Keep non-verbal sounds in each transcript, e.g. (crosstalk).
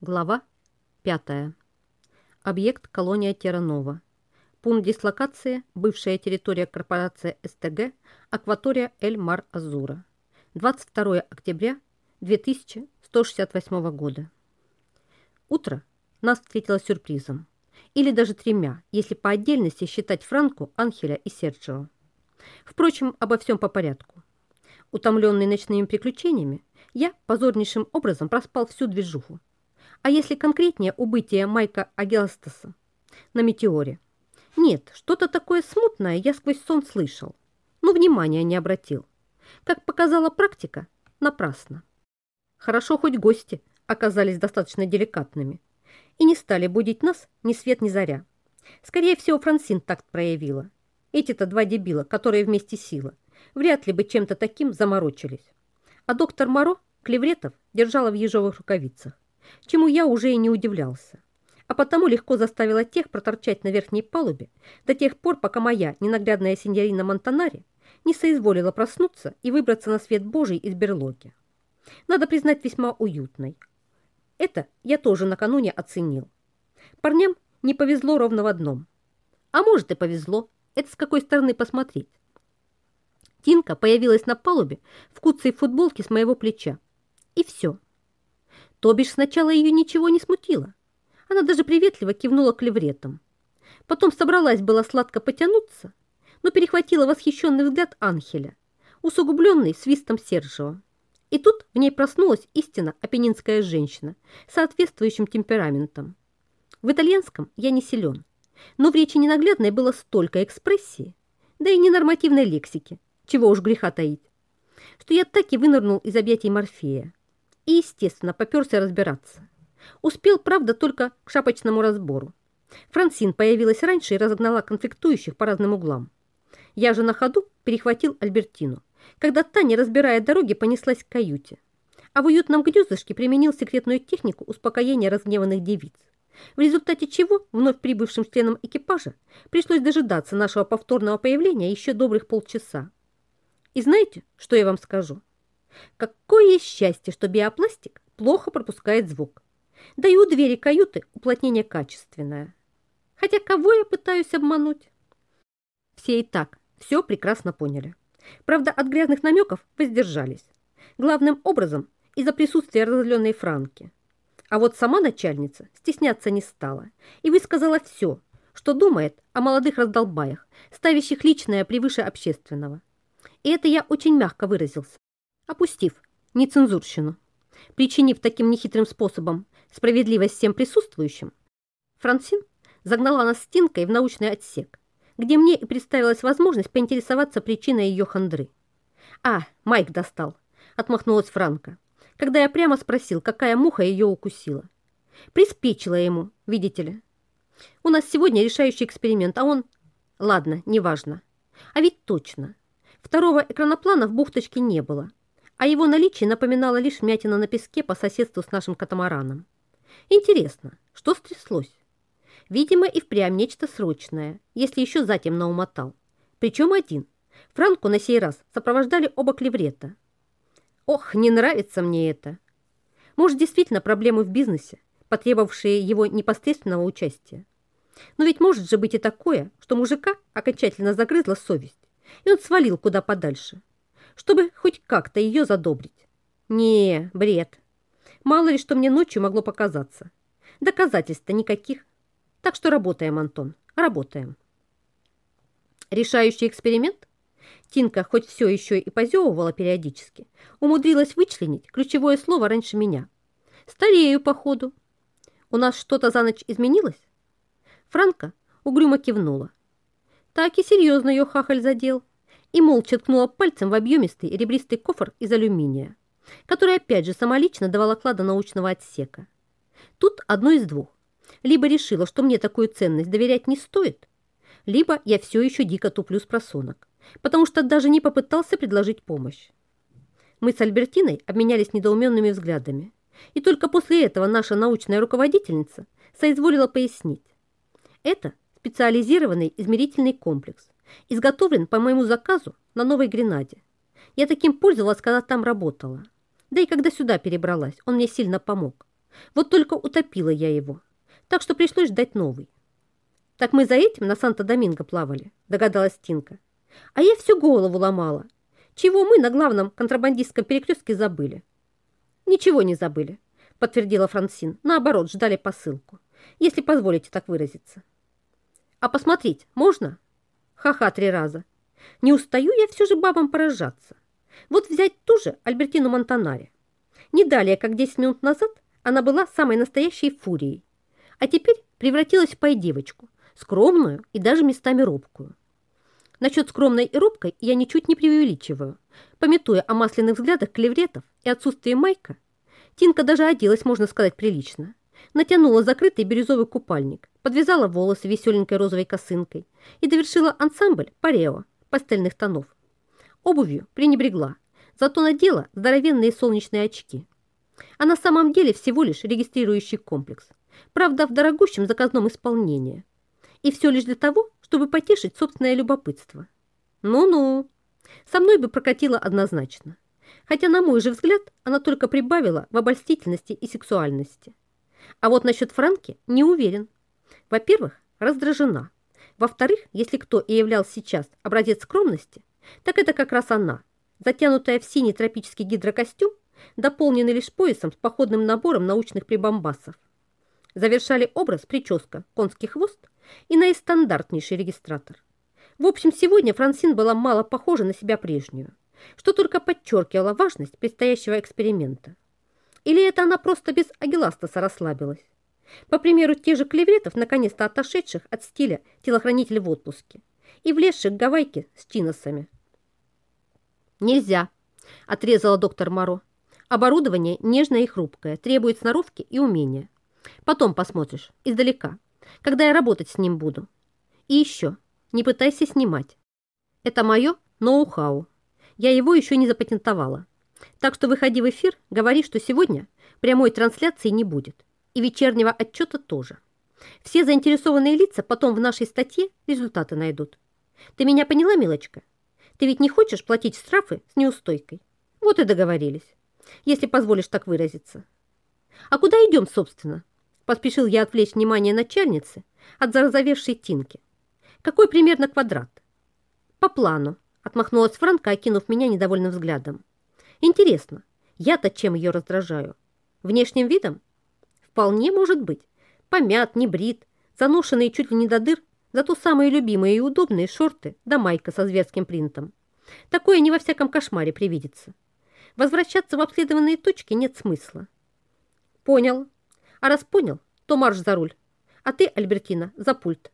Глава 5. Объект колония Терранова. Пункт дислокации – бывшая территория корпорации СТГ, акватория Эль-Мар-Азура. 22 октября 2168 года. Утро нас встретило сюрпризом. Или даже тремя, если по отдельности считать Франку, Анхеля и Серджио. Впрочем, обо всем по порядку. Утомленный ночными приключениями, я позорнейшим образом проспал всю движуху а если конкретнее, убытие Майка Агелстаса на метеоре? Нет, что-то такое смутное я сквозь сон слышал, но внимания не обратил. Как показала практика, напрасно. Хорошо хоть гости оказались достаточно деликатными и не стали будить нас ни свет ни заря. Скорее всего, Франсин такт проявила. Эти-то два дебила, которые вместе сила, вряд ли бы чем-то таким заморочились. А доктор Моро клевретов держала в ежовых рукавицах чему я уже и не удивлялся, а потому легко заставила тех проторчать на верхней палубе до тех пор, пока моя ненаглядная сеньорина Монтанари не соизволила проснуться и выбраться на свет Божий из берлоги. Надо признать, весьма уютной. Это я тоже накануне оценил. Парням не повезло ровно в одном. А может и повезло, это с какой стороны посмотреть. Тинка появилась на палубе в куцей футболке с моего плеча. И все. То бишь сначала ее ничего не смутило. Она даже приветливо кивнула клевретом. Потом собралась было сладко потянуться, но перехватила восхищенный взгляд Анхеля, усугубленный свистом Сержева. И тут в ней проснулась истинно апеннинская женщина с соответствующим темпераментом. В итальянском я не силен, но в речи ненаглядной было столько экспрессии, да и ненормативной лексики, чего уж греха таить, что я так и вынырнул из объятий Морфея и, естественно, поперся разбираться. Успел, правда, только к шапочному разбору. Франсин появилась раньше и разогнала конфликтующих по разным углам. Я же на ходу перехватил Альбертину, когда та, не разбирая дороги, понеслась к каюте. А в уютном гнездышке применил секретную технику успокоения разгневанных девиц, в результате чего вновь прибывшим членам экипажа пришлось дожидаться нашего повторного появления еще добрых полчаса. И знаете, что я вам скажу? Какое счастье, что биопластик плохо пропускает звук. Да и у двери каюты уплотнение качественное. Хотя кого я пытаюсь обмануть? Все и так все прекрасно поняли. Правда, от грязных намеков воздержались. Главным образом из-за присутствия разозленной Франки. А вот сама начальница стесняться не стала и высказала все, что думает о молодых раздолбаях, ставящих личное превыше общественного. И это я очень мягко выразился опустив нецензурщину, причинив таким нехитрым способом справедливость всем присутствующим, Франсин загнала нас стенкой в научный отсек, где мне и представилась возможность поинтересоваться причиной ее хандры. «А, Майк достал», — отмахнулась Франка, когда я прямо спросил, какая муха ее укусила. Приспечила ему, видите ли. У нас сегодня решающий эксперимент, а он... Ладно, неважно. А ведь точно. Второго экраноплана в бухточке не было а его наличие напоминало лишь мятина на песке по соседству с нашим катамараном. Интересно, что стряслось? Видимо, и впрямь нечто срочное, если еще затем наумотал. Причем один. Франку на сей раз сопровождали оба клеврета. Ох, не нравится мне это. Может, действительно проблемы в бизнесе, потребовавшие его непосредственного участия. Но ведь может же быть и такое, что мужика окончательно загрызла совесть, и он свалил куда подальше чтобы хоть как-то ее задобрить. Не, бред. Мало ли, что мне ночью могло показаться. Доказательств-то никаких. Так что работаем, Антон, работаем. Решающий эксперимент? Тинка хоть все еще и позевывала периодически, умудрилась вычленить ключевое слово раньше меня. Старею, походу. У нас что-то за ночь изменилось? Франка угрюмо кивнула. Так и серьезно ее хахаль задел и молча ткнула пальцем в объемистый ребристый кофр из алюминия, который опять же самолично давала клада научного отсека. Тут одно из двух. Либо решила, что мне такую ценность доверять не стоит, либо я все еще дико туплю с просонок, потому что даже не попытался предложить помощь. Мы с Альбертиной обменялись недоуменными взглядами, и только после этого наша научная руководительница соизволила пояснить. Это специализированный измерительный комплекс, Изготовлен по моему заказу на Новой Гренаде. Я таким пользовалась, когда там работала. Да и когда сюда перебралась, он мне сильно помог. Вот только утопила я его, так что пришлось ждать новый. «Так мы за этим на Санто-Доминго плавали», – догадалась Тинка. «А я всю голову ломала. Чего мы на главном контрабандистском перекрестке забыли?» «Ничего не забыли», – подтвердила Франсин. «Наоборот, ждали посылку, если позволите так выразиться». «А посмотреть можно?» «Ха-ха, три раза. Не устаю я все же бабам поражаться. Вот взять ту же Альбертину Монтанаре. Не далее, как 10 минут назад, она была самой настоящей фурией, а теперь превратилась в пай-девочку, скромную и даже местами робкую. Насчет скромной и робкой я ничуть не преувеличиваю. Пометуя о масляных взглядах клевретов и отсутствии майка, Тинка даже оделась, можно сказать, прилично. Натянула закрытый бирюзовый купальник, подвязала волосы веселенькой розовой косынкой и довершила ансамбль парео пастельных тонов. Обувью пренебрегла, зато надела здоровенные солнечные очки. А на самом деле всего лишь регистрирующий комплекс. Правда, в дорогущем заказном исполнении. И все лишь для того, чтобы потешить собственное любопытство. Ну-ну, со мной бы прокатило однозначно. Хотя, на мой же взгляд, она только прибавила в обольстительности и сексуальности. А вот насчет Франки не уверен. Во-первых, раздражена. Во-вторых, если кто и являл сейчас образец скромности, так это как раз она, затянутая в синий тропический гидрокостюм, дополненный лишь поясом с походным набором научных прибамбасов. Завершали образ прическа, конский хвост и наистандартнейший регистратор. В общем, сегодня Франсин была мало похожа на себя прежнюю, что только подчеркивало важность предстоящего эксперимента. Или это она просто без Агиластаса расслабилась? По примеру тех же клеветов, наконец-то отошедших от стиля телохранителей в отпуске и влезших в гавайки с чиносами. «Нельзя», – отрезала доктор Моро. «Оборудование нежное и хрупкое, требует сноровки и умения. Потом посмотришь, издалека, когда я работать с ним буду. И еще, не пытайся снимать. Это мое ноу-хау. Я его еще не запатентовала. Так что выходи в эфир, говори, что сегодня прямой трансляции не будет. И вечернего отчета тоже. Все заинтересованные лица потом в нашей статье результаты найдут. Ты меня поняла, милочка? Ты ведь не хочешь платить штрафы с неустойкой? Вот и договорились, если позволишь так выразиться. А куда идем, собственно? Поспешил я отвлечь внимание начальницы от зарозовевшей тинки. Какой примерно квадрат? По плану, отмахнулась Франка, окинув меня недовольным взглядом. Интересно, я-то чем ее раздражаю? Внешним видом? Вполне может быть. Помят, не брит, заношенный чуть ли не до дыр Зато самые любимые и удобные шорты да майка со зверским принтом. Такое не во всяком кошмаре привидится. Возвращаться в обследованные точки нет смысла. Понял. А раз понял, то марш за руль. А ты, Альбертина, за пульт.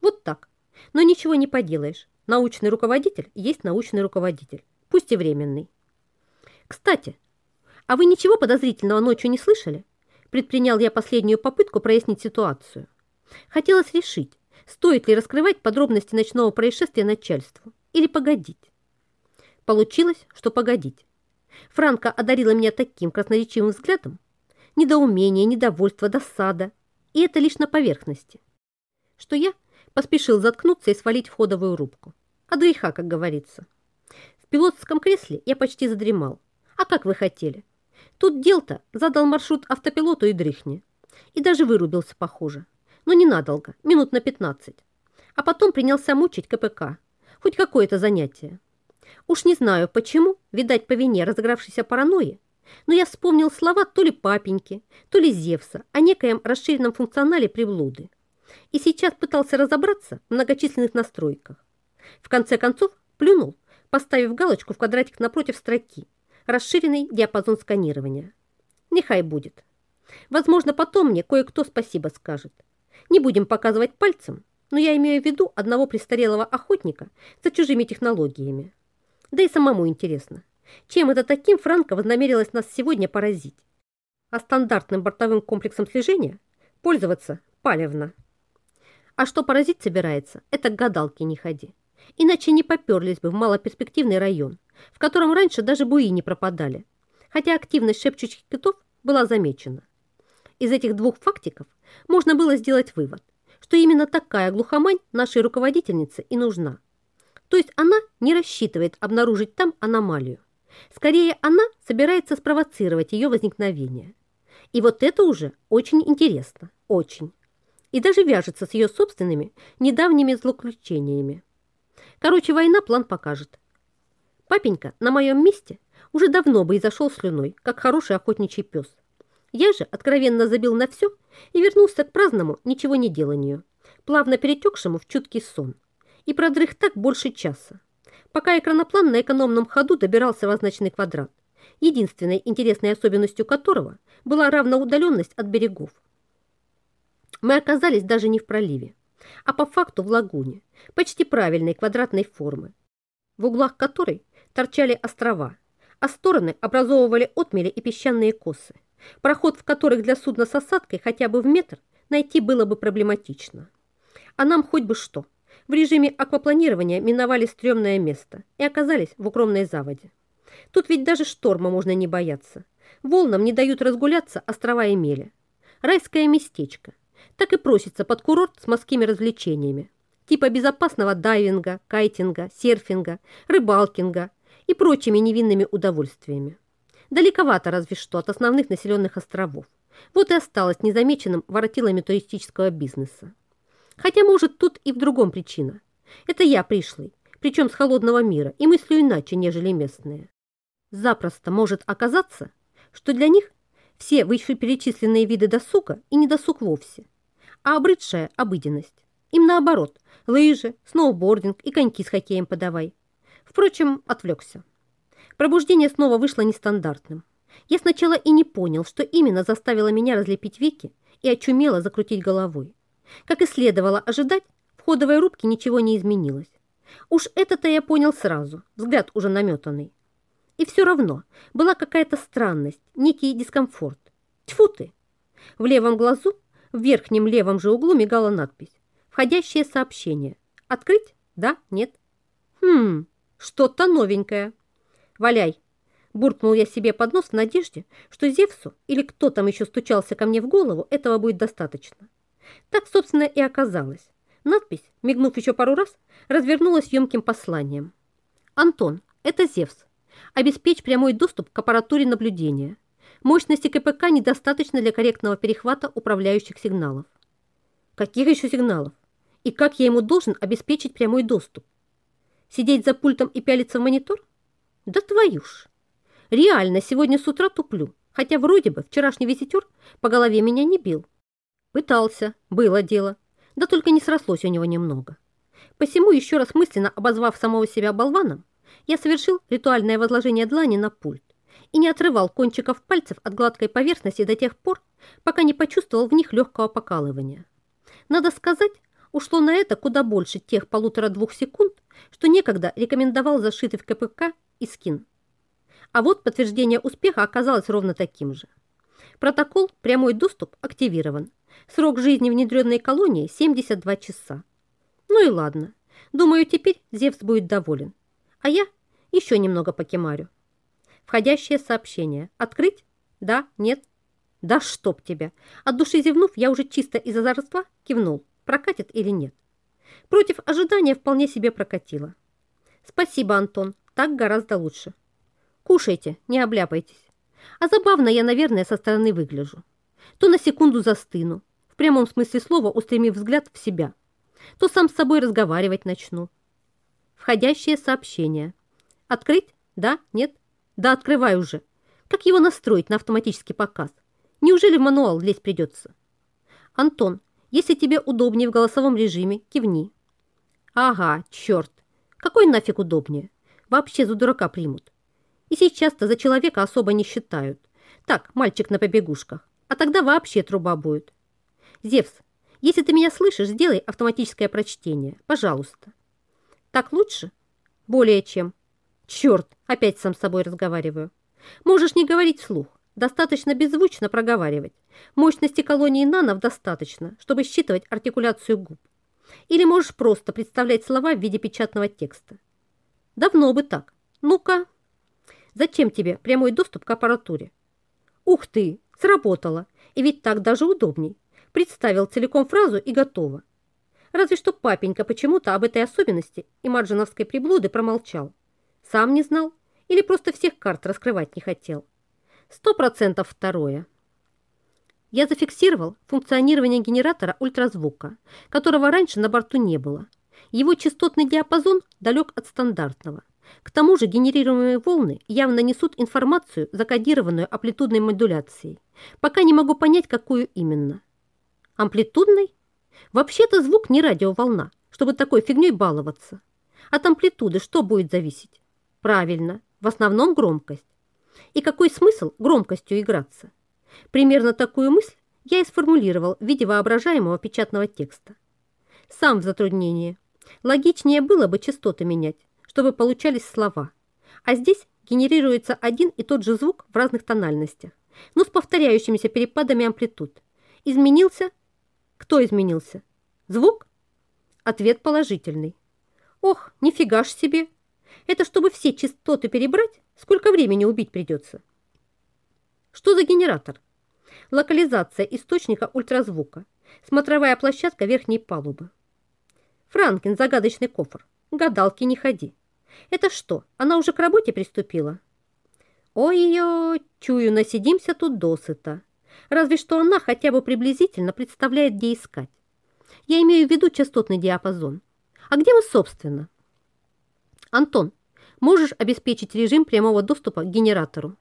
Вот так. Но ничего не поделаешь. Научный руководитель есть научный руководитель. Пусть и временный. Кстати, а вы ничего подозрительного ночью не слышали? Предпринял я последнюю попытку прояснить ситуацию. Хотелось решить, Стоит ли раскрывать подробности ночного происшествия начальству или погодить? Получилось, что погодить. Франко одарила меня таким красноречивым взглядом. Недоумение, недовольство, досада. И это лишь на поверхности. Что я поспешил заткнуться и свалить в ходовую рубку. От греха, как говорится. В пилотском кресле я почти задремал. А как вы хотели? Тут дел-то задал маршрут автопилоту и дрыхни. И даже вырубился, похоже но ненадолго, минут на 15. А потом принялся мучить КПК. Хоть какое-то занятие. Уж не знаю почему, видать по вине разыгравшейся паранойи, но я вспомнил слова то ли папеньки, то ли Зевса о некоем расширенном функционале приблуды. И сейчас пытался разобраться в многочисленных настройках. В конце концов плюнул, поставив галочку в квадратик напротив строки «Расширенный диапазон сканирования». Нехай будет. Возможно, потом мне кое-кто спасибо скажет. Не будем показывать пальцем, но я имею в виду одного престарелого охотника за чужими технологиями. Да и самому интересно, чем это таким Франко вознамерилась нас сегодня поразить? А стандартным бортовым комплексом слежения пользоваться палевно. А что поразить собирается, это к гадалке не ходи. Иначе не поперлись бы в малоперспективный район, в котором раньше даже буи не пропадали, хотя активность шепчущих китов была замечена. Из этих двух фактиков можно было сделать вывод, что именно такая глухомань нашей руководительнице и нужна. То есть она не рассчитывает обнаружить там аномалию. Скорее, она собирается спровоцировать ее возникновение. И вот это уже очень интересно, очень. И даже вяжется с ее собственными недавними злоключениями. Короче, война план покажет. Папенька на моем месте уже давно бы и зашел слюной, как хороший охотничий пес. Я же откровенно забил на все и вернулся к праздному ничего не деланию, плавно перетекшему в чуткий сон. И продрых так больше часа, пока экраноплан на экономном ходу добирался в означенный квадрат, единственной интересной особенностью которого была равноудаленность от берегов. Мы оказались даже не в проливе, а по факту в лагуне, почти правильной квадратной формы, в углах которой торчали острова, а стороны образовывали отмели и песчаные косы, проход в которых для судна с осадкой хотя бы в метр найти было бы проблематично. А нам хоть бы что. В режиме аквапланирования миновали стрёмное место и оказались в укромной заводе. Тут ведь даже шторма можно не бояться. Волнам не дают разгуляться острова Эмеля. Райское местечко. Так и просится под курорт с морскими развлечениями. Типа безопасного дайвинга, кайтинга, серфинга, рыбалкинга и прочими невинными удовольствиями. Далековато разве что от основных населенных островов. Вот и осталось незамеченным воротилами туристического бизнеса. Хотя, может, тут и в другом причина. Это я пришлый, причем с холодного мира, и мыслю иначе, нежели местные. Запросто может оказаться, что для них все вышеперечисленные виды досуга и не досуг вовсе, а обрыдшая обыденность. Им наоборот, лыжи, сноубординг и коньки с хоккеем подавай. Впрочем, отвлекся. Пробуждение снова вышло нестандартным. Я сначала и не понял, что именно заставило меня разлепить веки и очумело закрутить головой. Как и следовало ожидать, в ходовой рубке ничего не изменилось. Уж это-то я понял сразу, взгляд уже наметанный. И все равно была какая-то странность, некий дискомфорт. Тьфу ты! В левом глазу, в верхнем левом же углу мигала надпись. Входящее сообщение. Открыть? Да? Нет? Хм, что-то новенькое. Валяй. Буркнул я себе под нос в надежде, что Зевсу или кто там еще стучался ко мне в голову, этого будет достаточно. Так, собственно, и оказалось. Надпись, мигнув еще пару раз, развернулась емким посланием. «Антон, это Зевс. Обеспечь прямой доступ к аппаратуре наблюдения. Мощности КПК недостаточно для корректного перехвата управляющих сигналов». «Каких еще сигналов? И как я ему должен обеспечить прямой доступ? Сидеть за пультом и пялиться в монитор? Да твою ж! Реально, сегодня с утра туплю, хотя вроде бы вчерашний визитер по голове меня не бил. Пытался, было дело, да только не срослось у него немного. Посему, еще раз мысленно обозвав самого себя болваном, я совершил ритуальное возложение длани на пульт и не отрывал кончиков пальцев от гладкой поверхности до тех пор, пока не почувствовал в них легкого покалывания. Надо сказать, ушло на это куда больше тех полутора-двух секунд, что некогда рекомендовал зашитый в КПК и скин. А вот подтверждение успеха оказалось ровно таким же. Протокол «Прямой доступ» активирован. Срок жизни внедренной колонии 72 часа. Ну и ладно. Думаю, теперь Зевс будет доволен. А я еще немного покемарю. Входящее сообщение. Открыть? Да? Нет? Да чтоб тебя. От души зевнув, я уже чисто из озорства кивнул. Прокатит или нет? Против ожидания вполне себе прокатило. Спасибо, Антон. Так гораздо лучше. Кушайте, не обляпайтесь. А забавно я, наверное, со стороны выгляжу. То на секунду застыну, в прямом смысле слова устремив взгляд в себя, то сам с собой разговаривать начну. Входящее сообщение. Открыть? Да? Нет? Да, открывай уже. Как его настроить на автоматический показ? Неужели в мануал лезть придется? Антон, если тебе удобнее в голосовом режиме, кивни. Ага, черт. Какой нафиг удобнее? Вообще за дурака примут. И сейчас-то за человека особо не считают. Так, мальчик на побегушках. А тогда вообще труба будет. Зевс, если ты меня слышишь, сделай автоматическое прочтение. Пожалуйста. Так лучше? Более чем. Черт, опять сам с собой разговариваю. Можешь не говорить вслух. Достаточно беззвучно проговаривать. Мощности колонии нанов достаточно, чтобы считывать артикуляцию губ. Или можешь просто представлять слова в виде печатного текста. Давно бы так. Ну-ка, Зачем тебе прямой доступ к аппаратуре? Ух ты, сработало. И ведь так даже удобней. Представил целиком фразу и готово. Разве что папенька почему-то об этой особенности и марджиновской приблуды промолчал. Сам не знал или просто всех карт раскрывать не хотел. Сто процентов второе. Я зафиксировал функционирование генератора ультразвука, которого раньше на борту не было. Его частотный диапазон далек от стандартного. К тому же генерируемые волны явно несут информацию, закодированную амплитудной модуляцией. Пока не могу понять, какую именно. Амплитудной? Вообще-то звук не радиоволна, чтобы такой фигней баловаться. От амплитуды что будет зависеть? Правильно, в основном громкость. И какой смысл громкостью играться? Примерно такую мысль я и сформулировал в виде воображаемого печатного текста. Сам в затруднении. Логичнее было бы частоты менять, чтобы получались слова. А здесь генерируется один и тот же звук в разных тональностях, но с повторяющимися перепадами амплитуд. Изменился? Кто изменился? Звук? Ответ положительный. Ох, нифига ж себе! Это чтобы все частоты перебрать, сколько времени убить придется? Что за генератор? Локализация источника ультразвука. Смотровая площадка верхней палубы. Франкин, загадочный кофр. Гадалки не ходи. Это что, она уже к работе приступила? Ой-ё, чую, насидимся тут досыта. Разве что она хотя бы приблизительно представляет, где искать. Я имею в виду частотный диапазон. А где мы, собственно? Антон, можешь обеспечить режим прямого доступа к генератору?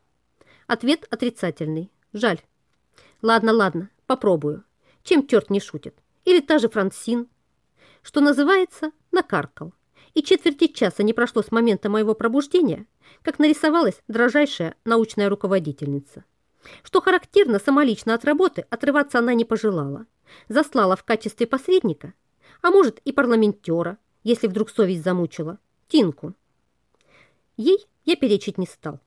Ответ отрицательный. Жаль. Ладно, ладно, попробую. Чем черт не шутит? Или та же Франсин? Что называется, накаркал. И четверти часа не прошло с момента моего пробуждения, как нарисовалась дрожайшая научная руководительница. Что характерно, самолично от работы отрываться она не пожелала. Заслала в качестве посредника, а может и парламентера, если вдруг совесть замучила, Тинку. Ей я перечить не стал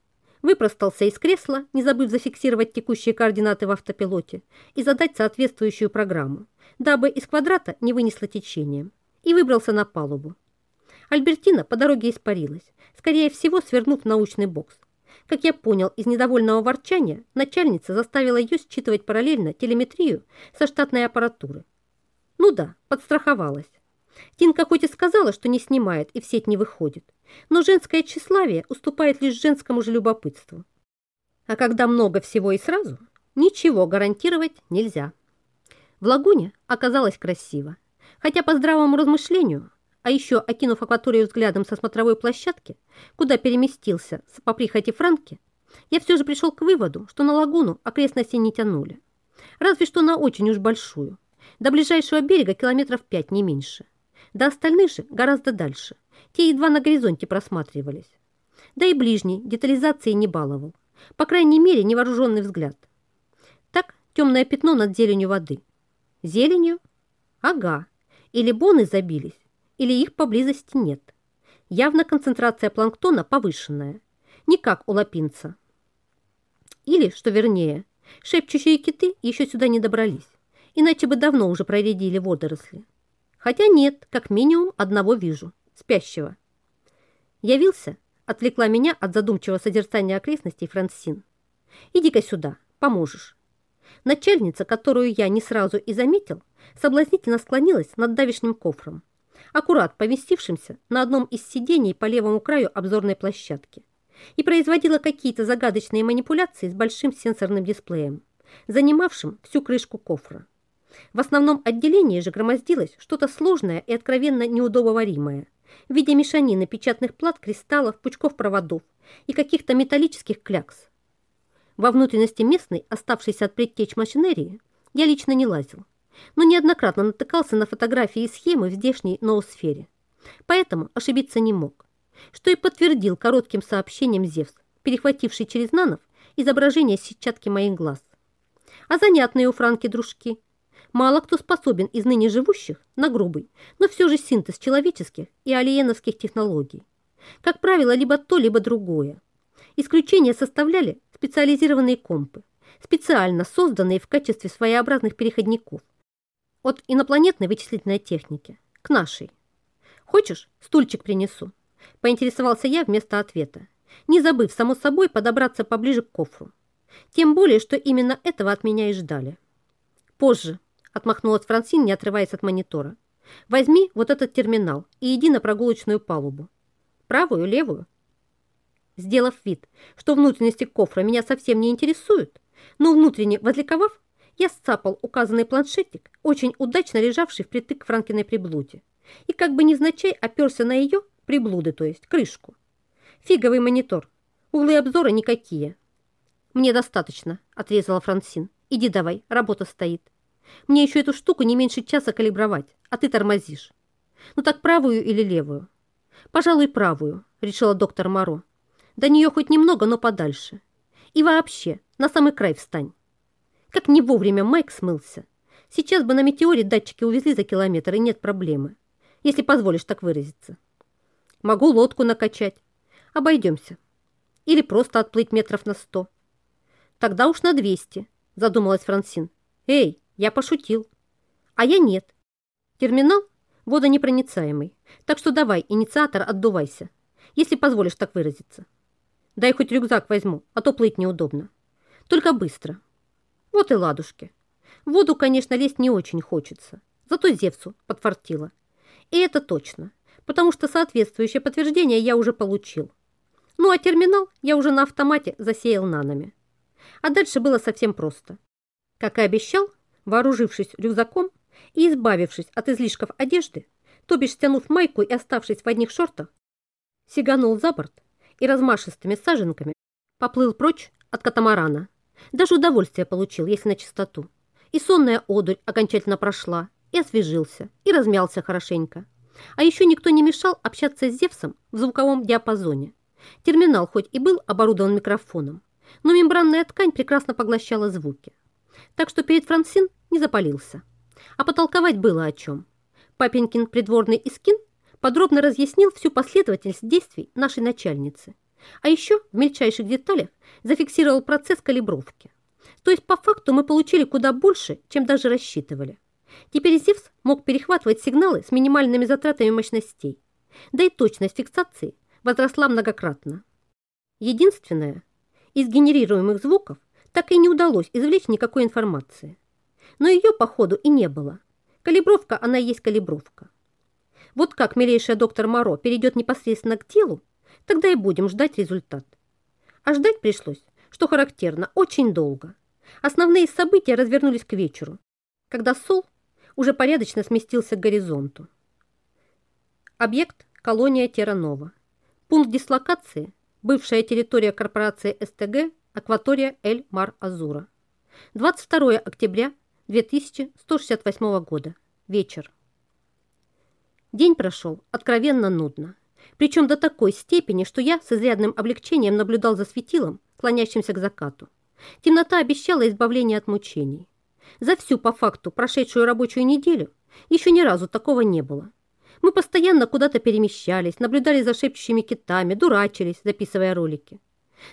выпростался из кресла, не забыв зафиксировать текущие координаты в автопилоте и задать соответствующую программу, дабы из квадрата не вынесло течением, и выбрался на палубу. Альбертина по дороге испарилась, скорее всего, свернув в научный бокс. Как я понял из недовольного ворчания, начальница заставила ее считывать параллельно телеметрию со штатной аппаратуры. Ну да, подстраховалась. Тинка хоть и сказала, что не снимает и в сеть не выходит, но женское тщеславие уступает лишь женскому же любопытству. А когда много всего и сразу, ничего гарантировать нельзя. В лагуне оказалось красиво, хотя по здравому размышлению, а еще окинув акваторию взглядом со смотровой площадки, куда переместился по прихоти Франки, я все же пришел к выводу, что на лагуну окрестности не тянули. Разве что на очень уж большую. До ближайшего берега километров пять, не меньше. До остальных же гораздо дальше. Те едва на горизонте просматривались. Да и ближний детализации не баловал. По крайней мере, невооруженный взгляд. Так, темное пятно над зеленью воды. Зеленью? Ага. Или боны забились, или их поблизости нет. Явно концентрация планктона повышенная. Не как у лапинца. Или, что вернее, шепчущие киты еще сюда не добрались, иначе бы давно уже проредили водоросли. Хотя нет, как минимум одного вижу, спящего. Явился, отвлекла меня от задумчивого созерцания окрестностей Франсин. Иди-ка сюда, поможешь. Начальница, которую я не сразу и заметил, соблазнительно склонилась над давишним кофром, аккурат поместившимся на одном из сидений по левому краю обзорной площадки, и производила какие-то загадочные манипуляции с большим сенсорным дисплеем, занимавшим всю крышку кофра. В основном отделении же громоздилось что-то сложное и откровенно неудобоваримое в виде мешанины печатных плат, кристаллов, пучков проводов и каких-то металлических клякс. Во внутренности местной, оставшейся от предтеч машинерии, я лично не лазил, но неоднократно натыкался на фотографии и схемы в здешней ноосфере. Поэтому ошибиться не мог, что и подтвердил коротким сообщением Зевс, перехвативший через нанов изображение сетчатки моих глаз. А занятные у Франки дружки – Мало кто способен из ныне живущих на грубый, но все же синтез человеческих и алиеновских технологий. Как правило, либо то, либо другое. Исключение составляли специализированные компы, специально созданные в качестве своеобразных переходников от инопланетной вычислительной техники к нашей. «Хочешь, стульчик принесу?» – поинтересовался я вместо ответа, не забыв, само собой, подобраться поближе к кофру. Тем более, что именно этого от меня и ждали. «Позже», отмахнулась Франсин, не отрываясь от монитора. «Возьми вот этот терминал и иди на прогулочную палубу. Правую, левую?» Сделав вид, что внутренности кофра меня совсем не интересуют, но внутренне возликовав, Я сцапал указанный планшетик, очень удачно лежавший впритык к Франкиной приблуде, и как бы невзначай оперся на ее, приблуды, то есть крышку. Фиговый монитор. Углы обзора никакие. Мне достаточно, отрезала Франсин. Иди давай, работа стоит. Мне еще эту штуку не меньше часа калибровать, а ты тормозишь. Ну так правую или левую? Пожалуй, правую, решила доктор Моро. До нее хоть немного, но подальше. И вообще, на самый край встань. Как не вовремя Майк смылся. Сейчас бы на метеоре датчики увезли за километр, и нет проблемы, если позволишь так выразиться. Могу лодку накачать. Обойдемся. Или просто отплыть метров на сто. Тогда уж на двести, задумалась Франсин. Эй, я пошутил. А я нет. Терминал водонепроницаемый. Так что давай, инициатор, отдувайся, если позволишь так выразиться. Дай хоть рюкзак возьму, а то плыть неудобно. Только быстро. Вот и ладушки. В воду, конечно, лезть не очень хочется. Зато Зевсу подфартило. И это точно, потому что соответствующее подтверждение я уже получил. Ну а терминал я уже на автомате засеял нанами. А дальше было совсем просто. Как и обещал, вооружившись рюкзаком и избавившись от излишков одежды, то бишь стянув майку и оставшись в одних шортах, сиганул за борт и размашистыми саженками поплыл прочь от катамарана. Даже удовольствие получил, если на чистоту. И сонная одурь окончательно прошла, и освежился, и размялся хорошенько. А еще никто не мешал общаться с Зевсом в звуковом диапазоне. Терминал хоть и был оборудован микрофоном, но мембранная ткань прекрасно поглощала звуки. Так что перед Франсин не запалился. А потолковать было о чем. Папенькин придворный Искин подробно разъяснил всю последовательность действий нашей начальницы. А еще в мельчайших деталях зафиксировал процесс калибровки. То есть по факту мы получили куда больше, чем даже рассчитывали. Теперь Зевс мог перехватывать сигналы с минимальными затратами мощностей. Да и точность фиксации возросла многократно. Единственное, из генерируемых звуков так и не удалось извлечь никакой информации. Но ее, походу, и не было. Калибровка, она и есть калибровка. Вот как милейшая доктор Моро перейдет непосредственно к делу, тогда и будем ждать результат. А ждать пришлось, что характерно, очень долго. Основные события развернулись к вечеру, когда Сол уже порядочно сместился к горизонту. Объект – колония Терранова. Пункт дислокации – бывшая территория корпорации СТГ, акватория Эль-Мар-Азура. 22 октября 2168 года. Вечер. День прошел откровенно нудно. Причем до такой степени, что я с изрядным облегчением наблюдал за светилом, клонящимся к закату. Темнота обещала избавление от мучений. За всю, по факту, прошедшую рабочую неделю еще ни разу такого не было. Мы постоянно куда-то перемещались, наблюдали за шепчущими китами, дурачились, записывая ролики.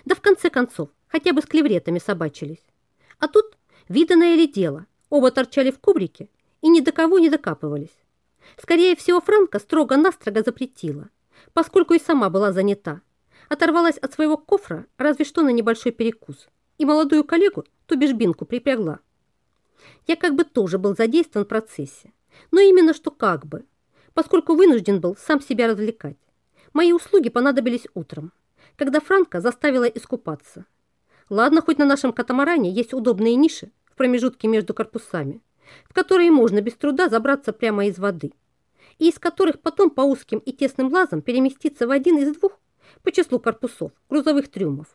Да в конце концов, хотя бы с клевретами собачились. А тут, виданное ли дело, оба торчали в кубрике и ни до кого не докапывались. Скорее всего, Франка строго-настрого запретила, поскольку и сама была занята. Оторвалась от своего кофра разве что на небольшой перекус, и молодую коллегу, ту бежбинку, припрягла. Я как бы тоже был задействован в процессе, но именно что как бы, поскольку вынужден был сам себя развлекать. Мои услуги понадобились утром, когда Франка заставила искупаться. Ладно, хоть на нашем катамаране есть удобные ниши в промежутке между корпусами, в которые можно без труда забраться прямо из воды, и из которых потом по узким и тесным лазам переместиться в один из двух по числу корпусов грузовых трюмов.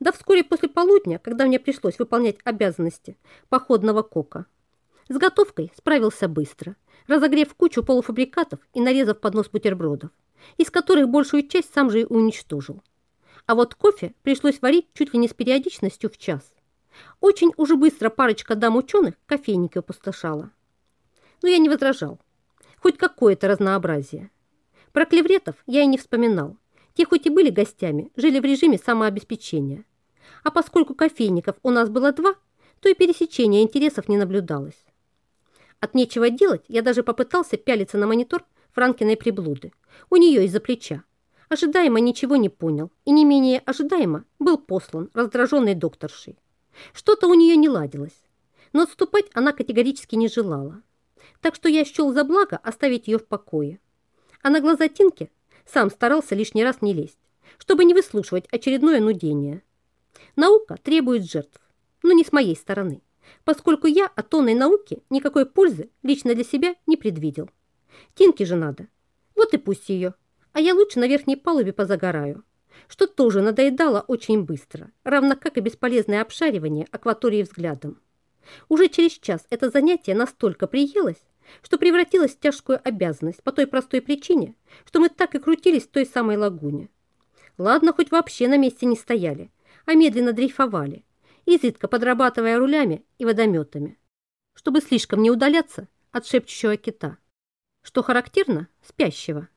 Да вскоре после полудня, когда мне пришлось выполнять обязанности походного кока. С готовкой справился быстро, разогрев кучу полуфабрикатов и нарезав поднос бутербродов, из которых большую часть сам же и уничтожил. А вот кофе пришлось варить чуть ли не с периодичностью в час. Очень уже быстро парочка дам-ученых кофейники опустошала. Но я не возражал. Хоть какое-то разнообразие. Про клевретов я и не вспоминал. Те хоть и были гостями, жили в режиме самообеспечения. А поскольку кофейников у нас было два, то и пересечения интересов не наблюдалось. От нечего делать я даже попытался пялиться на монитор Франкиной приблуды. У нее из-за плеча. Ожидаемо ничего не понял и не менее ожидаемо был послан раздраженной докторшей. Что-то у нее не ладилось, но отступать она категорически не желала. Так что я счел за благо оставить ее в покое. А на глаза Тинке сам старался лишний раз не лезть, чтобы не выслушивать очередное нудение. Наука требует жертв, но не с моей стороны. поскольку я от тонной науки никакой пользы лично для себя не предвидел. Тинке же надо. Вот и пусть ее. А я лучше на верхней палубе позагораю, что тоже надоедало очень быстро, равно как и бесполезное обшаривание акватории взглядом. Уже через час это занятие настолько приелось, что превратилось в тяжкую обязанность по той простой причине, что мы так и крутились в той самой лагуне. Ладно, хоть вообще на месте не стояли, а медленно дрейфовали, изредка подрабатывая рулями и водометами, чтобы слишком не удаляться от шепчущего кита. Что характерно, спящего.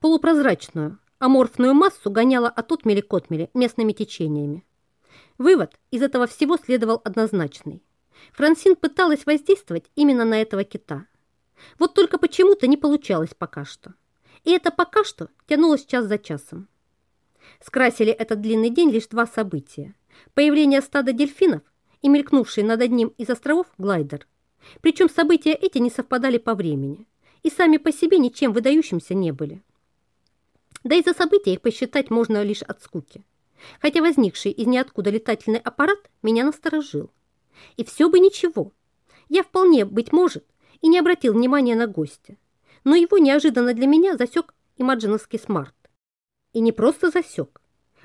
Полупрозрачную, аморфную массу гоняла от отмели к отмели местными течениями. Вывод из этого всего следовал однозначный. Франсин пыталась воздействовать именно на этого кита. Вот только почему-то не получалось пока что. И это пока что тянулось час за часом. Скрасили этот длинный день лишь два события. Появление стада дельфинов и мелькнувший над одним из островов глайдер. Причем события эти не совпадали по времени и сами по себе ничем выдающимся не были. Да и за события их посчитать можно лишь от скуки. Хотя возникший из ниоткуда летательный аппарат меня насторожил. И все бы ничего. Я вполне, быть может, и не обратил внимания на гостя. Но его неожиданно для меня засек имаджиновский смарт. И не просто засек,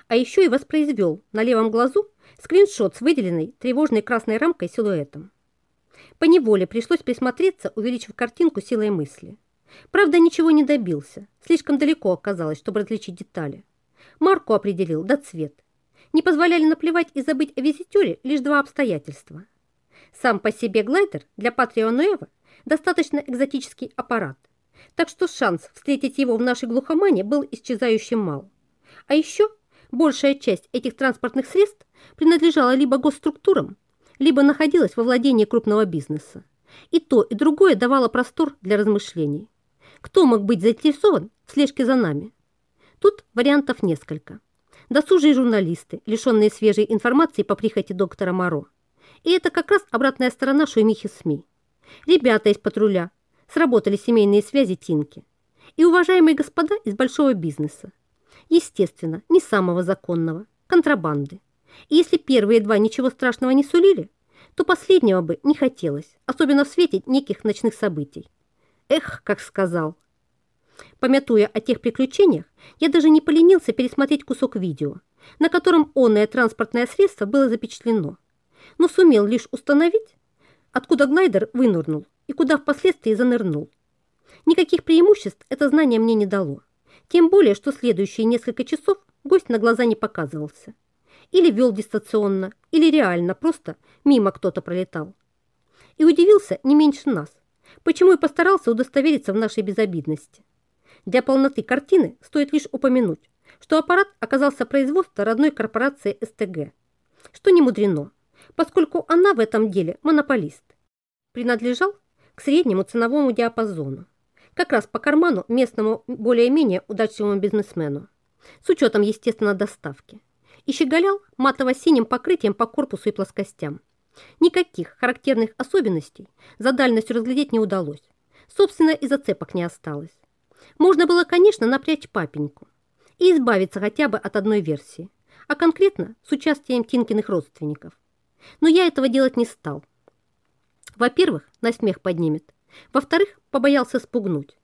а еще и воспроизвел на левом глазу скриншот с выделенной тревожной красной рамкой силуэтом. По неволе пришлось присмотреться, увеличив картинку силой мысли. Правда, ничего не добился. Слишком далеко оказалось, чтобы различить детали. Марку определил, да цвет. Не позволяли наплевать и забыть о визитере лишь два обстоятельства. Сам по себе глайдер для Патрио Нуэва достаточно экзотический аппарат, так что шанс встретить его в нашей глухомане был исчезающим мал. А еще большая часть этих транспортных средств принадлежала либо госструктурам, либо находилась во владении крупного бизнеса. И то, и другое давало простор для размышлений. Кто мог быть заинтересован в слежке за нами? Тут вариантов несколько. Досужие журналисты, лишенные свежей информации по прихоти доктора Моро. И это как раз обратная сторона шумихи СМИ. Ребята из патруля, сработали семейные связи Тинки. И уважаемые господа из большого бизнеса. Естественно, не самого законного, контрабанды. И если первые два ничего страшного не сулили, то последнего бы не хотелось, особенно в свете неких ночных событий. Эх, как сказал. Помятуя о тех приключениях, я даже не поленился пересмотреть кусок видео, на котором онное транспортное средство было запечатлено, но сумел лишь установить, откуда глайдер вынырнул и куда впоследствии занырнул. Никаких преимуществ это знание мне не дало, тем более, что следующие несколько часов гость на глаза не показывался. Или вел дистанционно, или реально просто мимо кто-то пролетал. И удивился не меньше нас, почему и постарался удостовериться в нашей безобидности. Для полноты картины стоит лишь упомянуть, что аппарат оказался производства родной корпорации СТГ, что не мудрено, поскольку она в этом деле монополист. Принадлежал к среднему ценовому диапазону, как раз по карману местному более-менее удачливому бизнесмену, с учетом, естественно, доставки, и щеголял матово-синим покрытием по корпусу и плоскостям. Никаких характерных особенностей за дальностью разглядеть не удалось. Собственно, и зацепок не осталось. Можно было, конечно, напрячь папеньку и избавиться хотя бы от одной версии, а конкретно с участием Тинкиных родственников. Но я этого делать не стал. Во-первых, на смех поднимет. Во-вторых, побоялся спугнуть.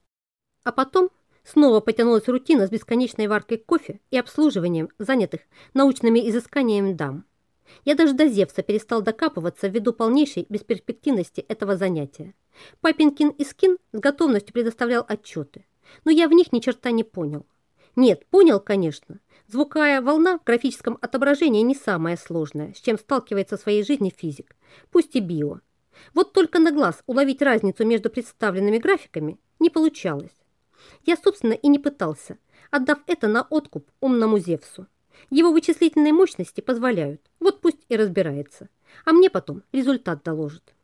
А потом снова потянулась рутина с бесконечной варкой кофе и обслуживанием занятых научными изысканиями дам. Я даже до Зевса перестал докапываться ввиду полнейшей бесперспективности этого занятия. Папинкин Искин с готовностью предоставлял отчеты но я в них ни черта не понял. Нет, понял, конечно. Звуковая волна в графическом отображении не самая сложная, с чем сталкивается в своей жизни физик, пусть и био. Вот только на глаз уловить разницу между представленными графиками не получалось. Я, собственно, и не пытался, отдав это на откуп умному Зевсу. Его вычислительные мощности позволяют, вот пусть и разбирается, а мне потом результат доложит.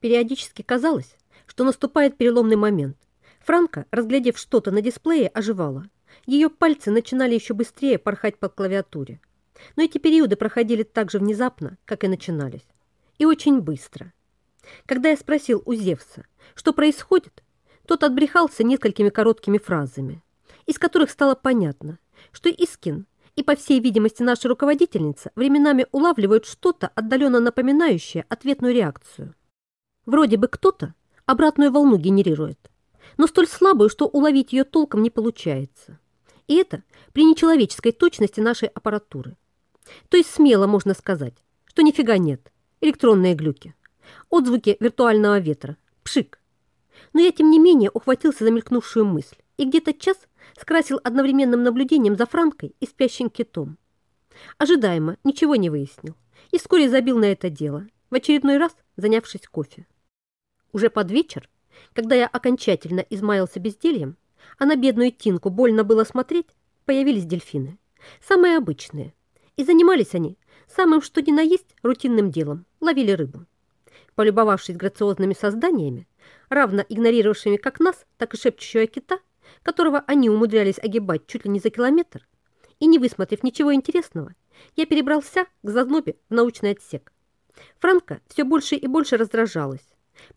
Периодически казалось, что наступает переломный момент – Франка, разглядев что-то на дисплее, оживала. Ее пальцы начинали еще быстрее порхать по клавиатуре. Но эти периоды проходили так же внезапно, как и начинались. И очень быстро. Когда я спросил у Зевса, что происходит, тот отбрехался несколькими короткими фразами, из которых стало понятно, что Искин И, по всей видимости, наша руководительница временами улавливает что-то отдаленно напоминающее ответную реакцию. Вроде бы кто-то обратную волну генерирует, но столь слабую, что уловить ее толком не получается. И это при нечеловеческой точности нашей аппаратуры. То есть смело можно сказать, что нифига нет, электронные глюки, отзвуки виртуального ветра, пшик. Но я, тем не менее, ухватился за мелькнувшую мысль и где-то час скрасил одновременным наблюдением за Франкой и спящим китом. Ожидаемо ничего не выяснил и вскоре забил на это дело, в очередной раз занявшись кофе. Уже под вечер, когда я окончательно измаялся бездельем, а на бедную Тинку больно было смотреть, появились дельфины. Самые обычные. И занимались они самым что ни на есть рутинным делом – ловили рыбу. Полюбовавшись грациозными созданиями, равно игнорировавшими как нас, так и шепчущего кита, которого они умудрялись огибать чуть ли не за километр, и не высмотрев ничего интересного, я перебрался к зазнобе в научный отсек. Франка все больше и больше раздражалась,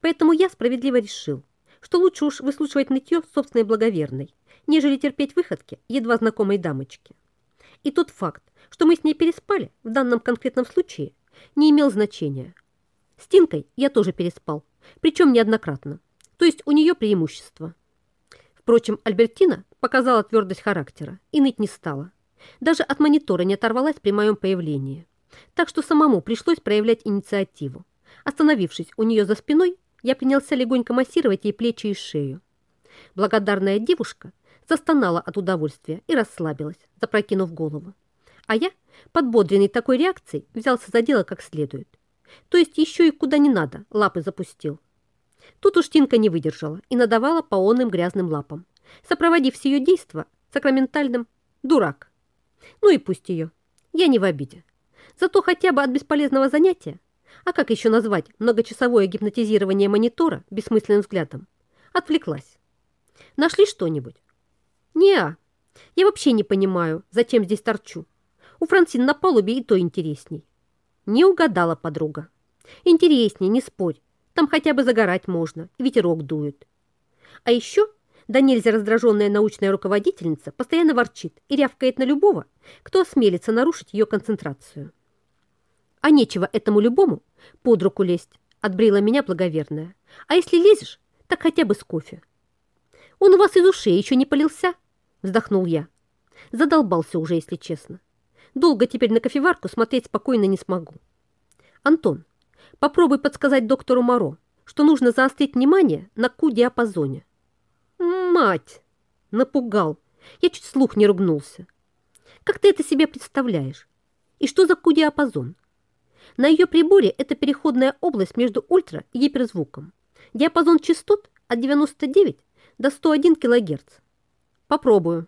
поэтому я справедливо решил, что лучше уж выслушивать нытье собственной благоверной, нежели терпеть выходки едва знакомой дамочки. И тот факт, что мы с ней переспали в данном конкретном случае, не имел значения. С Тинкой я тоже переспал, причем неоднократно, то есть у нее преимущество. Впрочем, Альбертина показала твердость характера и ныть не стала. Даже от монитора не оторвалась при моем появлении. Так что самому пришлось проявлять инициативу. Остановившись у нее за спиной, я принялся легонько массировать ей плечи и шею. Благодарная девушка застонала от удовольствия и расслабилась, запрокинув голову. А я, подбодренный такой реакцией, взялся за дело как следует. То есть еще и куда не надо лапы запустил. Тут уж Тинка не выдержала и надавала по онным грязным лапам, сопроводив все ее действо сакраментальным «дурак». Ну и пусть ее. Я не в обиде. Зато хотя бы от бесполезного занятия, а как еще назвать многочасовое гипнотизирование монитора бессмысленным взглядом, отвлеклась. Нашли что-нибудь? не Я вообще не понимаю, зачем здесь торчу. У Франсин на палубе и то интересней. Не угадала подруга. Интересней, не спорь. Там хотя бы загорать можно, ветерок дует. А еще да нельзя раздраженная научная руководительница постоянно ворчит и рявкает на любого, кто осмелится нарушить ее концентрацию. А нечего этому любому под руку лезть, отбрила меня благоверная. А если лезешь, так хотя бы с кофе. Он у вас из ушей еще не полился, вздохнул я. Задолбался уже, если честно. Долго теперь на кофеварку смотреть спокойно не смогу. Антон, Попробуй подсказать доктору Моро, что нужно заострить внимание на Q-диапазоне. Мать! Напугал. Я чуть слух не ругнулся. Как ты это себе представляешь? И что за Q-диапазон? На ее приборе это переходная область между ультра и гиперзвуком. Диапазон частот от 99 до 101 кГц. Попробую.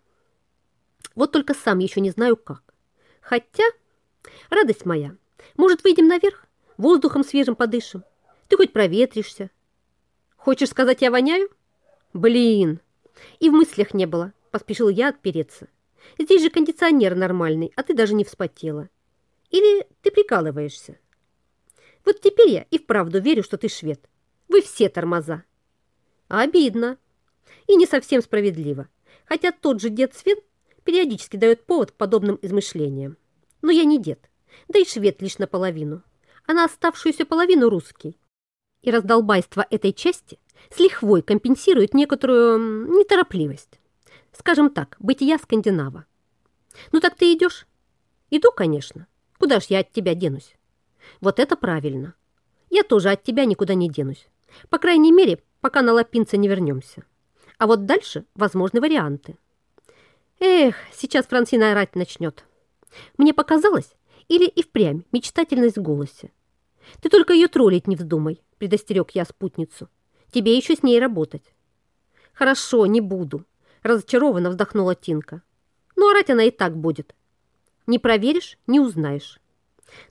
Вот только сам еще не знаю как. Хотя, радость моя, может, выйдем наверх? Воздухом свежим подышим. Ты хоть проветришься. Хочешь сказать, я воняю? Блин, и в мыслях не было, поспешил я отпереться. Здесь же кондиционер нормальный, а ты даже не вспотела. Или ты прикалываешься? Вот теперь я и вправду верю, что ты швед. Вы все тормоза. Обидно. И не совсем справедливо. Хотя тот же дед Свен периодически дает повод к подобным измышлениям. Но я не дед, да и швед лишь наполовину а на оставшуюся половину русский. И раздолбайство этой части с лихвой компенсирует некоторую неторопливость. Скажем так, бытия скандинава. Ну так ты идешь? Иду, конечно. Куда ж я от тебя денусь? Вот это правильно. Я тоже от тебя никуда не денусь. По крайней мере, пока на Лапинце не вернемся. А вот дальше возможны варианты. Эх, сейчас Франсина орать начнет. Мне показалось, или и впрямь мечтательность в голосе. Ты только ее троллить не вздумай, предостерег я спутницу. Тебе еще с ней работать. Хорошо, не буду, разочарованно вздохнула Тинка. Но орать она и так будет. Не проверишь, не узнаешь.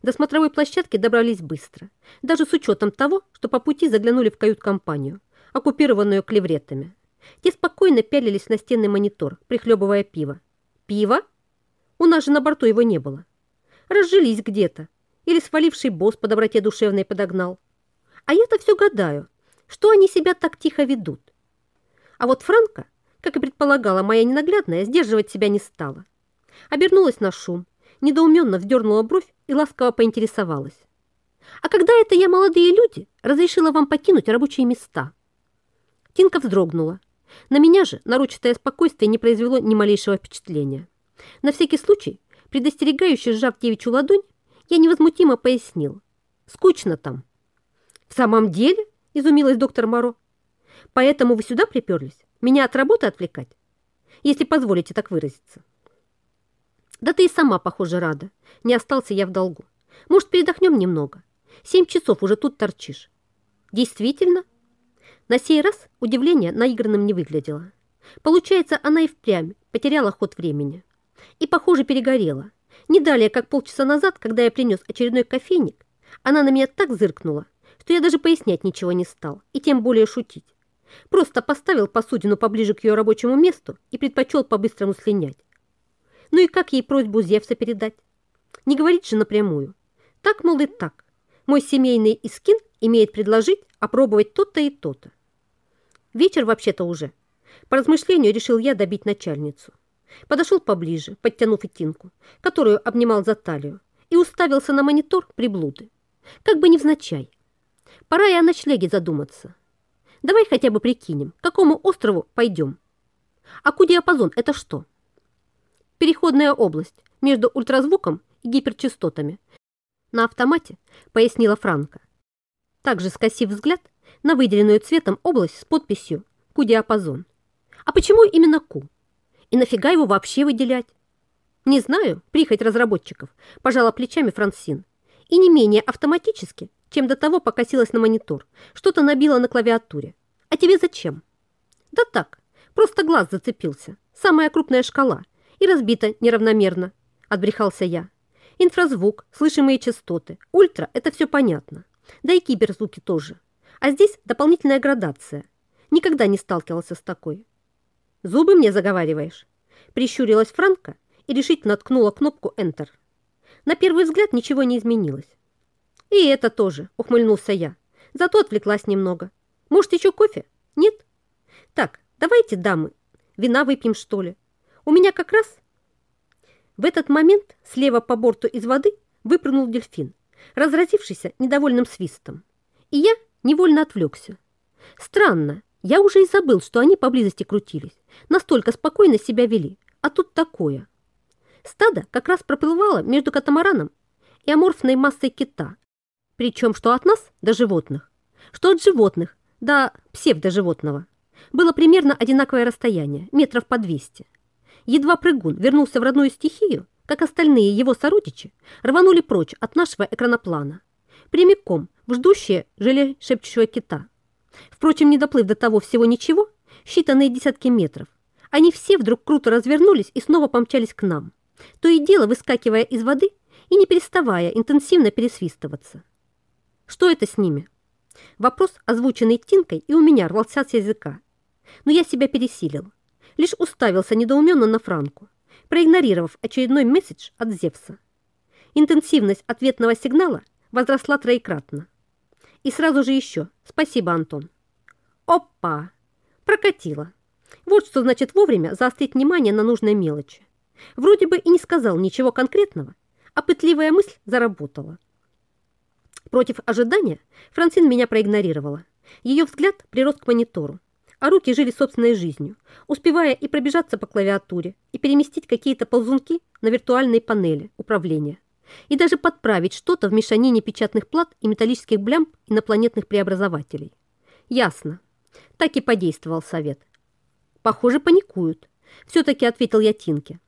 До смотровой площадки добрались быстро, даже с учетом того, что по пути заглянули в кают-компанию, оккупированную клевретами. Те спокойно пялились на стенный монитор, прихлебывая пиво. Пиво? У нас же на борту его не было. Разжились где-то, или сваливший босс по доброте душевной подогнал. А я-то все гадаю, что они себя так тихо ведут. А вот Франка, как и предполагала моя ненаглядная, сдерживать себя не стала. Обернулась на шум, недоуменно вздернула бровь и ласково поинтересовалась. «А когда это я, молодые люди, разрешила вам покинуть рабочие места?» Тинка вздрогнула. На меня же нарочатое спокойствие не произвело ни малейшего впечатления. На всякий случай, предостерегающе сжав девичью ладонь, я невозмутимо пояснил. «Скучно там». «В самом деле?» – изумилась доктор Моро. «Поэтому вы сюда приперлись? Меня от работы отвлекать? Если позволите так выразиться». «Да ты и сама, похоже, рада. Не остался я в долгу. Может, передохнем немного? Семь часов уже тут торчишь». «Действительно?» На сей раз удивление наигранным не выглядело. Получается, она и впрямь потеряла ход времени. И, похоже, перегорела. Не далее, как полчаса назад, когда я принес очередной кофейник, она на меня так зыркнула, что я даже пояснять ничего не стал, и тем более шутить. Просто поставил посудину поближе к ее рабочему месту и предпочел по-быстрому слинять. Ну и как ей просьбу Зевса передать? Не говорить же напрямую. Так, мол, и так. Мой семейный искин имеет предложить опробовать то-то и то-то. Вечер вообще-то уже. По размышлению решил я добить начальницу. Подошел поближе, подтянув Итинку, которую обнимал за талию, и уставился на монитор приблуды. Как бы невзначай. Пора и о ночлеге задуматься. Давай хотя бы прикинем, к какому острову пойдем. А кудиапазон – это что? Переходная область между ультразвуком и гиперчастотами. На автомате, пояснила Франко. Также скосив взгляд на выделенную цветом область с подписью «Ку-диапазон». А почему именно Ку? И нафига его вообще выделять? Не знаю, прихоть разработчиков, пожала плечами Франсин. И не менее автоматически, чем до того покосилась на монитор, что-то набила на клавиатуре. А тебе зачем? Да так, просто глаз зацепился. Самая крупная шкала. И разбита неравномерно, отбрехался я. Инфразвук, слышимые частоты, ультра – это все понятно. Да и киберзвуки тоже. А здесь дополнительная градация. Никогда не сталкивался с такой. «Зубы мне заговариваешь?» Прищурилась Франка и решительно ткнула кнопку Enter. На первый взгляд ничего не изменилось. «И это тоже», — ухмыльнулся я. «Зато отвлеклась немного. Может, еще кофе? Нет? Так, давайте, дамы, вина выпьем, что ли? У меня как раз...» В этот момент слева по борту из воды выпрыгнул дельфин, разразившийся недовольным свистом. И я невольно отвлекся. Странно, я уже и забыл, что они поблизости крутились. Настолько спокойно себя вели. А тут такое. Стадо как раз проплывало между катамараном и аморфной массой кита. Причем что от нас до животных, что от животных до псевдоживотного. Было примерно одинаковое расстояние, метров по 200. Едва прыгун вернулся в родную стихию, как остальные его сородичи рванули прочь от нашего экраноплана прямиком в ждущее желе шепчущего кита. Впрочем, не доплыв до того всего ничего, считанные десятки метров, они все вдруг круто развернулись и снова помчались к нам, то и дело выскакивая из воды и не переставая интенсивно пересвистываться. Что это с ними? Вопрос, озвученный Тинкой, и у меня рвался с языка. Но я себя пересилил. Лишь уставился недоуменно на Франку, проигнорировав очередной месседж от Зевса. Интенсивность ответного сигнала – возросла троекратно. И сразу же еще. Спасибо, Антон. Опа! Прокатило. Вот что значит вовремя заострить внимание на нужной мелочи. Вроде бы и не сказал ничего конкретного, а пытливая мысль заработала. Против ожидания Франсин меня проигнорировала. Ее взгляд прирос к монитору, а руки жили собственной жизнью, успевая и пробежаться по клавиатуре, и переместить какие-то ползунки на виртуальные панели управления и даже подправить что-то в мешанине печатных плат и металлических блямб инопланетных преобразователей. Ясно. Так и подействовал совет. Похоже, паникуют. Все-таки ответил я Тинке.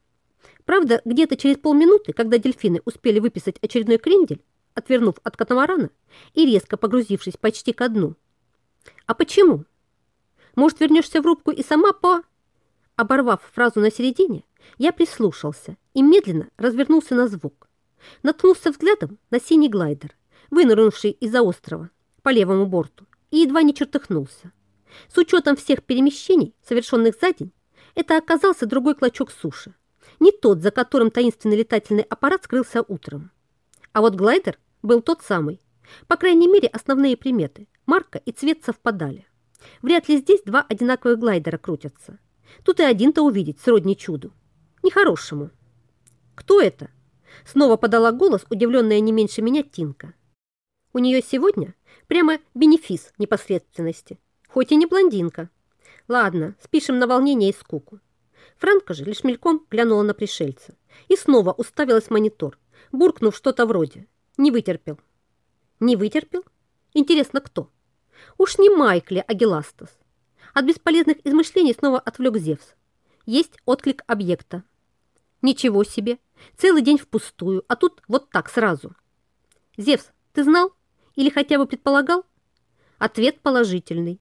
Правда, где-то через полминуты, когда дельфины успели выписать очередной крендель, отвернув от катамарана и резко погрузившись почти ко дну. А почему? Может, вернешься в рубку и сама по... Оборвав фразу на середине, я прислушался и медленно развернулся на звук наткнулся взглядом на синий глайдер, вынырнувший из-за острова по левому борту, и едва не чертыхнулся. С учетом всех перемещений, совершенных за день, это оказался другой клочок суши, не тот, за которым таинственный летательный аппарат скрылся утром. А вот глайдер был тот самый. По крайней мере, основные приметы, марка и цвет совпадали. Вряд ли здесь два одинаковых глайдера крутятся. Тут и один-то увидеть сродни чуду. Нехорошему. «Кто это?» Снова подала голос, удивленная не меньше меня Тинка. У нее сегодня прямо бенефис непосредственности, хоть и не блондинка. Ладно, спишем на волнение и скуку. Франка же лишь мельком глянула на пришельца и снова уставилась в монитор, буркнув что-то вроде «не вытерпел». «Не вытерпел? Интересно, кто?» Уж не Майкли Агиластас. От бесполезных измышлений снова отвлек Зевс. Есть отклик объекта. Ничего себе, целый день впустую, а тут вот так сразу. Зевс, ты знал или хотя бы предполагал? Ответ положительный.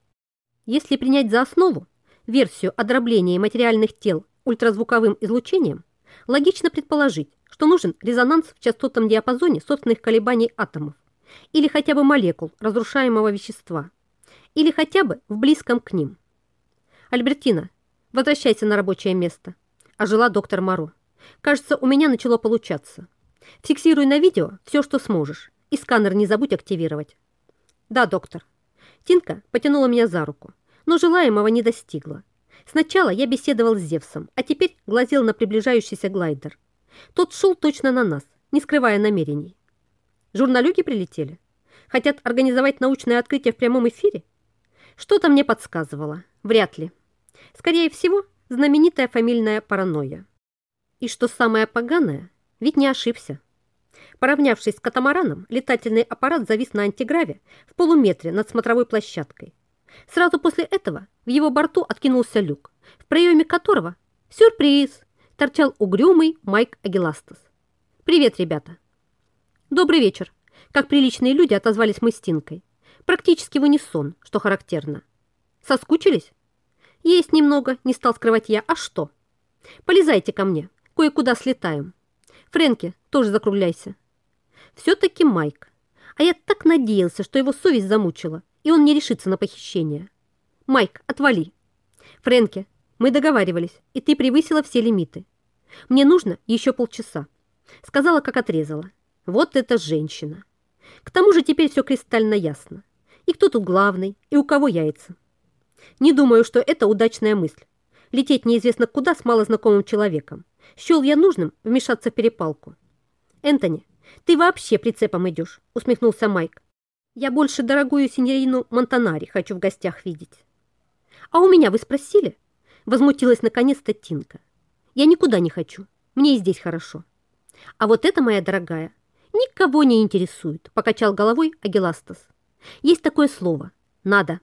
Если принять за основу версию о дроблении материальных тел ультразвуковым излучением, логично предположить, что нужен резонанс в частотном диапазоне собственных колебаний атомов или хотя бы молекул разрушаемого вещества, или хотя бы в близком к ним. «Альбертина, возвращайся на рабочее место», – ожила доктор Моро. «Кажется, у меня начало получаться. Фиксируй на видео все, что сможешь, и сканер не забудь активировать». «Да, доктор». Тинка потянула меня за руку, но желаемого не достигла. Сначала я беседовал с Зевсом, а теперь глазел на приближающийся глайдер. Тот шел точно на нас, не скрывая намерений. Журналюги прилетели? Хотят организовать научное открытие в прямом эфире? Что-то мне подсказывало. Вряд ли. Скорее всего, знаменитая фамильная паранойя. И что самое поганое, ведь не ошибся. Поравнявшись с катамараном, летательный аппарат завис на антиграве в полуметре над смотровой площадкой. Сразу после этого в его борту откинулся люк, в проеме которого, сюрприз, торчал угрюмый Майк Агиластас. «Привет, ребята!» «Добрый вечер!» Как приличные люди отозвались мы с Тинкой. Практически в унисон, что характерно. Соскучились? Есть немного, не стал скрывать я. А что? Полезайте ко мне, кое-куда слетаем. Фрэнки, тоже закругляйся. Все-таки Майк. А я так надеялся, что его совесть замучила, и он не решится на похищение. Майк, отвали. Фрэнки, мы договаривались, и ты превысила все лимиты. Мне нужно еще полчаса. Сказала, как отрезала. Вот эта женщина. К тому же теперь все кристально ясно. И кто тут главный, и у кого яйца. Не думаю, что это удачная мысль. Лететь неизвестно куда с малознакомым человеком. Счел я нужным вмешаться в перепалку. «Энтони, ты вообще прицепом идешь», — усмехнулся Майк. «Я больше дорогую синьорину Монтанари хочу в гостях видеть». «А у меня вы спросили?» Возмутилась наконец-то Тинка. «Я никуда не хочу. Мне и здесь хорошо. А вот это, моя дорогая, «Никого не интересует», – покачал головой Агиластас. «Есть такое слово. Надо».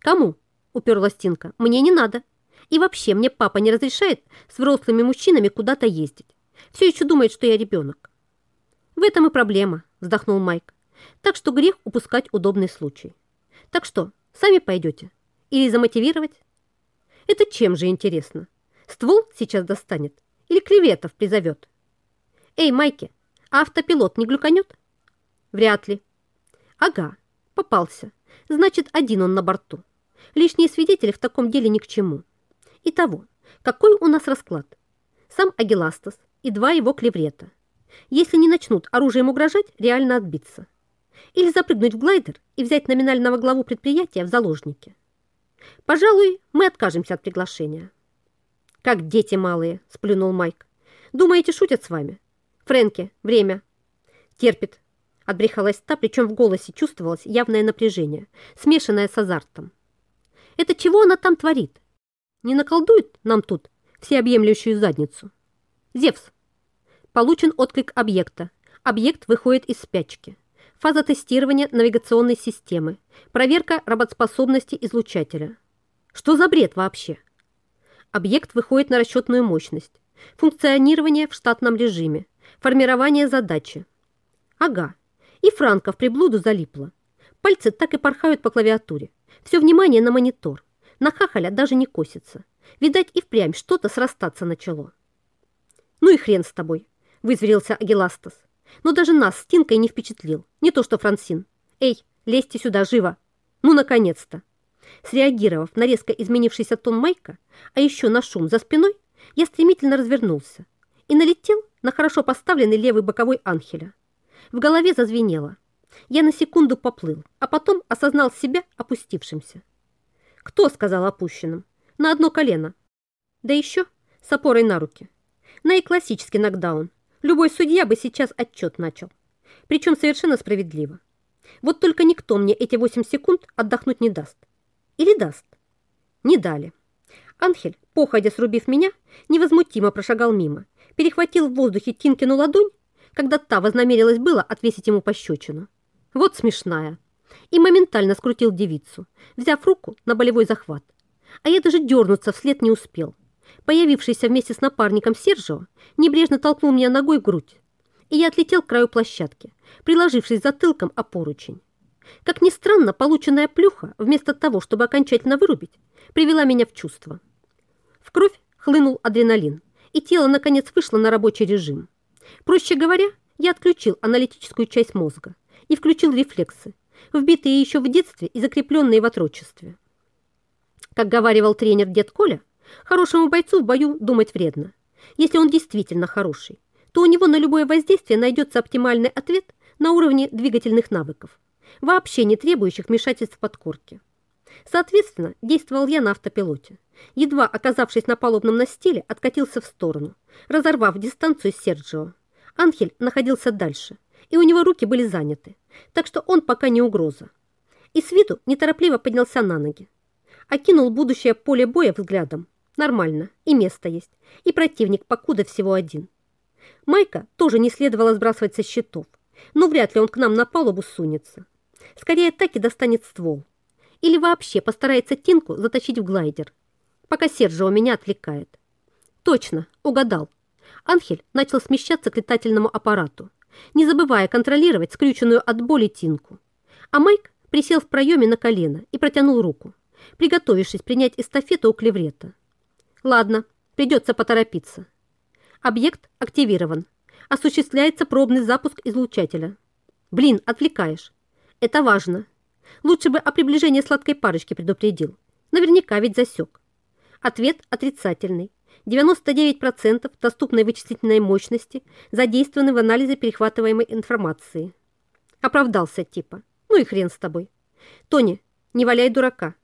«Кому?» – уперлась Тинка. «Мне не надо. И вообще, мне папа не разрешает с взрослыми мужчинами куда-то ездить. Все еще думает, что я ребенок». «В этом и проблема», – вздохнул Майк. «Так что грех упускать удобный случай. Так что, сами пойдете? Или замотивировать?» «Это чем же интересно? Ствол сейчас достанет? Или Креветов призовет?» «Эй, Майки, а автопилот не глюканет? Вряд ли. Ага, попался. Значит, один он на борту. Лишние свидетели в таком деле ни к чему. Итого, какой у нас расклад? Сам Агиластас и два его клеврета. Если не начнут оружием угрожать, реально отбиться. Или запрыгнуть в глайдер и взять номинального главу предприятия в заложники. Пожалуй, мы откажемся от приглашения. «Как дети малые», – сплюнул Майк. «Думаете, шутят с вами? Фрэнки, время. Терпит. Отбрехалась та, причем в голосе чувствовалось явное напряжение, смешанное с азартом. Это чего она там творит? Не наколдует нам тут всеобъемлющую задницу? Зевс. Получен отклик объекта. Объект выходит из спячки. Фаза тестирования навигационной системы. Проверка работоспособности излучателя. Что за бред вообще? Объект выходит на расчетную мощность. Функционирование в штатном режиме. Формирование задачи. Ага, и Франка в приблуду залипла. Пальцы так и порхают по клавиатуре. Все внимание на монитор. На хахаля даже не косится. Видать, и впрямь что-то срастаться начало. «Ну и хрен с тобой», – вызверился Агиластас. «Но даже нас с Тинкой не впечатлил. Не то что Франсин. Эй, лезьте сюда, живо! Ну, наконец-то!» Среагировав на резко изменившийся тон Майка, а еще на шум за спиной, я стремительно развернулся и налетел на хорошо поставленный левый боковой анхеля. В голове зазвенело. Я на секунду поплыл, а потом осознал себя опустившимся. «Кто?» — сказал опущенным. «На одно колено. Да еще с опорой на руки. На и классический нокдаун, Любой судья бы сейчас отчет начал. Причем совершенно справедливо. Вот только никто мне эти 8 секунд отдохнуть не даст. Или даст? Не дали. Анхель, походя срубив меня, невозмутимо прошагал мимо, перехватил в воздухе Тинкину ладонь, когда та вознамерилась было отвесить ему пощечину. Вот смешная. И моментально скрутил девицу, взяв руку на болевой захват. А я даже дернуться вслед не успел. Появившийся вместе с напарником Сержио небрежно толкнул меня ногой в грудь, и я отлетел к краю площадки, приложившись затылком о поручень. Как ни странно, полученная плюха, вместо того, чтобы окончательно вырубить, привела меня в чувство. В кровь хлынул адреналин, и тело, наконец, вышло на рабочий режим. Проще говоря, я отключил аналитическую часть мозга и включил рефлексы, вбитые еще в детстве и закрепленные в отрочестве. Как говаривал тренер дед Коля, хорошему бойцу в бою думать вредно. Если он действительно хороший, то у него на любое воздействие найдется оптимальный ответ на уровне двигательных навыков, вообще не требующих вмешательств подкорки. Соответственно, действовал я на автопилоте. Едва оказавшись на палубном настиле, откатился в сторону, разорвав дистанцию с Серджио. Анхель находился дальше, и у него руки были заняты, так что он пока не угроза. И с виду неторопливо поднялся на ноги. Окинул будущее поле боя взглядом. Нормально, и место есть, и противник покуда всего один. Майка тоже не следовало сбрасывать со счетов, но вряд ли он к нам на палубу сунется. Скорее так и достанет ствол. Или вообще постарается Тинку затащить в глайдер, пока Сержио меня отвлекает. Точно, угадал. Анхель начал смещаться к летательному аппарату, не забывая контролировать скрюченную от боли Тинку. А Майк присел в проеме на колено и протянул руку, приготовившись принять эстафету у клеврета. Ладно, придется поторопиться. Объект активирован. Осуществляется пробный запуск излучателя. Блин, отвлекаешь. Это важно. Лучше бы о приближении сладкой парочки предупредил. Наверняка ведь засек. Ответ отрицательный. 99% доступной вычислительной мощности задействованы в анализе перехватываемой информации. Оправдался типа. Ну и хрен с тобой. Тони, не валяй дурака.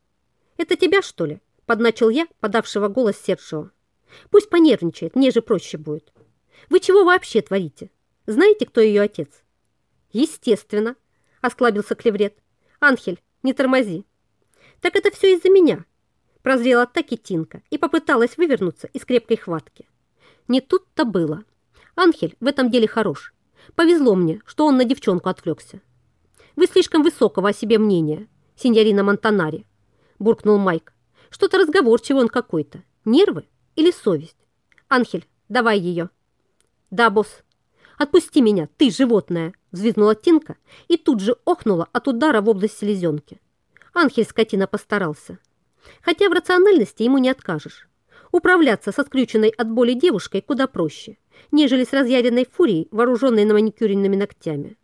Это тебя, что ли? Подначил я, подавшего голос Серджио. Пусть понервничает, мне же проще будет. Вы чего вообще творите? Знаете, кто ее отец? Естественно, осклабился Клеврет. Анхель, не тормози. Так это все из-за меня. Прозрела таки Тинка и попыталась вывернуться из крепкой хватки. Не тут-то было. Анхель в этом деле хорош. Повезло мне, что он на девчонку отвлекся. Вы слишком высокого о себе мнения, сеньорина Монтанари, буркнул Майк. Что-то разговорчивый он какой-то. Нервы или совесть? Анхель, давай ее. Да, босс. Отпусти меня, ты животное, взвизгнула Тинка и тут же охнула от удара в область селезенки. Анхель скотина постарался. Хотя в рациональности ему не откажешь. Управляться со скрюченной от боли девушкой куда проще, нежели с разъяренной фурией, вооруженной на маникюренными ногтями.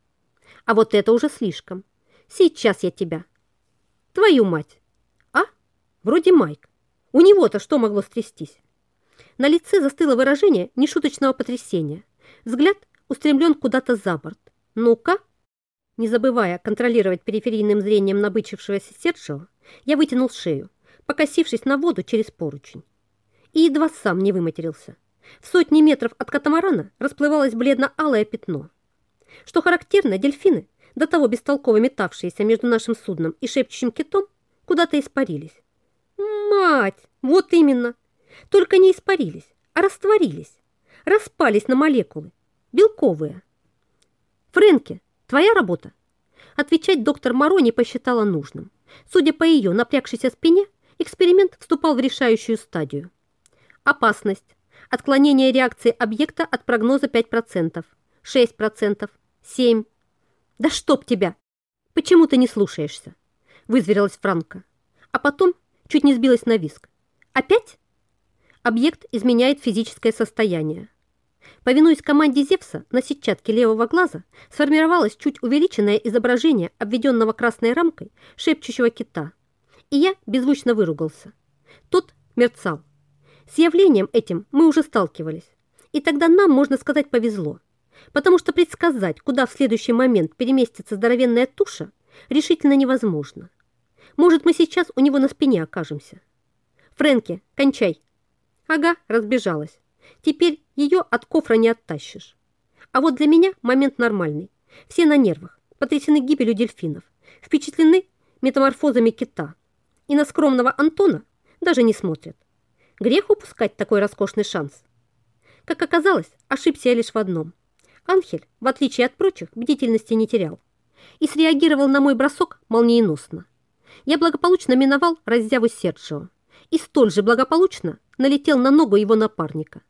А вот это уже слишком. Сейчас я тебя. Твою мать. А? Вроде Майк. У него-то что могло стрястись? На лице застыло выражение нешуточного потрясения. Взгляд устремлен куда-то за борт. Ну-ка. Не забывая контролировать периферийным зрением набычившегося Серджио, я вытянул шею, покосившись на воду через поручень. И едва сам не выматерился. В сотни метров от катамарана расплывалось бледно-алое пятно. Что характерно, дельфины, до того бестолково метавшиеся между нашим судном и шепчущим китом, куда-то испарились. Мать! Вот именно! Только не испарились, а растворились, распались на молекулы, белковые. Фрэнки, твоя работа? Отвечать доктор Моро не посчитала нужным. Судя по ее напрягшейся спине, эксперимент вступал в решающую стадию. Опасность. Отклонение реакции объекта от прогноза 5%, 6%, 7%. Да чтоб тебя! Почему ты не слушаешься? Вызверилась Франка. А потом чуть не сбилась на виск. Опять? Объект изменяет физическое состояние. Повинуясь команде Зевса, на сетчатке левого глаза сформировалось чуть увеличенное изображение обведенного красной рамкой шепчущего кита – и я беззвучно выругался. Тот мерцал. С явлением этим мы уже сталкивались, и тогда нам, можно сказать, повезло, потому что предсказать, куда в следующий момент переместится здоровенная туша, решительно невозможно. Может, мы сейчас у него на спине окажемся. Фрэнки, кончай. Ага, разбежалась. Теперь ее от кофра не оттащишь. А вот для меня момент нормальный. Все на нервах, потрясены гибелью дельфинов, впечатлены метаморфозами кита. И на скромного Антона даже не смотрят. Грех упускать такой роскошный шанс. Как оказалось, ошибся я лишь в одном. Анхель, в отличие от прочих, бдительности не терял и среагировал на мой бросок молниеносно. Я благополучно миновал раззяву Серджио и столь же благополучно налетел на ногу его напарника.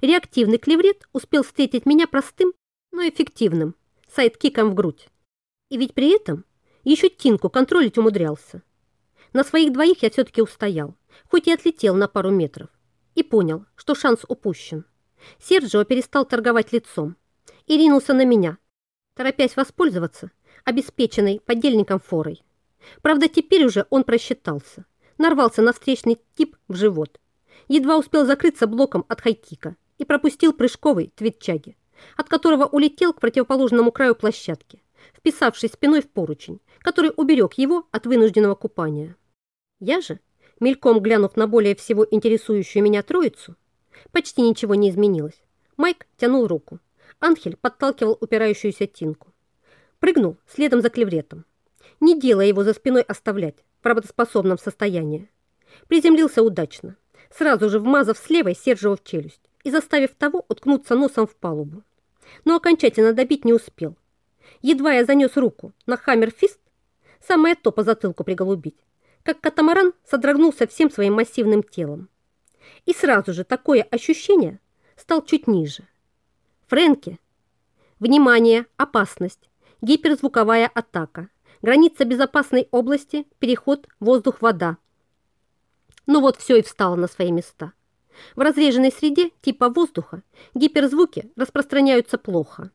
Реактивный клеврет успел встретить меня простым, но эффективным, сайдкиком в грудь. И ведь при этом еще Тинку контролить умудрялся. На своих двоих я все-таки устоял, хоть и отлетел на пару метров, и понял, что шанс упущен. Серджио перестал торговать лицом и ринулся на меня, торопясь воспользоваться обеспеченной подельником форой. Правда, теперь уже он просчитался, нарвался на встречный тип в живот. Едва успел закрыться блоком от хайкика и пропустил прыжковый твитчаги, от которого улетел к противоположному краю площадки, вписавшись спиной в поручень, который уберег его от вынужденного купания. Я же, мельком глянув на более всего интересующую меня троицу, почти ничего не изменилось. Майк тянул руку, Анхель подталкивал упирающуюся Тинку. Прыгнул следом за клевретом, не делая его за спиной оставлять в работоспособном состоянии. Приземлился удачно, сразу же вмазав с левой Сержева в челюсть и заставив того уткнуться носом в палубу. Но окончательно добить не успел. Едва я занес руку на хаммерфист, самое то по затылку приголубить, как катамаран содрогнулся всем своим массивным телом. И сразу же такое ощущение стал чуть ниже – Фрэнки. Внимание, опасность. Гиперзвуковая атака. Граница безопасной области, переход воздух-вода. Ну вот все и встало на свои места. В разреженной среде типа воздуха гиперзвуки распространяются плохо,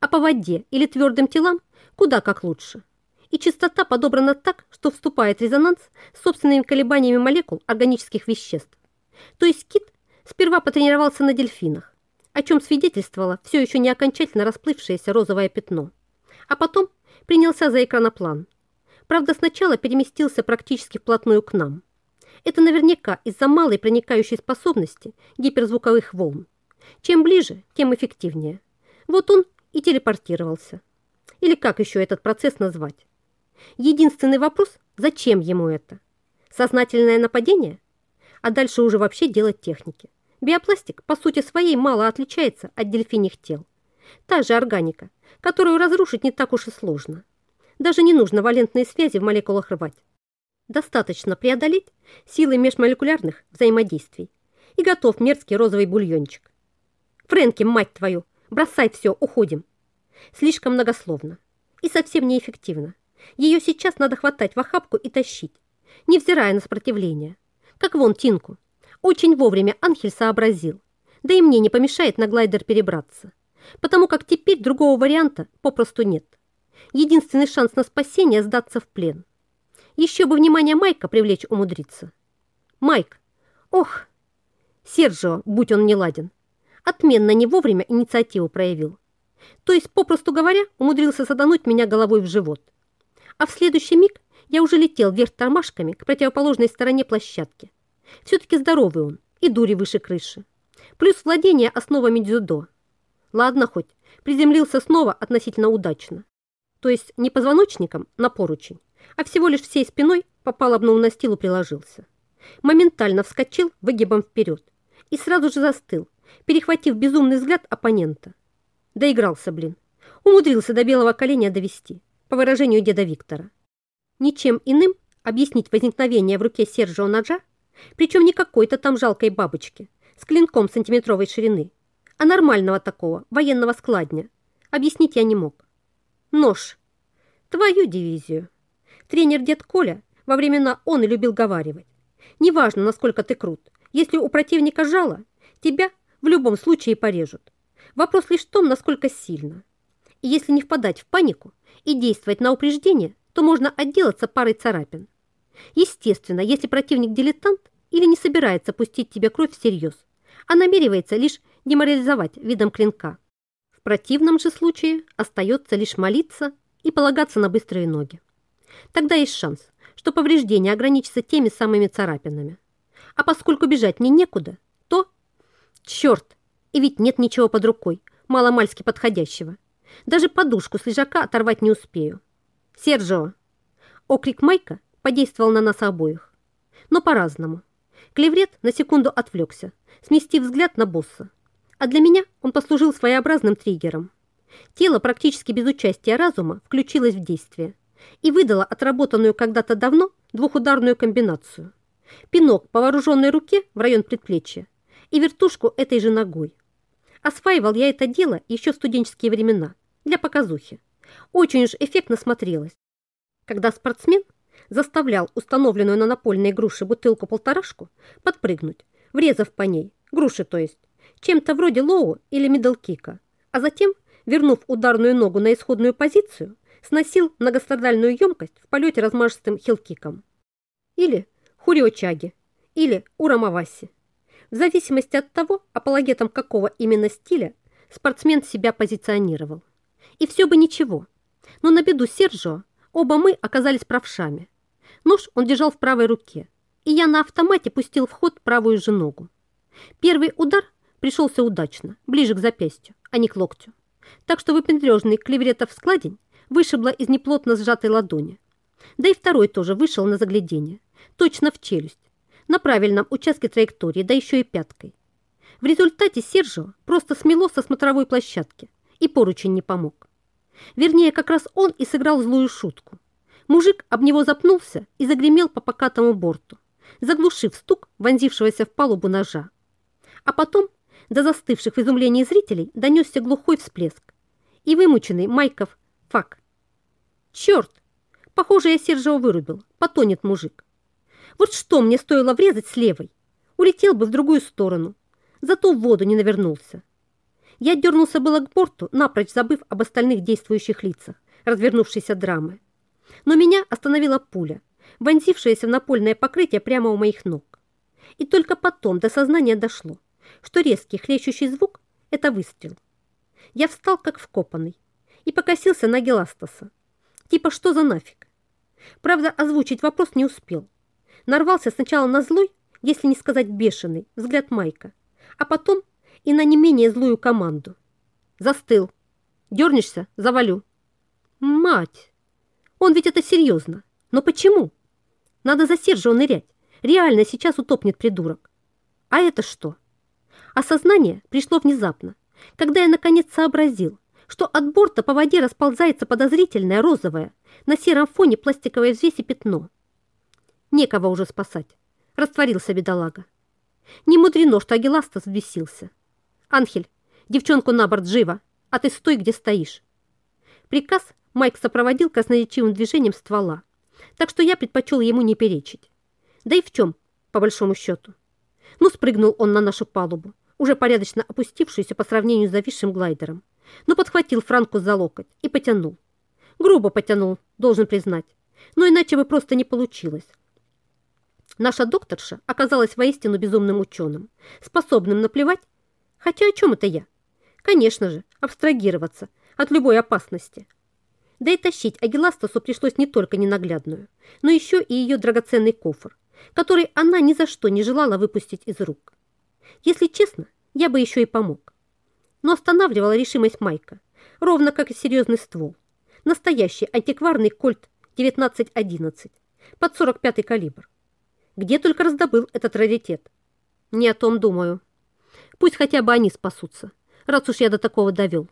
а по воде или твердым телам куда как лучше. И частота подобрана так, что вступает в резонанс с собственными колебаниями молекул органических веществ. То есть кит сперва потренировался на дельфинах, о чем свидетельствовало все еще не окончательно расплывшееся розовое пятно. А потом принялся за экраноплан. Правда, сначала переместился практически вплотную к нам. Это наверняка из-за малой проникающей способности гиперзвуковых волн. Чем ближе, тем эффективнее. Вот он и телепортировался. Или как еще этот процесс назвать? Единственный вопрос, зачем ему это? Сознательное нападение? А дальше уже вообще делать техники. Биопластик по сути своей мало отличается от дельфиних тел. Та же органика, которую разрушить не так уж и сложно. Даже не нужно валентные связи в молекулах рвать. Достаточно преодолеть силы межмолекулярных взаимодействий. И готов мерзкий розовый бульончик. Фрэнки, мать твою, бросай все, уходим. Слишком многословно. И совсем неэффективно. Ее сейчас надо хватать в охапку и тащить, невзирая на сопротивление. Как вон Тинку. Очень вовремя Анхель сообразил. Да и мне не помешает на глайдер перебраться. Потому как теперь другого варианта попросту нет. Единственный шанс на спасение – сдаться в плен. Еще бы внимание Майка привлечь умудриться. Майк. Ох! Серджио, будь он не ладен. Отменно не вовремя инициативу проявил. То есть, попросту говоря, умудрился садануть меня головой в живот. А в следующий миг я уже летел вверх тормашками к противоположной стороне площадки. Все-таки здоровый он и дури выше крыши. Плюс владение основами дзюдо. Ладно хоть, приземлился снова относительно удачно. То есть не позвоночником на поручень, а всего лишь всей спиной по палубному настилу приложился. Моментально вскочил выгибом вперед и сразу же застыл, перехватив безумный взгляд оппонента. Доигрался, блин. Умудрился до белого коленя довести, по выражению деда Виктора. Ничем иным объяснить возникновение в руке Сержио Наджа причем не какой-то там жалкой бабочки с клинком сантиметровой ширины, а нормального такого, военного складня. Объяснить я не мог. Нож. Твою дивизию. Тренер дед Коля во времена он и любил говаривать. Неважно, насколько ты крут, если у противника жало, тебя в любом случае порежут. Вопрос лишь в том, насколько сильно. И если не впадать в панику и действовать на упреждение, то можно отделаться парой царапин. Естественно, если противник дилетант или не собирается пустить тебе кровь всерьез, а намеревается лишь деморализовать видом клинка. В противном же случае остается лишь молиться и полагаться на быстрые ноги. Тогда есть шанс, что повреждение ограничится теми самыми царапинами. А поскольку бежать мне некуда, то... Черт! И ведь нет ничего под рукой. маломальски подходящего. Даже подушку с лежака оторвать не успею. «Сержио!» Окрик Майка подействовал на нас обоих. Но по-разному. Клеврет на секунду отвлекся, сместив взгляд на босса. А для меня он послужил своеобразным триггером. Тело практически без участия разума включилось в действие и выдало отработанную когда-то давно двухударную комбинацию. Пинок по вооруженной руке в район предплечья и вертушку этой же ногой. Осваивал я это дело еще в студенческие времена, для показухи. Очень уж эффектно смотрелось. Когда спортсмен заставлял установленную на напольной груше бутылку-полторашку подпрыгнуть, врезав по ней, груши то есть, чем-то вроде лоу или мидлкика, а затем, вернув ударную ногу на исходную позицию, сносил многострадальную емкость в полете размашистым хилкиком. Или хуриочаги, или урамаваси. В зависимости от того, апологетом какого именно стиля спортсмен себя позиционировал. И все бы ничего. Но на беду Сержио оба мы оказались правшами. Нож он держал в правой руке, и я на автомате пустил в ход правую же ногу. Первый удар пришелся удачно, ближе к запястью, а не к локтю. Так что выпендрежный клевретов складень вышибло из неплотно сжатой ладони. Да и второй тоже вышел на заглядение, точно в челюсть, на правильном участке траектории, да еще и пяткой. В результате Сержио просто смело со смотровой площадки, и поручень не помог. Вернее, как раз он и сыграл злую шутку. Мужик об него запнулся и загремел по покатому борту, заглушив стук вонзившегося в палубу ножа. А потом до застывших в изумлении зрителей донесся глухой всплеск и вымученный Майков фак. «Черт! Похоже, я Сержио вырубил. Потонет мужик. Вот что мне стоило врезать с левой. Улетел бы в другую сторону. Зато в воду не навернулся. Я дернулся было к борту, напрочь забыв об остальных действующих лицах, развернувшейся драмы. Но меня остановила пуля, вонзившаяся в напольное покрытие прямо у моих ног. И только потом до сознания дошло, что резкий хлещущий звук – это выстрел. Я встал как вкопанный и покосился на Геластаса. Типа, что за нафиг? Правда, озвучить вопрос не успел. Нарвался сначала на злой, если не сказать бешеный, взгляд Майка, а потом и на не менее злую команду. Застыл. Дернешься – завалю. Мать! Он ведь это серьезно. Но почему? Надо за Сержа нырять. Реально сейчас утопнет придурок. А это что? Осознание пришло внезапно, когда я наконец сообразил, что от борта по воде расползается подозрительное розовое на сером фоне пластиковой взвеси пятно. Некого уже спасать. Растворился бедолага. Не мудрено, что Агиластас взбесился. «Анхель, девчонку на борт живо, а ты стой, где стоишь». Приказ Майк сопроводил красноречивым движением ствола, так что я предпочел ему не перечить. Да и в чем, по большому счету. Ну, спрыгнул он на нашу палубу, уже порядочно опустившуюся по сравнению с зависшим глайдером, но подхватил Франку за локоть и потянул. Грубо потянул, должен признать, но иначе бы просто не получилось. Наша докторша оказалась воистину безумным ученым, способным наплевать Хотя о чем это я? Конечно же, абстрагироваться от любой опасности. Да и тащить Агиластасу пришлось не только ненаглядную, но еще и ее драгоценный кофр, который она ни за что не желала выпустить из рук. Если честно, я бы еще и помог. Но останавливала решимость Майка, ровно как и серьезный ствол. Настоящий антикварный кольт 1911 под 45-й калибр. Где только раздобыл этот раритет? Не о том думаю. Пусть хотя бы они спасутся, раз уж я до такого довел.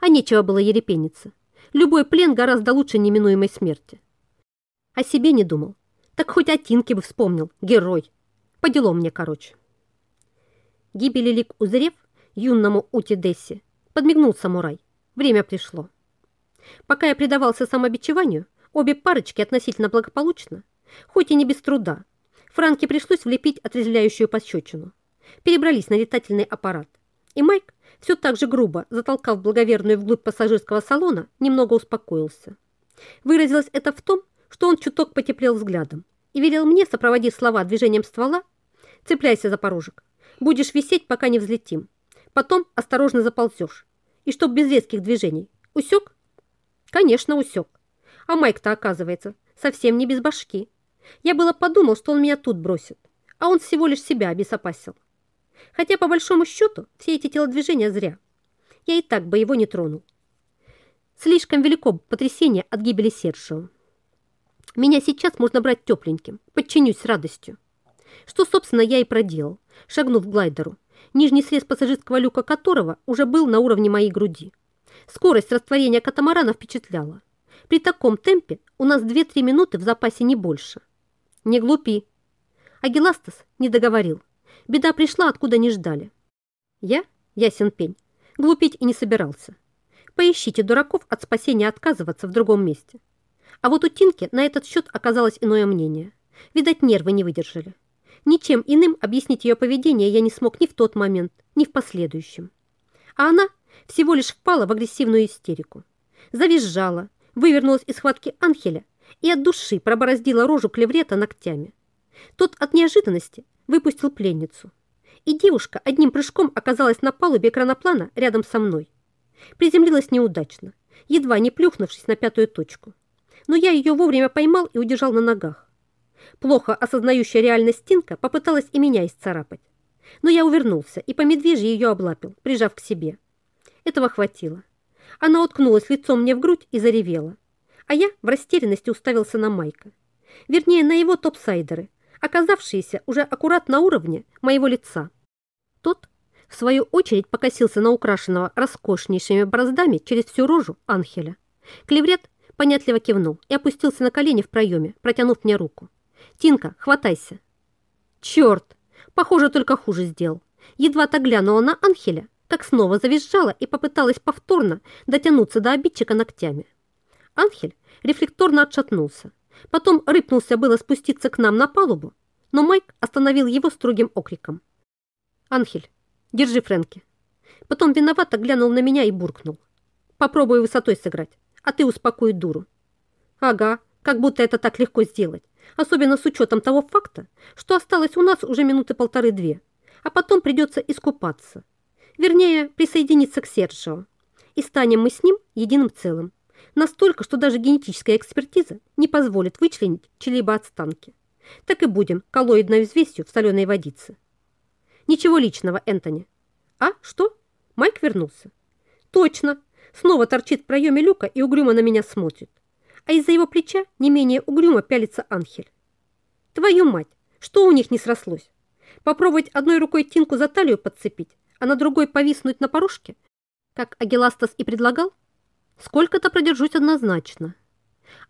А нечего было ерепениться. Любой плен гораздо лучше неминуемой смерти. О себе не думал. Так хоть о Тинке бы вспомнил. Герой. По делам мне, короче. Гибели лик узрев юному Ути Десси, подмигнул самурай. Время пришло. Пока я предавался самобичеванию, обе парочки относительно благополучно, хоть и не без труда, Франке пришлось влепить отрезвляющую пощечину перебрались на летательный аппарат. И Майк, все так же грубо затолкав благоверную вглубь пассажирского салона, немного успокоился. Выразилось это в том, что он чуток потеплел взглядом и велел мне, сопроводив слова движением ствола, «Цепляйся за порожек. Будешь висеть, пока не взлетим. Потом осторожно заползешь. И чтоб без резких движений. Усек?» «Конечно, усек. А Майк-то, оказывается, совсем не без башки. Я было подумал, что он меня тут бросит, а он всего лишь себя обесопасил. Хотя, по большому счету, все эти телодвижения зря. я и так бы его не тронул. Слишком велико потрясение от гибели Сершио. Меня сейчас можно брать тепленьким, подчинюсь с радостью. Что, собственно, я и проделал, шагнув к глайдеру, нижний срез пассажирского люка которого уже был на уровне моей груди. Скорость растворения катамарана впечатляла. При таком темпе у нас 2-3 минуты в запасе не больше. Не глупи. Агиластас не договорил. Беда пришла, откуда не ждали. Я, ясен пень, глупить и не собирался. Поищите дураков от спасения отказываться в другом месте. А вот у Тинки на этот счет оказалось иное мнение. Видать, нервы не выдержали. Ничем иным объяснить ее поведение я не смог ни в тот момент, ни в последующем. А она всего лишь впала в агрессивную истерику. Завизжала, вывернулась из схватки Анхеля и от души пробороздила рожу клеврета ногтями. Тот от неожиданности выпустил пленницу. И девушка одним прыжком оказалась на палубе экраноплана рядом со мной. Приземлилась неудачно, едва не плюхнувшись на пятую точку. Но я ее вовремя поймал и удержал на ногах. Плохо осознающая реальность Тинка попыталась и меня исцарапать. Но я увернулся и по медвежьи ее облапил, прижав к себе. Этого хватило. Она уткнулась лицом мне в грудь и заревела. А я в растерянности уставился на Майка. Вернее, на его топсайдеры, оказавшиеся уже аккурат на уровне моего лица. Тот, в свою очередь, покосился на украшенного роскошнейшими бороздами через всю рожу Анхеля. Клеврет понятливо кивнул и опустился на колени в проеме, протянув мне руку. «Тинка, хватайся!» «Черт! Похоже, только хуже сделал. Едва-то глянула на Анхеля, как снова завизжала и попыталась повторно дотянуться до обидчика ногтями. Анхель рефлекторно отшатнулся. Потом рыпнулся было спуститься к нам на палубу, но Майк остановил его строгим окриком. «Анхель, держи Фрэнки». Потом виновато глянул на меня и буркнул. «Попробуй высотой сыграть, а ты успокой дуру». «Ага, как будто это так легко сделать, особенно с учетом того факта, что осталось у нас уже минуты полторы-две, а потом придется искупаться. Вернее, присоединиться к Серджио. И станем мы с ним единым целым. Настолько, что даже генетическая экспертиза не позволит вычленить чьи-либо отстанки. Так и будем коллоидной взвесью в соленой водице. Ничего личного, Энтони. А, что? Майк вернулся. Точно. Снова торчит в проеме люка и угрюмо на меня смотрит. А из-за его плеча не менее угрюмо пялится Анхель. Твою мать, что у них не срослось? Попробовать одной рукой Тинку за талию подцепить, а на другой повиснуть на порожке, как Агиластас и предлагал? Сколько-то продержусь однозначно.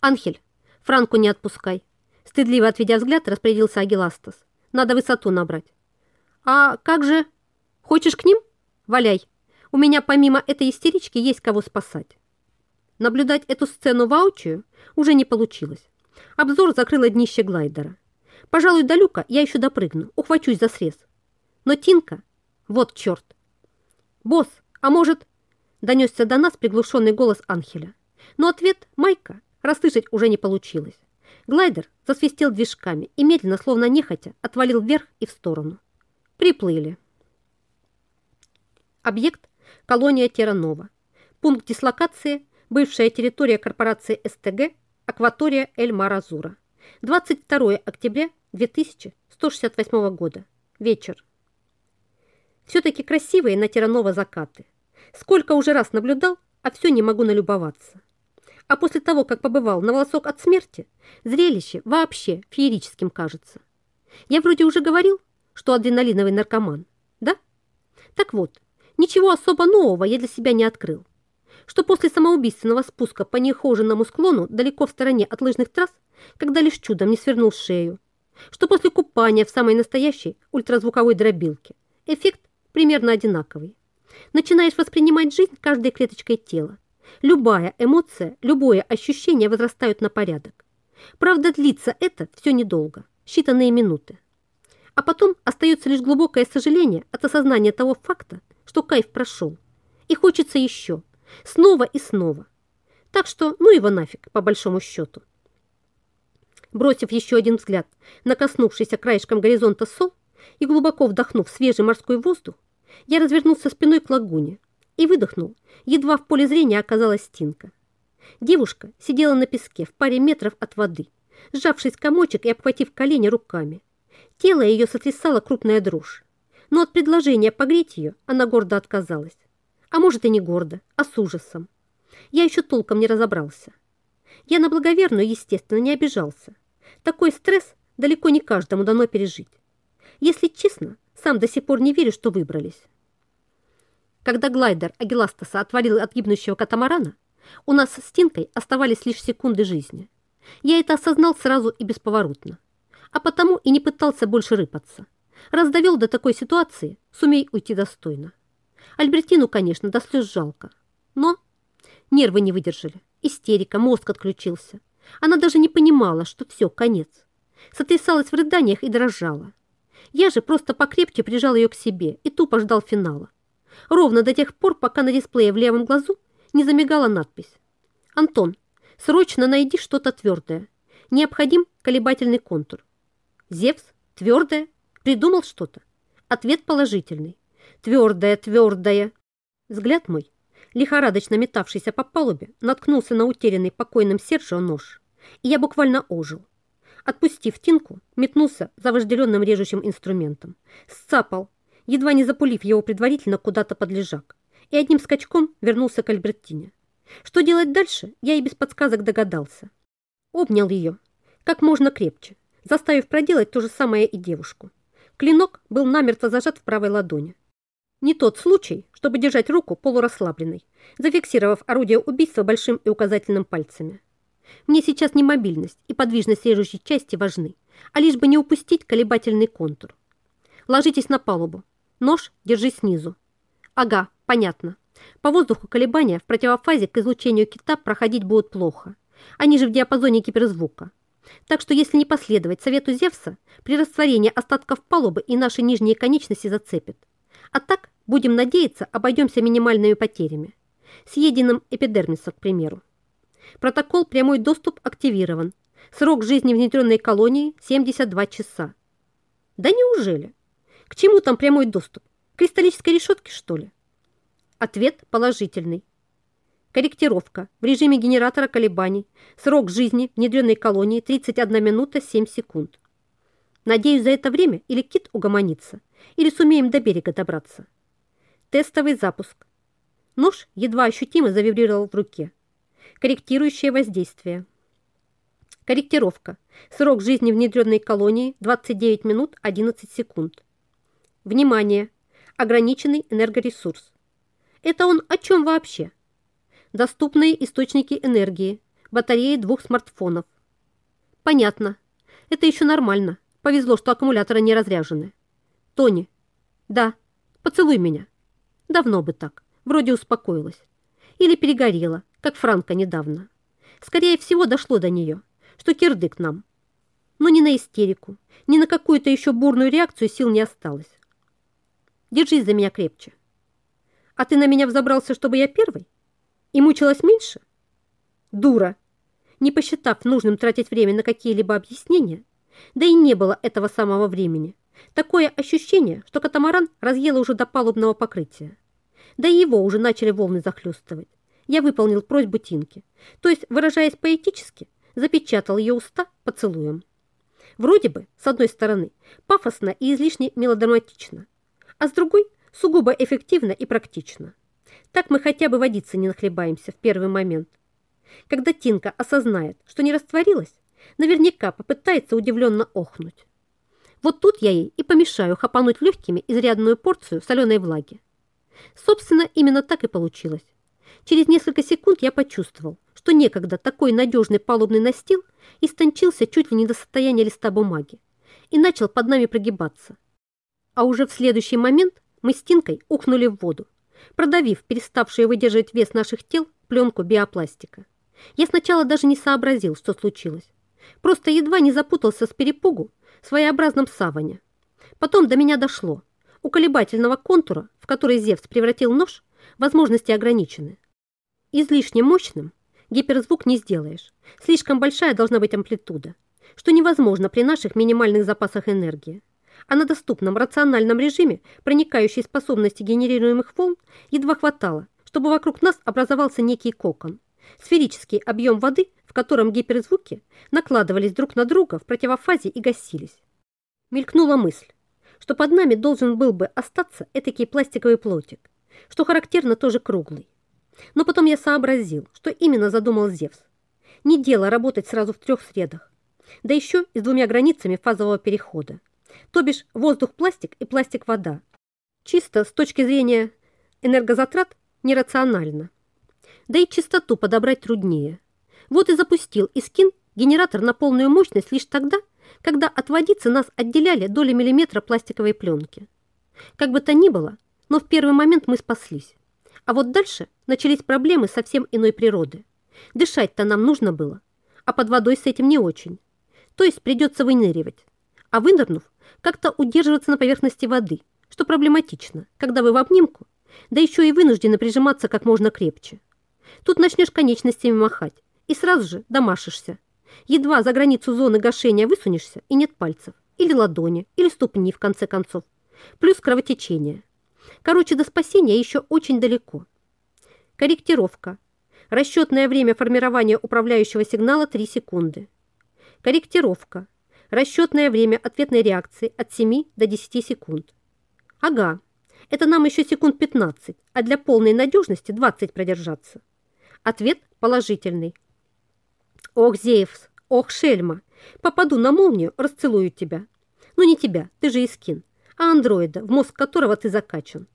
Анхель, Франку не отпускай. Стыдливо отведя взгляд, распорядился Агиластас. Надо высоту набрать. А как же? Хочешь к ним? Валяй. У меня помимо этой истерички есть кого спасать. Наблюдать эту сцену воочию уже не получилось. Обзор закрыло днище глайдера. Пожалуй, до люка я еще допрыгну, ухвачусь за срез. Но Тинка... Вот черт! Босс, а может, донесся до нас приглушенный голос Анхеля. Но ответ Майка расслышать уже не получилось. Глайдер засвистел движками и медленно, словно нехотя, отвалил вверх и в сторону. Приплыли. Объект – колония Теранова. Пункт дислокации – бывшая территория корпорации СТГ, акватория Эль-Маразура. 22 октября 2168 года. Вечер. Все-таки красивые на Теранова закаты. Сколько уже раз наблюдал, а все не могу налюбоваться. А после того, как побывал на волосок от смерти, зрелище вообще феерическим кажется. Я вроде уже говорил, что адреналиновый наркоман, да? Так вот, ничего особо нового я для себя не открыл. Что после самоубийственного спуска по нехоженному склону далеко в стороне от лыжных трасс, когда лишь чудом не свернул шею, что после купания в самой настоящей ультразвуковой дробилке эффект примерно одинаковый. Начинаешь воспринимать жизнь каждой клеточкой тела. Любая эмоция, любое ощущение возрастают на порядок. Правда, длится это все недолго, считанные минуты. А потом остается лишь глубокое сожаление от осознания того факта, что кайф прошел. И хочется еще, снова и снова. Так что ну его нафиг, по большому счету. Бросив еще один взгляд на коснувшийся краешком горизонта сол и глубоко вдохнув свежий морской воздух, я развернулся спиной к лагуне и выдохнул. Едва в поле зрения оказалась Тинка. Девушка сидела на песке в паре метров от воды, сжавшись комочек и обхватив колени руками. Тело ее сотрясало крупная дрожь, но от предложения погреть ее она гордо отказалась. А может и не гордо, а с ужасом. Я еще толком не разобрался. Я на благоверную, естественно, не обижался. Такой стресс далеко не каждому дано пережить. Если честно, сам до сих пор не верю, что выбрались. Когда глайдер Агиластаса отвалил от гибнущего катамарана, у нас с Тинкой оставались лишь секунды жизни. Я это осознал сразу и бесповоротно, а потому и не пытался больше рыпаться. Раздавил до такой ситуации, сумей уйти достойно. Альбертину, конечно, до слез жалко, но нервы не выдержали, истерика, мозг отключился. Она даже не понимала, что все, конец. Сотрясалась в рыданиях и дрожала. Я же просто покрепче прижал ее к себе и тупо ждал финала. Ровно до тех пор, пока на дисплее в левом глазу не замигала надпись. «Антон, срочно найди что-то твердое. Необходим колебательный контур». «Зевс? Твердое? Придумал что-то?» Ответ положительный. «Твердое, твердое». Взгляд мой, лихорадочно метавшийся по палубе, наткнулся на утерянный покойным Сержио нож, и я буквально ожил. Отпустив Тинку, метнулся за вожделенным режущим инструментом. Сцапал, едва не запулив его предварительно куда-то под лежак, и одним скачком вернулся к Альбертине. Что делать дальше, я и без подсказок догадался. Обнял ее, как можно крепче, заставив проделать то же самое и девушку. Клинок был намертво зажат в правой ладони. Не тот случай, чтобы держать руку полурасслабленной, зафиксировав орудие убийства большим и указательным пальцами. Мне сейчас не мобильность и подвижность режущей части важны, а лишь бы не упустить колебательный контур. Ложитесь на палубу. Нож держи снизу. Ага, понятно. По воздуху колебания в противофазе к излучению кита проходить будут плохо. Они же в диапазоне гиперзвука. Так что если не последовать совету Зевса, при растворении остатков палубы и наши нижние конечности зацепят. А так, будем надеяться, обойдемся минимальными потерями. Съеденным эпидермисом, к примеру. Протокол «Прямой доступ» активирован. Срок жизни внедренной колонии – 72 часа. Да неужели? К чему там прямой доступ? К кристаллической решетке, что ли? Ответ положительный. Корректировка в режиме генератора колебаний. Срок жизни внедренной колонии 31 минута 7 секунд. Надеюсь, за это время или кит угомонится, или сумеем до берега добраться. Тестовый запуск. Нож едва ощутимо завибрировал в руке. Корректирующее воздействие. Корректировка. Срок жизни внедренной колонии 29 минут 11 секунд. Внимание! Ограниченный энергоресурс. Это он о чем вообще? Доступные источники энергии. Батареи двух смартфонов. Понятно. Это еще нормально. Повезло, что аккумуляторы не разряжены. Тони. Да. Поцелуй меня. Давно бы так. Вроде успокоилась. Или перегорела как Франко недавно. Скорее всего, дошло до нее, что кирдык нам. Но ни на истерику, ни на какую-то еще бурную реакцию сил не осталось. Держись за меня крепче. А ты на меня взобрался, чтобы я первый? И мучилась меньше? Дура! Не посчитав нужным тратить время на какие-либо объяснения, да и не было этого самого времени. Такое ощущение, что катамаран разъела уже до палубного покрытия. Да и его уже начали волны захлестывать я выполнил просьбу Тинки, то есть, выражаясь поэтически, запечатал ее уста поцелуем. Вроде бы, с одной стороны, пафосно и излишне мелодраматично, а с другой – сугубо эффективно и практично. Так мы хотя бы водиться не нахлебаемся в первый момент. Когда Тинка осознает, что не растворилась, наверняка попытается удивленно охнуть. Вот тут я ей и помешаю хапануть легкими изрядную порцию соленой влаги. Собственно, именно так и получилось. Через несколько секунд я почувствовал, что некогда такой надежный палубный настил истончился чуть ли не до состояния листа бумаги и начал под нами прогибаться. А уже в следующий момент мы с Тинкой ухнули в воду, продавив переставшую выдерживать вес наших тел пленку биопластика. Я сначала даже не сообразил, что случилось. Просто едва не запутался с перепугу в своеобразном саване. Потом до меня дошло. У колебательного контура, в который Зевс превратил нож, возможности ограничены. Излишне мощным гиперзвук не сделаешь. Слишком большая должна быть амплитуда, что невозможно при наших минимальных запасах энергии. А на доступном рациональном режиме проникающей способности генерируемых волн едва хватало, чтобы вокруг нас образовался некий кокон. Сферический объем воды, в котором гиперзвуки накладывались друг на друга в противофазе и гасились. Мелькнула мысль, что под нами должен был бы остаться этакий пластиковый плотик, что характерно тоже круглый. Но потом я сообразил, что именно задумал Зевс. Не дело работать сразу в трех средах, да еще и с двумя границами фазового перехода, то бишь воздух-пластик и пластик-вода. Чисто с точки зрения энергозатрат нерационально. Да и частоту подобрать труднее. Вот и запустил Искин генератор на полную мощность лишь тогда, когда от водицы нас отделяли доли миллиметра пластиковой пленки. Как бы то ни было, но в первый момент мы спаслись. А вот дальше начались проблемы совсем иной природы. Дышать-то нам нужно было, а под водой с этим не очень. То есть придется выныривать. А вынырнув, как-то удерживаться на поверхности воды, что проблематично, когда вы в обнимку, да еще и вынуждены прижиматься как можно крепче. Тут начнешь конечностями махать и сразу же домашишься. Едва за границу зоны гашения высунешься, и нет пальцев, или ладони, или ступни, в конце концов. Плюс кровотечение. Короче, до спасения еще очень далеко. Корректировка. Расчетное время формирования управляющего сигнала 3 секунды. Корректировка. Расчетное время ответной реакции от 7 до 10 секунд. Ага, это нам еще секунд 15, а для полной надежности 20 продержаться. Ответ положительный. Ох, Зеевс, ох, Шельма, попаду на молнию, расцелую тебя. Ну не тебя, ты же Искин, а андроида, в мозг которого ты закачан.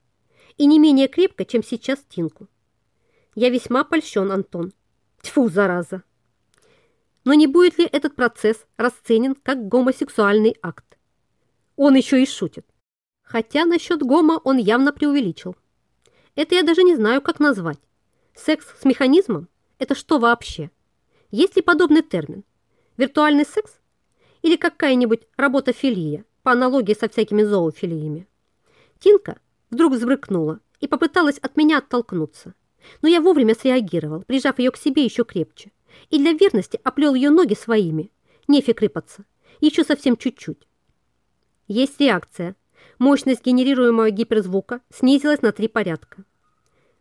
И не менее крепко, чем сейчас Тинку. Я весьма польщен, Антон. Тьфу, зараза. Но не будет ли этот процесс расценен как гомосексуальный акт? Он еще и шутит. Хотя насчет гома он явно преувеличил. Это я даже не знаю, как назвать. Секс с механизмом? Это что вообще? Есть ли подобный термин? Виртуальный секс? Или какая-нибудь работофилия, по аналогии со всякими зоофилиями? Тинка вдруг взбрыкнула и попыталась от меня оттолкнуться. Но я вовремя среагировал, прижав ее к себе еще крепче. И для верности оплел ее ноги своими. Нефиг рыпаться. Еще совсем чуть-чуть. Есть реакция. Мощность генерируемого гиперзвука снизилась на три порядка.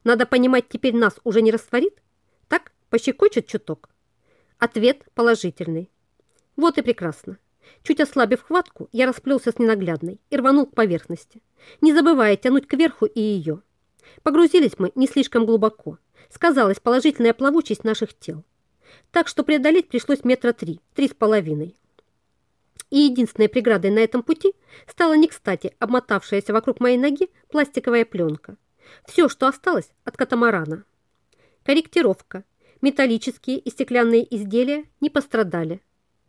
Надо понимать, теперь нас уже не растворит? Так, пощекочет чуток. Ответ положительный. Вот и прекрасно. Чуть ослабив хватку, я расплелся с ненаглядной и рванул к поверхности, не забывая тянуть кверху и ее. Погрузились мы не слишком глубоко. Сказалась положительная плавучесть наших тел. Так что преодолеть пришлось метра три, три с половиной. И единственной преградой на этом пути стала не кстати обмотавшаяся вокруг моей ноги пластиковая пленка. Все, что осталось от катамарана. Корректировка, Металлические и стеклянные изделия не пострадали.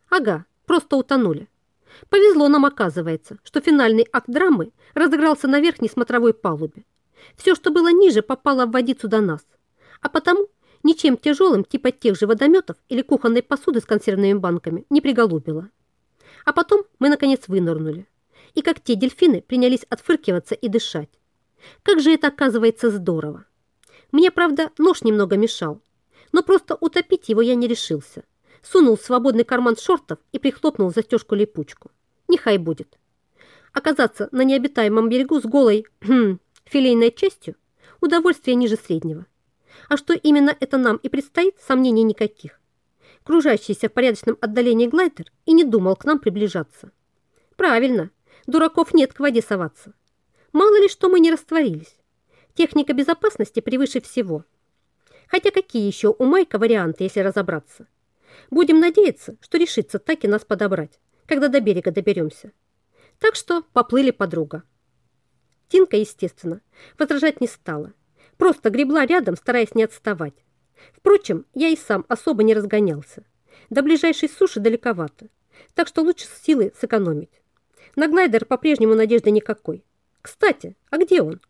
Ага, просто утонули. Повезло нам, оказывается, что финальный акт драмы разыгрался на верхней смотровой палубе. Все, что было ниже, попало в водицу до нас. А потому ничем тяжелым, типа тех же водометов или кухонной посуды с консервными банками, не приголубило. А потом мы, наконец, вынырнули. И как те дельфины принялись отфыркиваться и дышать. Как же это, оказывается, здорово. Мне, правда, нож немного мешал, но просто утопить его я не решился. Сунул в свободный карман шортов и прихлопнул застежку-липучку. Нехай будет. Оказаться на необитаемом берегу с голой хм, филейной частью – удовольствие ниже среднего. А что именно это нам и предстоит, сомнений никаких. Кружащийся в порядочном отдалении глайдер и не думал к нам приближаться. Правильно, дураков нет к воде соваться. Мало ли что мы не растворились. Техника безопасности превыше всего – Хотя какие еще у Майка варианты, если разобраться? Будем надеяться, что решится так и нас подобрать, когда до берега доберемся. Так что поплыли подруга. Тинка, естественно, возражать не стала. Просто гребла рядом, стараясь не отставать. Впрочем, я и сам особо не разгонялся. До ближайшей суши далековато, так что лучше силы сэкономить. На глайдер по-прежнему надежды никакой. Кстати, а где он?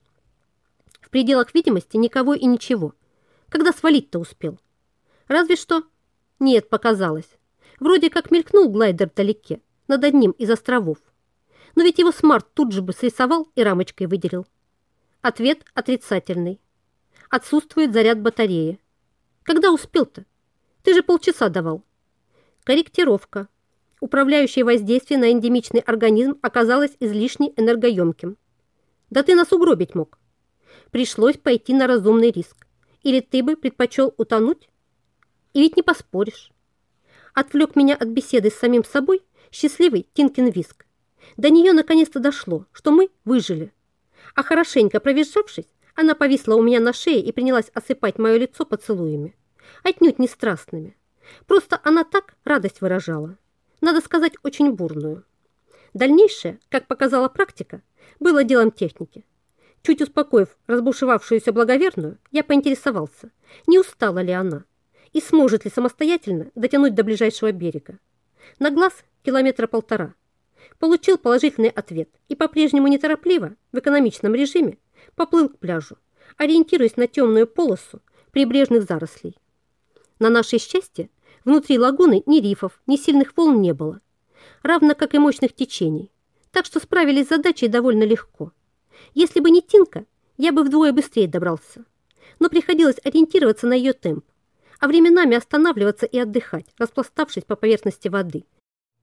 В пределах видимости никого и ничего – когда свалить-то успел? Разве что... Нет, показалось. Вроде как мелькнул глайдер вдалеке, над одним из островов. Но ведь его смарт тут же бы срисовал и рамочкой выделил. Ответ отрицательный. Отсутствует заряд батареи. Когда успел-то? Ты же полчаса давал. Корректировка. Управляющее воздействие на эндемичный организм оказалось излишне энергоемким. Да ты нас угробить мог. Пришлось пойти на разумный риск. Или ты бы предпочел утонуть? И ведь не поспоришь. Отвлек меня от беседы с самим собой счастливый Тинкин Виск. До нее наконец-то дошло, что мы выжили. А хорошенько провизжавшись, Она повисла у меня на шее и принялась осыпать мое лицо поцелуями. Отнюдь не страстными. Просто она так радость выражала. Надо сказать, очень бурную. Дальнейшее, как показала практика, было делом техники. Чуть успокоив разбушевавшуюся благоверную, я поинтересовался, не устала ли она и сможет ли самостоятельно дотянуть до ближайшего берега. На глаз километра полтора. Получил положительный ответ и по-прежнему неторопливо, в экономичном режиме, поплыл к пляжу, ориентируясь на темную полосу прибрежных зарослей. На наше счастье, внутри лагуны ни рифов, ни сильных волн не было, равно как и мощных течений, так что справились с задачей довольно легко. Если бы не Тинка, я бы вдвое быстрее добрался, но приходилось ориентироваться на ее темп, а временами останавливаться и отдыхать, распластавшись по поверхности воды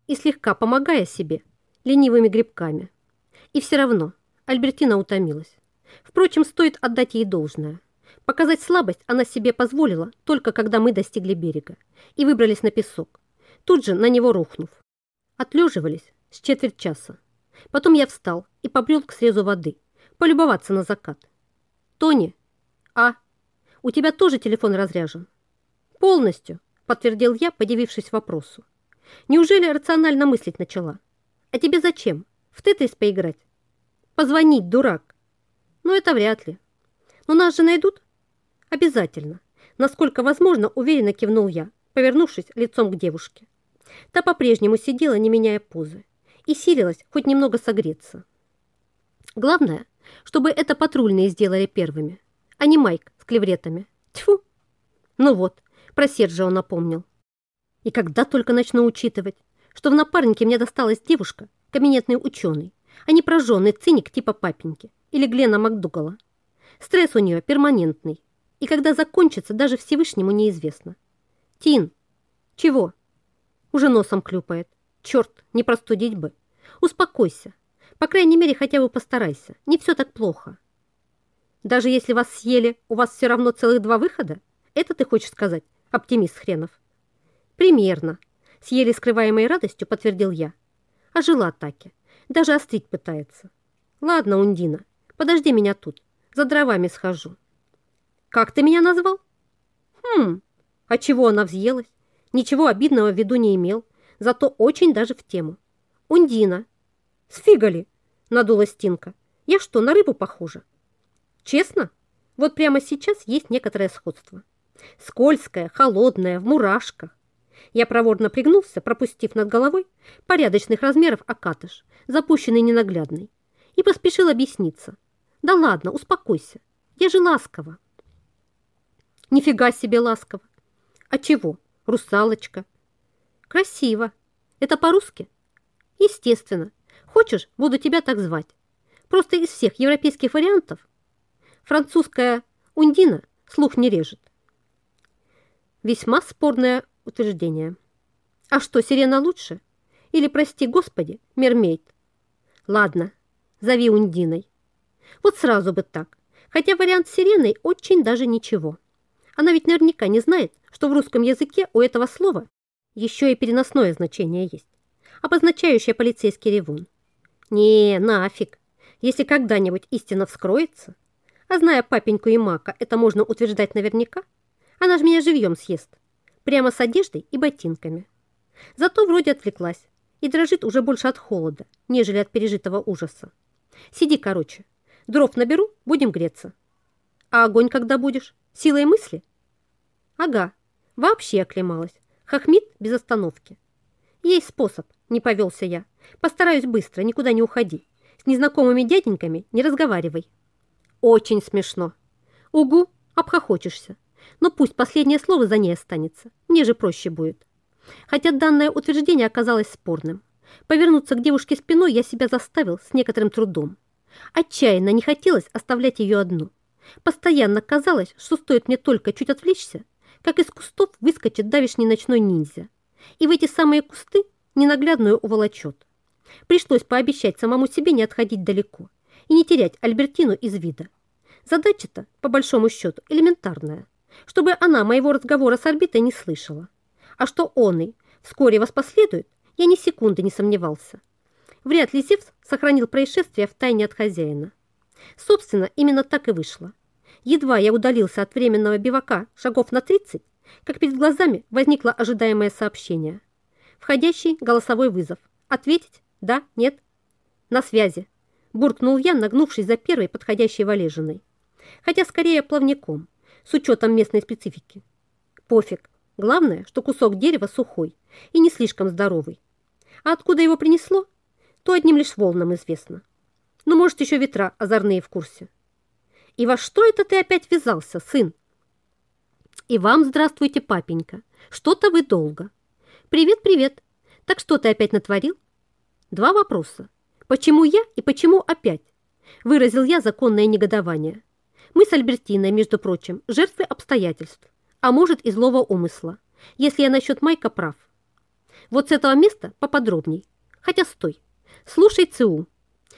и слегка помогая себе ленивыми грибками. И все равно Альбертина утомилась. Впрочем, стоит отдать ей должное. Показать слабость она себе позволила только когда мы достигли берега и выбрались на песок, тут же на него рухнув. Отлеживались с четверть часа. Потом я встал и побрел к срезу воды, полюбоваться на закат. «Тони, а, у тебя тоже телефон разряжен?» «Полностью», — подтвердил я, подивившись вопросу. «Неужели рационально мыслить начала? А тебе зачем? В тетрис поиграть?» «Позвонить, дурак!» «Ну, это вряд ли. Но нас же найдут?» «Обязательно. Насколько возможно, уверенно кивнул я, повернувшись лицом к девушке. Та по-прежнему сидела, не меняя позы, и силилась хоть немного согреться. Главное, чтобы это патрульные сделали первыми, а не Майк с клевретами. Тьфу! Ну вот, про Сержа он напомнил. И когда только начну учитывать, что в напарнике мне досталась девушка, кабинетный ученый, а не прожженный циник типа папеньки или Глена Макдугала. Стресс у нее перманентный, и когда закончится, даже Всевышнему неизвестно. Тин, чего? Уже носом клюпает. Черт, не простудить бы. Успокойся. По крайней мере, хотя бы постарайся. Не все так плохо. Даже если вас съели, у вас все равно целых два выхода? Это ты хочешь сказать, оптимист хренов? Примерно. С еле скрываемой радостью подтвердил я. А жила атаки. Даже острить пытается. Ладно, Ундина, подожди меня тут. За дровами схожу. Как ты меня назвал? Хм, а чего она взъелась? Ничего обидного в виду не имел, зато очень даже в тему. Ундина. Сфигали, надулась Тинка. Я что, на рыбу похожа? Честно? Вот прямо сейчас есть некоторое сходство. Скользкая, холодная, в мурашках. Я проворно пригнулся, пропустив над головой порядочных размеров окатыш, запущенный ненаглядный, и поспешил объясниться. Да ладно, успокойся, я же ласково. Нифига себе ласково. А чего? русалочка. Красиво. Это по-русски? Естественно. Хочешь, буду тебя так звать. Просто из всех европейских вариантов французская ундина слух не режет. Весьма спорное утверждение. А что, сирена лучше? Или, прости господи, мермейд? Ладно, зови ундиной. Вот сразу бы так. Хотя вариант с сиреной очень даже ничего. Она ведь наверняка не знает, что в русском языке у этого слова еще и переносное значение есть, обозначающее полицейский ревун. Не, нафиг. Если когда-нибудь истина вскроется, а зная папеньку и Мака, это можно утверждать наверняка, она же меня живьем съест, прямо с одеждой и ботинками. Зато вроде отвлеклась и дрожит уже больше от холода, нежели от пережитого ужаса. Сиди, короче, дров наберу, будем греться. А огонь когда будешь? Силой мысли? Ага, вообще оклемалась. Хохмит без остановки. Есть способ, не повелся я. Постараюсь быстро, никуда не уходи. С незнакомыми дяденьками не разговаривай. Очень смешно. Угу, обхохочешься. Но пусть последнее слово за ней останется. Мне же проще будет. Хотя данное утверждение оказалось спорным. Повернуться к девушке спиной я себя заставил с некоторым трудом. Отчаянно не хотелось оставлять ее одну. Постоянно казалось, что стоит мне только чуть отвлечься, как из кустов выскочит давишний ночной ниндзя. И в эти самые кусты ненаглядную уволочет. Пришлось пообещать самому себе не отходить далеко и не терять Альбертину из вида. Задача-то, по большому счету, элементарная, чтобы она моего разговора с орбитой не слышала. А что он и вскоре воспоследует, я ни секунды не сомневался. Вряд ли Зевс сохранил происшествие в тайне от хозяина. Собственно, именно так и вышло. Едва я удалился от временного бивака шагов на 30, как перед глазами возникло ожидаемое сообщение. Входящий голосовой вызов. Ответить? Да? Нет? На связи. Буркнул я, нагнувшись за первой подходящей валежиной. Хотя скорее плавником, с учетом местной специфики. Пофиг. Главное, что кусок дерева сухой и не слишком здоровый. А откуда его принесло, то одним лишь волнам известно. Ну, может, еще ветра озорные в курсе. И во что это ты опять ввязался, сын? И вам здравствуйте, папенька. Что-то вы долго. Привет, привет. Так что ты опять натворил? Два вопроса. Почему я и почему опять? Выразил я законное негодование. Мы с Альбертиной, между прочим, жертвы обстоятельств, а может и злого умысла, если я насчет Майка прав. Вот с этого места поподробней. Хотя стой. Слушай ЦУ.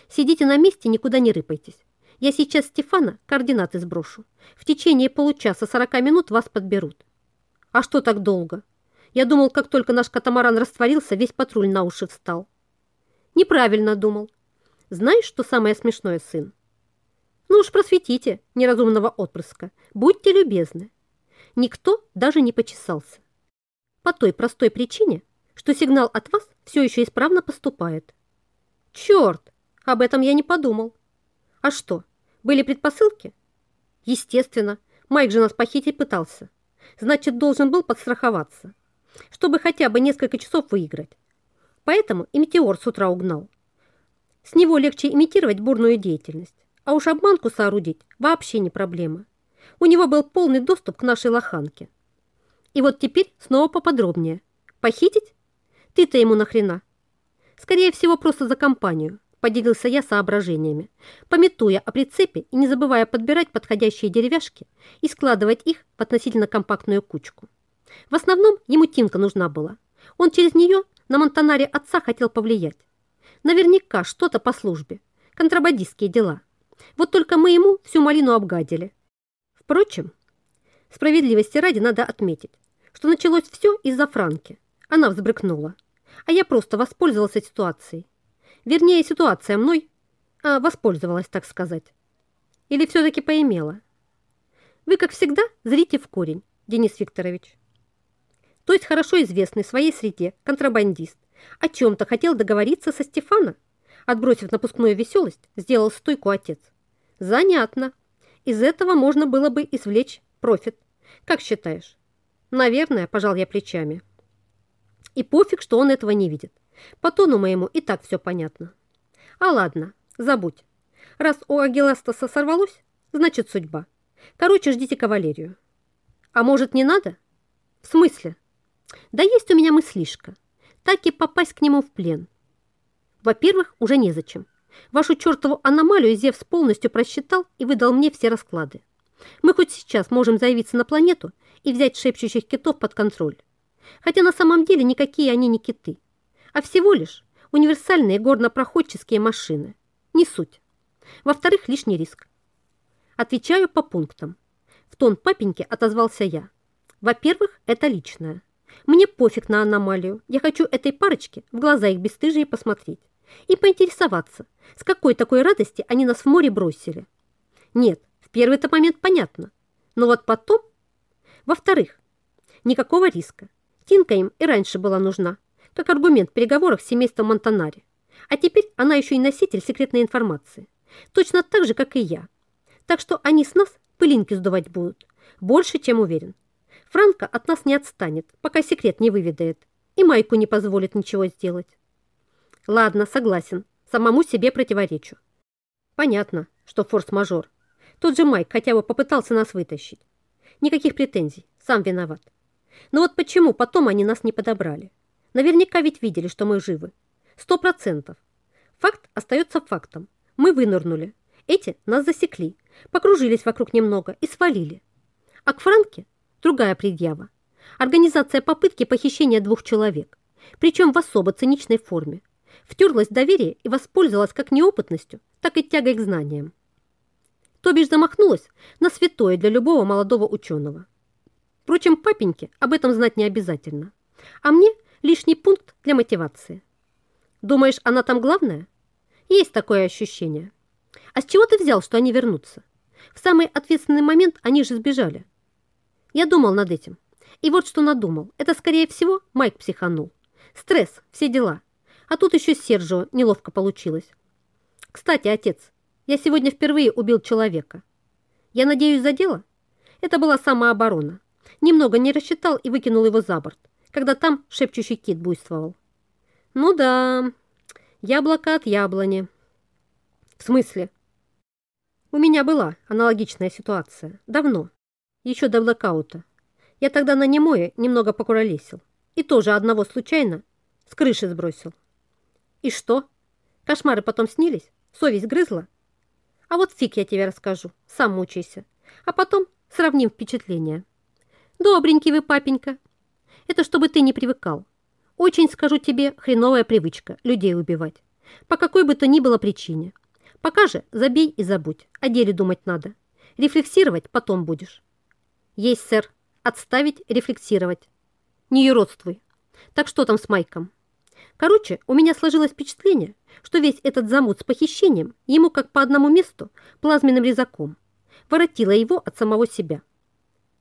Сидите на месте, никуда не рыпайтесь. Я сейчас Стефана координаты сброшу. В течение получаса 40 минут вас подберут. А что так долго? Я думал, как только наш катамаран растворился, весь патруль на уши встал. Неправильно думал. Знаешь, что самое смешное, сын? Ну уж просветите неразумного отпрыска. Будьте любезны. Никто даже не почесался. По той простой причине, что сигнал от вас все еще исправно поступает. Черт, об этом я не подумал. А что, были предпосылки? Естественно, Майк же нас похитить пытался. Значит, должен был подстраховаться, чтобы хотя бы несколько часов выиграть. Поэтому и метеор с утра угнал. С него легче имитировать бурную деятельность, а уж обманку соорудить вообще не проблема. У него был полный доступ к нашей лоханке. И вот теперь снова поподробнее. Похитить? Ты-то ему нахрена? Скорее всего, просто за компанию поделился я соображениями, пометуя о прицепе и не забывая подбирать подходящие деревяшки и складывать их в относительно компактную кучку. В основном ему Тинка нужна была. Он через нее на Монтанаре отца хотел повлиять. Наверняка что-то по службе, контрабандистские дела. Вот только мы ему всю малину обгадили. Впрочем, справедливости ради надо отметить, что началось все из-за Франки. Она взбрыкнула, а я просто воспользовался ситуацией Вернее, ситуация мной а, воспользовалась, так сказать. Или все-таки поимела? Вы, как всегда, зрите в корень, Денис Викторович. То есть хорошо известный в своей среде контрабандист о чем-то хотел договориться со Стефана, отбросив напускную веселость, сделал стойку отец. Занятно. Из этого можно было бы извлечь профит. Как считаешь? Наверное, пожал я плечами. И пофиг, что он этого не видит. По тону моему и так все понятно. А ладно, забудь. Раз у Агиластаса сорвалось, значит судьба. Короче, ждите кавалерию. А может, не надо? В смысле? Да есть у меня мыслишка. Так и попасть к нему в плен. Во-первых, уже незачем. Вашу чертову аномалию Зевс полностью просчитал и выдал мне все расклады. Мы хоть сейчас можем заявиться на планету и взять шепчущих китов под контроль. Хотя на самом деле никакие они не киты а всего лишь универсальные горнопроходческие машины. Не суть. Во-вторых, лишний риск. Отвечаю по пунктам. В тон папеньки отозвался я. Во-первых, это личное. Мне пофиг на аномалию. Я хочу этой парочке в глаза их бесстыжие посмотреть и поинтересоваться, с какой такой радости они нас в море бросили. Нет, в первый-то момент понятно. Но вот потом... Во-вторых, никакого риска. Тинка им и раньше была нужна как аргумент в переговорах с семейством Монтанари. А теперь она еще и носитель секретной информации. Точно так же, как и я. Так что они с нас пылинки сдувать будут. Больше, чем уверен. Франко от нас не отстанет, пока секрет не выведает. И Майку не позволит ничего сделать. Ладно, согласен. Самому себе противоречу. Понятно, что форс-мажор. Тот же Майк хотя бы попытался нас вытащить. Никаких претензий, сам виноват. Но вот почему потом они нас не подобрали? Наверняка ведь видели, что мы живы. Сто процентов. Факт остается фактом. Мы вынырнули. Эти нас засекли, покружились вокруг немного и свалили. А к Франке другая предъява. Организация попытки похищения двух человек, причем в особо циничной форме. Втерлась в доверие и воспользовалась как неопытностью, так и тягой к знаниям. То бишь замахнулась на святое для любого молодого ученого. Впрочем, папеньке об этом знать не обязательно. А мне Лишний пункт для мотивации. Думаешь, она там главная? Есть такое ощущение. А с чего ты взял, что они вернутся? В самый ответственный момент они же сбежали. Я думал над этим. И вот что надумал. Это, скорее всего, Майк психанул. Стресс, все дела. А тут еще Сержио неловко получилось. Кстати, отец, я сегодня впервые убил человека. Я надеюсь, за дело? Это была самооборона. Немного не рассчитал и выкинул его за борт, когда там шепчущий кит буйствовал. Ну да, яблоко от яблони. В смысле? У меня была аналогичная ситуация. Давно. Еще до блокаута. Я тогда на немое немного покуролесил. И тоже одного случайно с крыши сбросил. И что? Кошмары потом снились? Совесть грызла? А вот фиг я тебе расскажу. Сам мучайся. А потом сравним впечатления. Добренький вы, папенька. Это чтобы ты не привыкал. Очень, скажу тебе, хреновая привычка людей убивать. По какой бы то ни было причине. Пока же забей и забудь. О деле думать надо. Рефлексировать потом будешь. Есть, сэр. Отставить, рефлексировать. Не юродствуй. Так что там с Майком? Короче, у меня сложилось впечатление, что весь этот замут с похищением ему как по одному месту плазменным резаком. Воротило его от самого себя.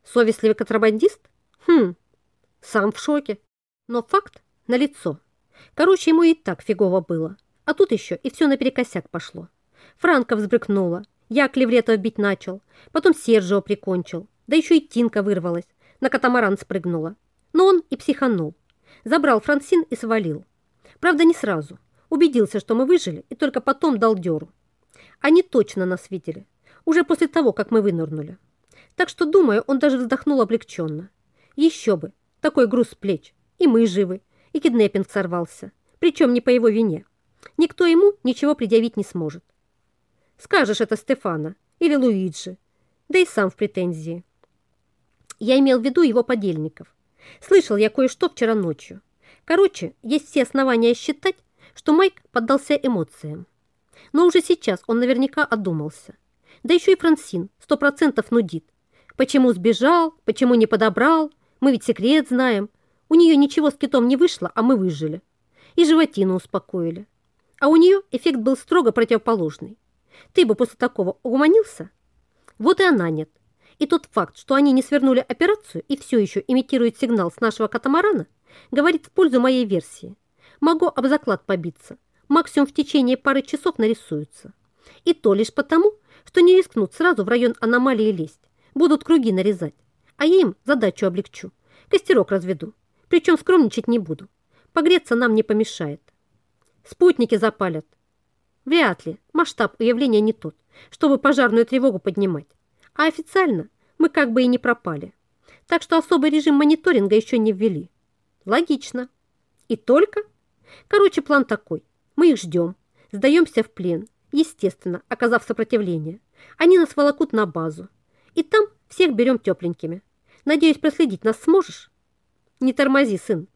Совестливый контрабандист? Хм, сам в шоке. Но факт налицо. Короче, ему и так фигово было. А тут еще и все наперекосяк пошло. Франко взбрыкнула, я Клевретова бить начал, потом Сержио прикончил, да еще и Тинка вырвалась, на катамаран спрыгнула. Но он и психанул. Забрал Франсин и свалил. Правда, не сразу. Убедился, что мы выжили, и только потом дал дёру. Они точно нас видели. Уже после того, как мы вынырнули. Так что, думаю, он даже вздохнул облегченно. Еще бы. Такой груз с плеч. И мы живы. И киднеппинг сорвался. Причем не по его вине. Никто ему ничего предъявить не сможет. Скажешь это Стефана или Луиджи. Да и сам в претензии. Я имел в виду его подельников. Слышал я кое-что вчера ночью. Короче, есть все основания считать, что Майк поддался эмоциям. Но уже сейчас он наверняка одумался. Да еще и Франсин сто процентов нудит. Почему сбежал, почему не подобрал, мы ведь секрет знаем. У нее ничего с китом не вышло, а мы выжили. И животину успокоили. А у нее эффект был строго противоположный. Ты бы после такого угомонился? Вот и она нет. И тот факт, что они не свернули операцию и все еще имитируют сигнал с нашего катамарана, говорит в пользу моей версии. Могу об заклад побиться. Максимум в течение пары часов нарисуются. И то лишь потому, что не рискнут сразу в район аномалии лезть. Будут круги нарезать. А я им задачу облегчу. Костерок разведу. Причем скромничать не буду. Погреться нам не помешает. Спутники запалят. Вряд ли. Масштаб уявления не тот, чтобы пожарную тревогу поднимать. А официально мы как бы и не пропали. Так что особый режим мониторинга еще не ввели. Логично. И только? Короче, план такой. Мы их ждем, сдаемся в плен, естественно, оказав сопротивление. Они нас волокут на базу. И там всех берем тепленькими. Надеюсь, проследить нас сможешь? Не тормози, сын.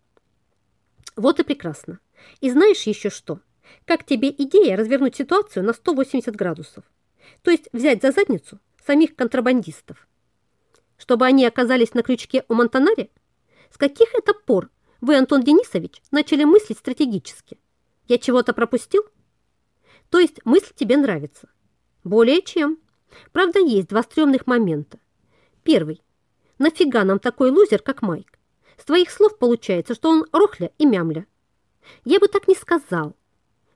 Вот и прекрасно. И знаешь еще что? Как тебе идея развернуть ситуацию на 180 градусов? То есть взять за задницу самих контрабандистов. Чтобы они оказались на крючке у Монтанари? С каких это пор вы, Антон Денисович, начали мыслить стратегически? Я чего-то пропустил? То есть мысль тебе нравится? Более чем. Правда, есть два стрёмных момента. Первый. Нафига нам такой лузер, как Майк? С твоих слов получается, что он рохля и мямля. Я бы так не сказал.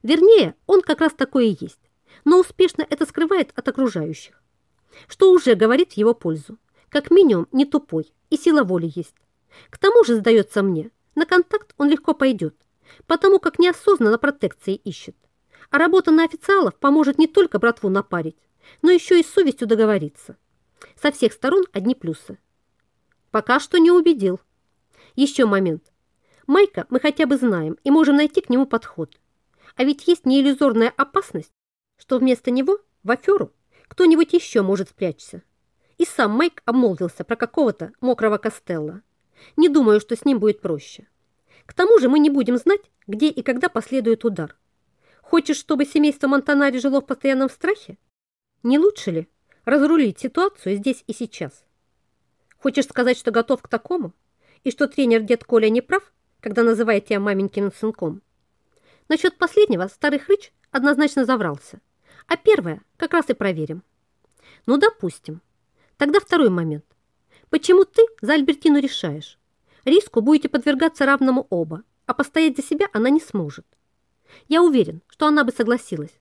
Вернее, он как раз такой и есть, но успешно это скрывает от окружающих что уже говорит в его пользу. Как минимум не тупой и сила воли есть. К тому же, сдается мне, на контакт он легко пойдет, потому как неосознанно протекции ищет. А работа на официалов поможет не только братву напарить, но еще и с совестью договориться. Со всех сторон одни плюсы. Пока что не убедил. Еще момент. Майка мы хотя бы знаем и можем найти к нему подход. А ведь есть неиллюзорная опасность, что вместо него в аферу кто-нибудь еще может спрячься. И сам Майк обмолвился про какого-то мокрого Костелла. Не думаю, что с ним будет проще. К тому же мы не будем знать, где и когда последует удар. Хочешь, чтобы семейство Монтанари жило в постоянном страхе? Не лучше ли разрулить ситуацию здесь и сейчас? Хочешь сказать, что готов к такому? И что тренер дед Коля не прав, когда называет тебя маменькиным сынком? Насчет последнего старый хрыч однозначно заврался. А первое как раз и проверим. Ну, допустим. Тогда второй момент. Почему ты за Альбертину решаешь? Риску будете подвергаться равному оба, а постоять за себя она не сможет. Я уверен, что она бы согласилась.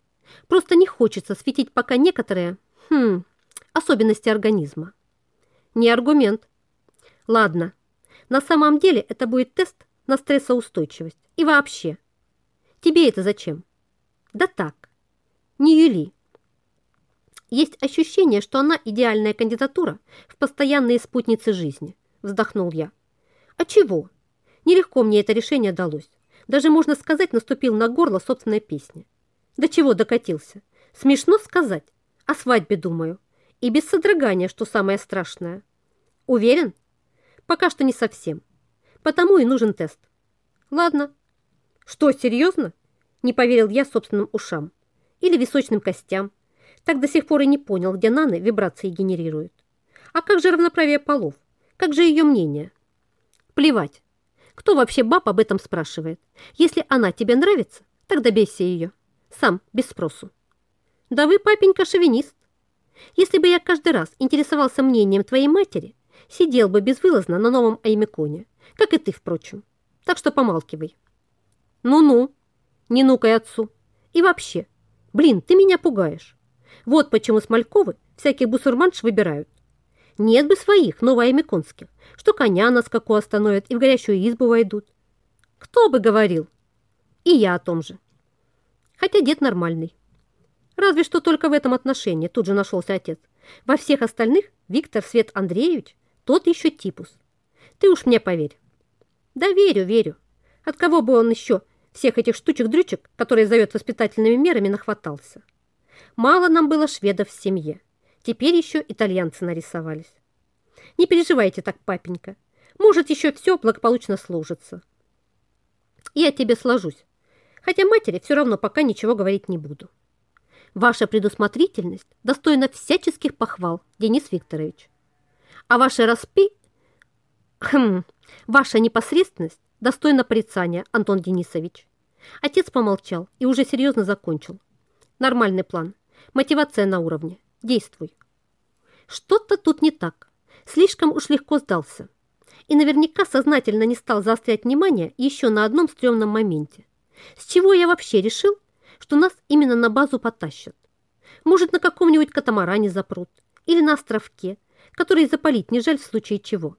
Просто не хочется светить пока некоторые, хм, особенности организма. Не аргумент. Ладно, на самом деле это будет тест на стрессоустойчивость. И вообще. Тебе это зачем? Да так. Не юли. Есть ощущение, что она идеальная кандидатура в постоянные спутницы жизни. Вздохнул я. А чего? Нелегко мне это решение далось. Даже, можно сказать, наступил на горло собственной песни. До чего докатился? Смешно сказать. О свадьбе думаю. И без содрогания, что самое страшное. Уверен? Пока что не совсем. Потому и нужен тест. Ладно. Что, серьезно? Не поверил я собственным ушам. Или височным костям. Так до сих пор и не понял, где наны вибрации генерируют. А как же равноправие полов? Как же ее мнение? Плевать. Кто вообще баб об этом спрашивает? Если она тебе нравится, тогда бейся ее. Сам, без спросу. Да вы, папенька, шовинист. Если бы я каждый раз интересовался мнением твоей матери, сидел бы безвылазно на новом Аймеконе, как и ты, впрочем. Так что помалкивай. Ну-ну, не нукай отцу. И вообще, блин, ты меня пугаешь. Вот почему Смольковы всяких бусурманш выбирают. Нет бы своих, новоаймеконских, что коня на скаку остановят и в горящую избу войдут. Кто бы говорил? И я о том же. Хотя дед нормальный. Разве что только в этом отношении тут же нашелся отец. Во всех остальных Виктор Свет Андреевич тот еще типус. Ты уж мне поверь. Да верю, верю. От кого бы он еще всех этих штучек-дрючек, которые зовет воспитательными мерами, нахватался? Мало нам было шведов в семье. Теперь еще итальянцы нарисовались. Не переживайте так, папенька. Может, еще все благополучно сложится. Я тебе сложусь. Хотя матери все равно пока ничего говорить не буду. Ваша предусмотрительность достойна всяческих похвал, Денис Викторович. А ваши распи... Хм, (clears throat) ваша непосредственность достойна порицания, Антон Денисович. Отец помолчал и уже серьезно закончил. Нормальный план. Мотивация на уровне. Действуй. Что-то тут не так. Слишком уж легко сдался. И наверняка сознательно не стал заострять внимание еще на одном стрёмном моменте. С чего я вообще решил, что нас именно на базу потащат? Может, на каком-нибудь катамаране запрут? Или на островке, который запалить не жаль в случае чего?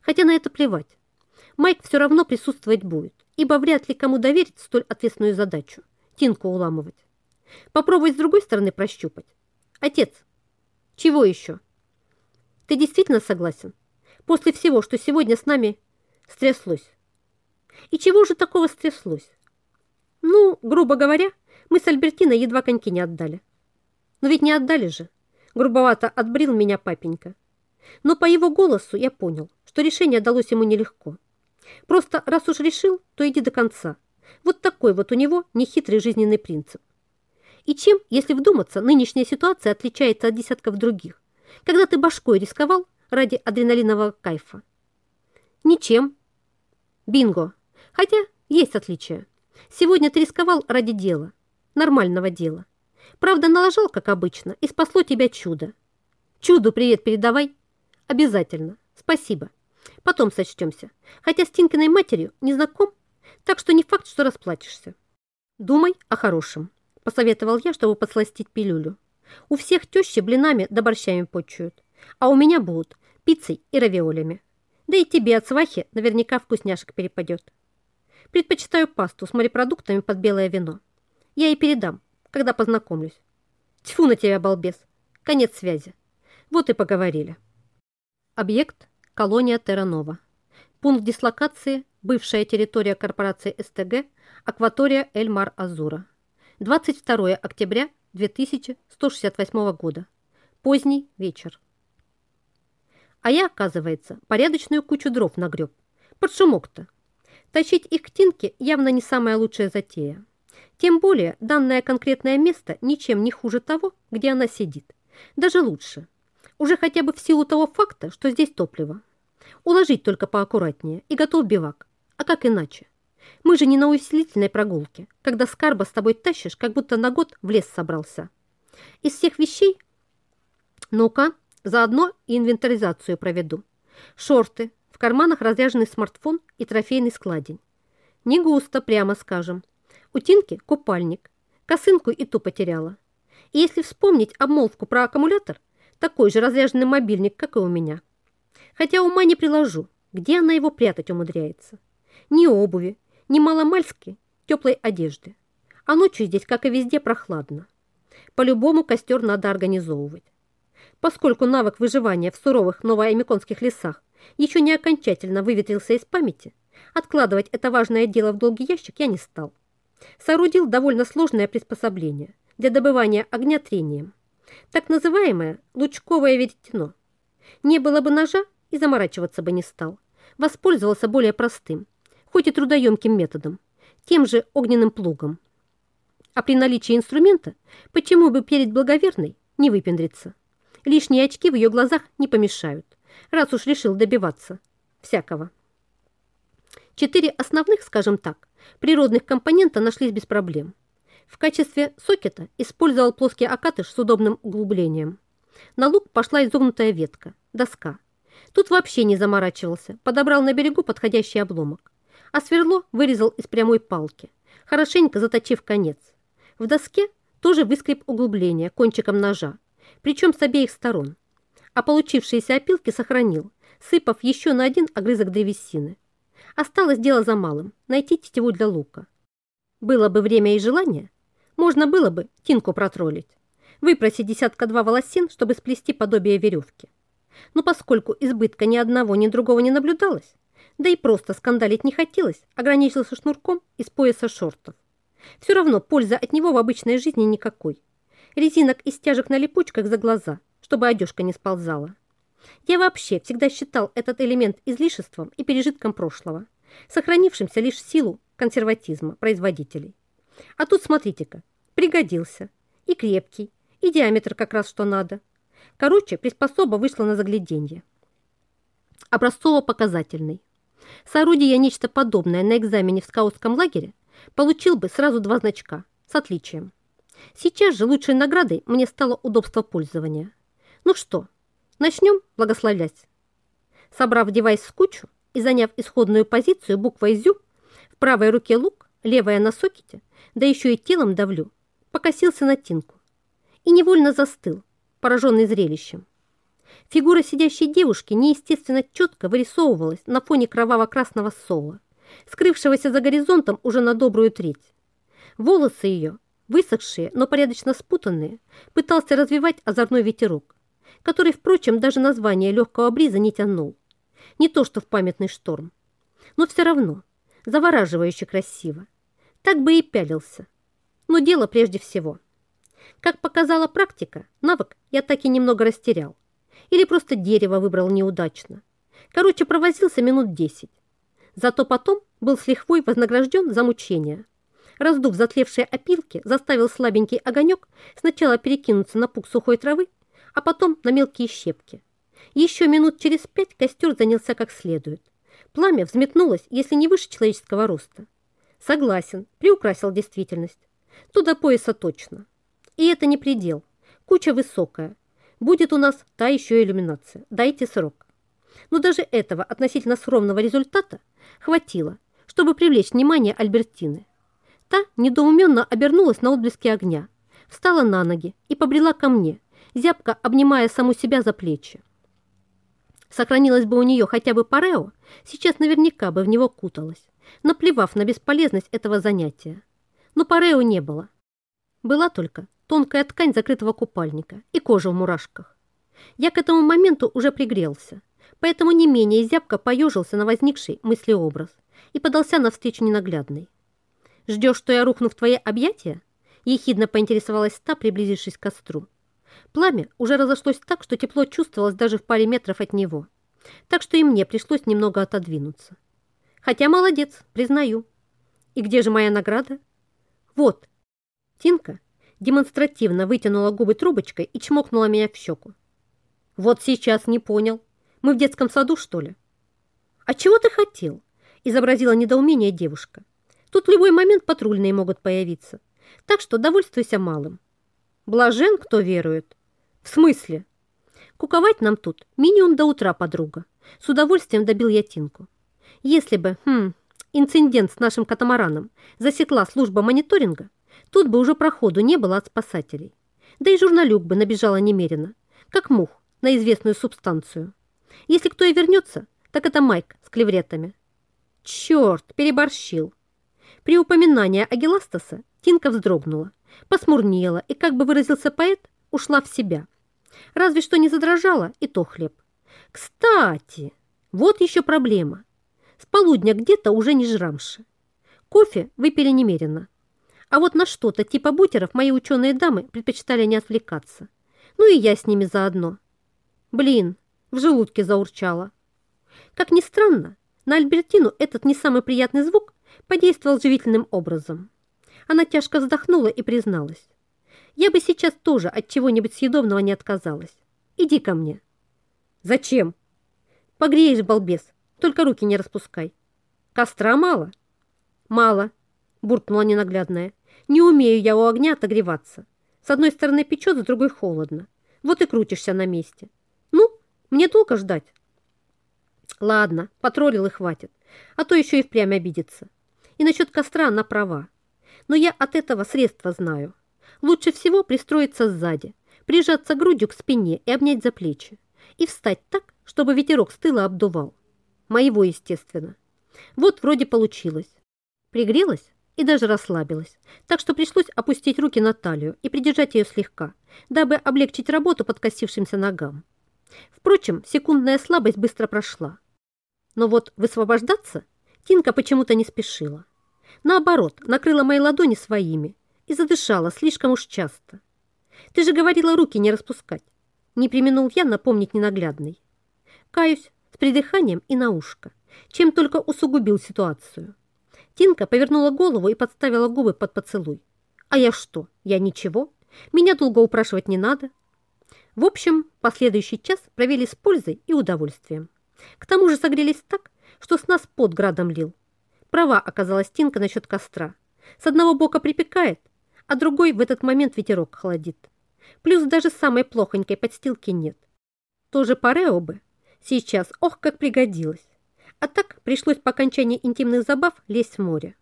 Хотя на это плевать. Майк все равно присутствовать будет, ибо вряд ли кому доверить столь ответственную задачу – Тинку уламывать. Попробуй с другой стороны прощупать. Отец, чего еще? Ты действительно согласен? После всего, что сегодня с нами стряслось. И чего же такого стряслось? Ну, грубо говоря, мы с Альбертиной едва коньки не отдали. Но ведь не отдали же. Грубовато отбрил меня папенька. Но по его голосу я понял, что решение далось ему нелегко. Просто раз уж решил, то иди до конца. Вот такой вот у него нехитрый жизненный принцип. И чем, если вдуматься, нынешняя ситуация отличается от десятков других, когда ты башкой рисковал ради адреналинового кайфа? Ничем. Бинго. Хотя есть отличия. Сегодня ты рисковал ради дела, нормального дела. Правда, налажал, как обычно, и спасло тебя чудо. Чуду привет передавай. Обязательно. Спасибо. Потом сочтемся. Хотя с Тинкиной матерью не знаком, так что не факт, что расплатишься. Думай о хорошем. Посоветовал я, чтобы подсластить пилюлю. У всех тещи блинами да борщами почуют, а у меня будут пиццей и равиолями. Да и тебе от свахи наверняка вкусняшек перепадет. Предпочитаю пасту с морепродуктами под белое вино. Я и передам, когда познакомлюсь. Тьфу на тебя, балбес. Конец связи. Вот и поговорили. Объект – колония Терранова. Пункт дислокации – бывшая территория корпорации СТГ, акватория Эльмар-Азура. 22 октября 2168 года. Поздний вечер. А я, оказывается, порядочную кучу дров нагреб. Под шумок-то. Тащить их к Тинке явно не самая лучшая затея. Тем более, данное конкретное место ничем не хуже того, где она сидит. Даже лучше. Уже хотя бы в силу того факта, что здесь топливо. Уложить только поаккуратнее и готов бивак. А как иначе? Мы же не на усилительной прогулке, когда скарба с тобой тащишь, как будто на год в лес собрался. Из всех вещей Ну-ка, заодно и инвентаризацию проведу. Шорты, в карманах разряженный смартфон и трофейный складень. Не густо, прямо скажем. У Тинки купальник. Косынку и ту потеряла. И если вспомнить обмолвку про аккумулятор, такой же разряженный мобильник, как и у меня. Хотя ума не приложу, где она его прятать умудряется. Ни обуви, ни маломальски теплой одежды. А ночью здесь, как и везде, прохладно. По-любому костер надо организовывать. Поскольку навык выживания в суровых новоамиконских лесах еще не окончательно выветрился из памяти, откладывать это важное дело в долгий ящик я не стал. Соорудил довольно сложное приспособление для добывания огня трением. Так называемое лучковое веретено. Не было бы ножа и заморачиваться бы не стал. Воспользовался более простым, хоть и трудоемким методом, тем же огненным плугом. А при наличии инструмента, почему бы перед благоверной не выпендриться? Лишние очки в ее глазах не помешают, раз уж решил добиваться всякого. Четыре основных, скажем так, природных компонента нашлись без проблем. В качестве сокета использовал плоский окатыш с удобным углублением. На лук пошла изогнутая ветка, доска. Тут вообще не заморачивался, подобрал на берегу подходящий обломок. А сверло вырезал из прямой палки, хорошенько заточив конец. В доске тоже выскреб углубление кончиком ножа, причем с обеих сторон. А получившиеся опилки сохранил, сыпав еще на один огрызок древесины. Осталось дело за малым – найти тетиву для лука. Было бы время и желание, можно было бы Тинку протроллить, выпросить десятка-два волосин, чтобы сплести подобие веревки. Но поскольку избытка ни одного, ни другого не наблюдалось, да и просто скандалить не хотелось, ограничился шнурком из пояса шортов. Все равно пользы от него в обычной жизни никакой. Резинок и стяжек на липучках за глаза, чтобы одежка не сползала. Я вообще всегда считал этот элемент излишеством и пережитком прошлого, сохранившимся лишь силу консерватизма производителей. А тут, смотрите-ка, пригодился. И крепкий, и диаметр как раз что надо. Короче, приспособа вышла на загляденье. Образцово-показательный. Соорудия я нечто подобное на экзамене в скаутском лагере, получил бы сразу два значка с отличием. Сейчас же лучшей наградой мне стало удобство пользования. Ну что, начнем благословлять. Собрав девайс в кучу и заняв исходную позицию буквой «зю», в правой руке лук, левая на сокете, да еще и телом давлю, покосился на Тинку и невольно застыл, пораженный зрелищем. Фигура сидящей девушки неестественно четко вырисовывалась на фоне кроваво-красного сола, скрывшегося за горизонтом уже на добрую треть. Волосы ее, высохшие, но порядочно спутанные, пытался развивать озорной ветерок, который, впрочем, даже название легкого бриза не тянул. Не то что в памятный шторм. Но все равно, завораживающе красиво. Так бы и пялился. Но дело прежде всего. Как показала практика, навык я так и немного растерял. Или просто дерево выбрал неудачно. Короче, провозился минут десять. Зато потом был с лихвой вознагражден за мучения. Раздув затлевшие опилки, заставил слабенький огонек сначала перекинуться на пук сухой травы, а потом на мелкие щепки. Еще минут через пять костер занялся как следует. Пламя взметнулось, если не выше человеческого роста. Согласен, приукрасил действительность. Туда пояса точно. И это не предел. Куча высокая. Будет у нас та еще иллюминация. Дайте срок. Но даже этого относительно скромного результата хватило, чтобы привлечь внимание Альбертины. Та недоуменно обернулась на отблески огня, встала на ноги и побрела ко мне, зябко обнимая саму себя за плечи. Сохранилось бы у нее хотя бы парео, сейчас наверняка бы в него куталась, наплевав на бесполезность этого занятия. Но парео не было. Была только тонкая ткань закрытого купальника и кожа в мурашках. Я к этому моменту уже пригрелся, поэтому не менее зябко поежился на возникший мыслеобраз и подался навстречу ненаглядной. «Ждешь, что я рухну в твои объятия?» Ехидно поинтересовалась та, приблизившись к костру. Пламя уже разошлось так, что тепло чувствовалось даже в паре метров от него, так что и мне пришлось немного отодвинуться. Хотя молодец, признаю. И где же моя награда? Вот. Тинка демонстративно вытянула губы трубочкой и чмокнула меня в щеку. Вот сейчас не понял. Мы в детском саду, что ли? А чего ты хотел? Изобразила недоумение девушка. Тут в любой момент патрульные могут появиться. Так что довольствуйся малым. Блажен, кто верует. В смысле? Куковать нам тут минимум до утра, подруга. С удовольствием добил я Тинку. Если бы, хм, инцидент с нашим катамараном засекла служба мониторинга, тут бы уже проходу не было от спасателей. Да и журналюк бы набежала немерено, как мух на известную субстанцию. Если кто и вернется, так это Майк с клевретами. Черт, переборщил. При упоминании Агиластаса Тинка вздрогнула, посмурнела и, как бы выразился поэт, ушла в себя. Разве что не задрожала, и то хлеб. Кстати, вот еще проблема. С полудня где-то уже не жрамши. Кофе выпили немерено. А вот на что-то типа бутеров мои ученые дамы предпочитали не отвлекаться. Ну и я с ними заодно. Блин, в желудке заурчало. Как ни странно, на Альбертину этот не самый приятный звук подействовал живительным образом. Она тяжко вздохнула и призналась. «Я бы сейчас тоже от чего-нибудь съедобного не отказалась. Иди ко мне». «Зачем?» «Погреешь, балбес, только руки не распускай». «Костра мало?» «Мало», — буркнула ненаглядная. «Не умею я у огня отогреваться. С одной стороны печет, с другой холодно. Вот и крутишься на месте. Ну, мне долго ждать?» Ладно, потроллил и хватит, а то еще и впрямь обидится. И насчет костра она права. Но я от этого средства знаю. Лучше всего пристроиться сзади, прижаться грудью к спине и обнять за плечи. И встать так, чтобы ветерок с тыла обдувал. Моего, естественно. Вот вроде получилось. Пригрелась и даже расслабилась, так что пришлось опустить руки на талию и придержать ее слегка, дабы облегчить работу подкосившимся ногам. Впрочем, секундная слабость быстро прошла. Но вот высвобождаться Тинка почему-то не спешила. Наоборот, накрыла мои ладони своими и задышала слишком уж часто. Ты же говорила руки не распускать. Не применул я напомнить ненаглядный. Каюсь с придыханием и на ушко, чем только усугубил ситуацию. Тинка повернула голову и подставила губы под поцелуй. А я что? Я ничего? Меня долго упрашивать не надо. В общем, последующий час провели с пользой и удовольствием. К тому же согрелись так, что с нас под градом лил. Права оказалась Тинка насчет костра. С одного бока припекает, а другой в этот момент ветерок холодит. Плюс даже самой плохонькой подстилки нет. Тоже парео бы. Сейчас, ох, как пригодилось. А так пришлось по окончании интимных забав лезть в море.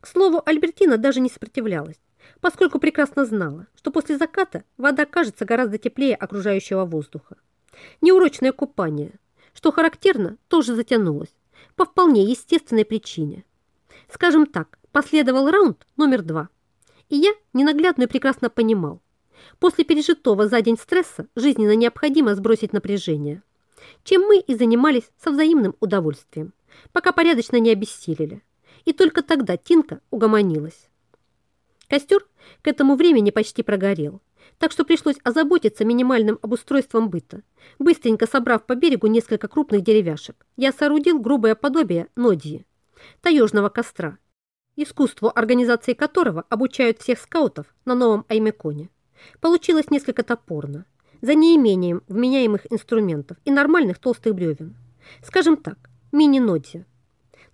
К слову, Альбертина даже не сопротивлялась, поскольку прекрасно знала, что после заката вода кажется гораздо теплее окружающего воздуха. Неурочное купание – что характерно, тоже затянулось, по вполне естественной причине. Скажем так, последовал раунд номер два. И я ненаглядно и прекрасно понимал, после пережитого за день стресса жизненно необходимо сбросить напряжение, чем мы и занимались со взаимным удовольствием, пока порядочно не обессилели. И только тогда Тинка угомонилась. Костер к этому времени почти прогорел, так что пришлось озаботиться минимальным обустройством быта. Быстренько собрав по берегу несколько крупных деревяшек, я соорудил грубое подобие нодии, таежного костра, искусству организации которого обучают всех скаутов на новом Аймеконе. Получилось несколько топорно, за неимением вменяемых инструментов и нормальных толстых бревен. Скажем так, мини-нодия.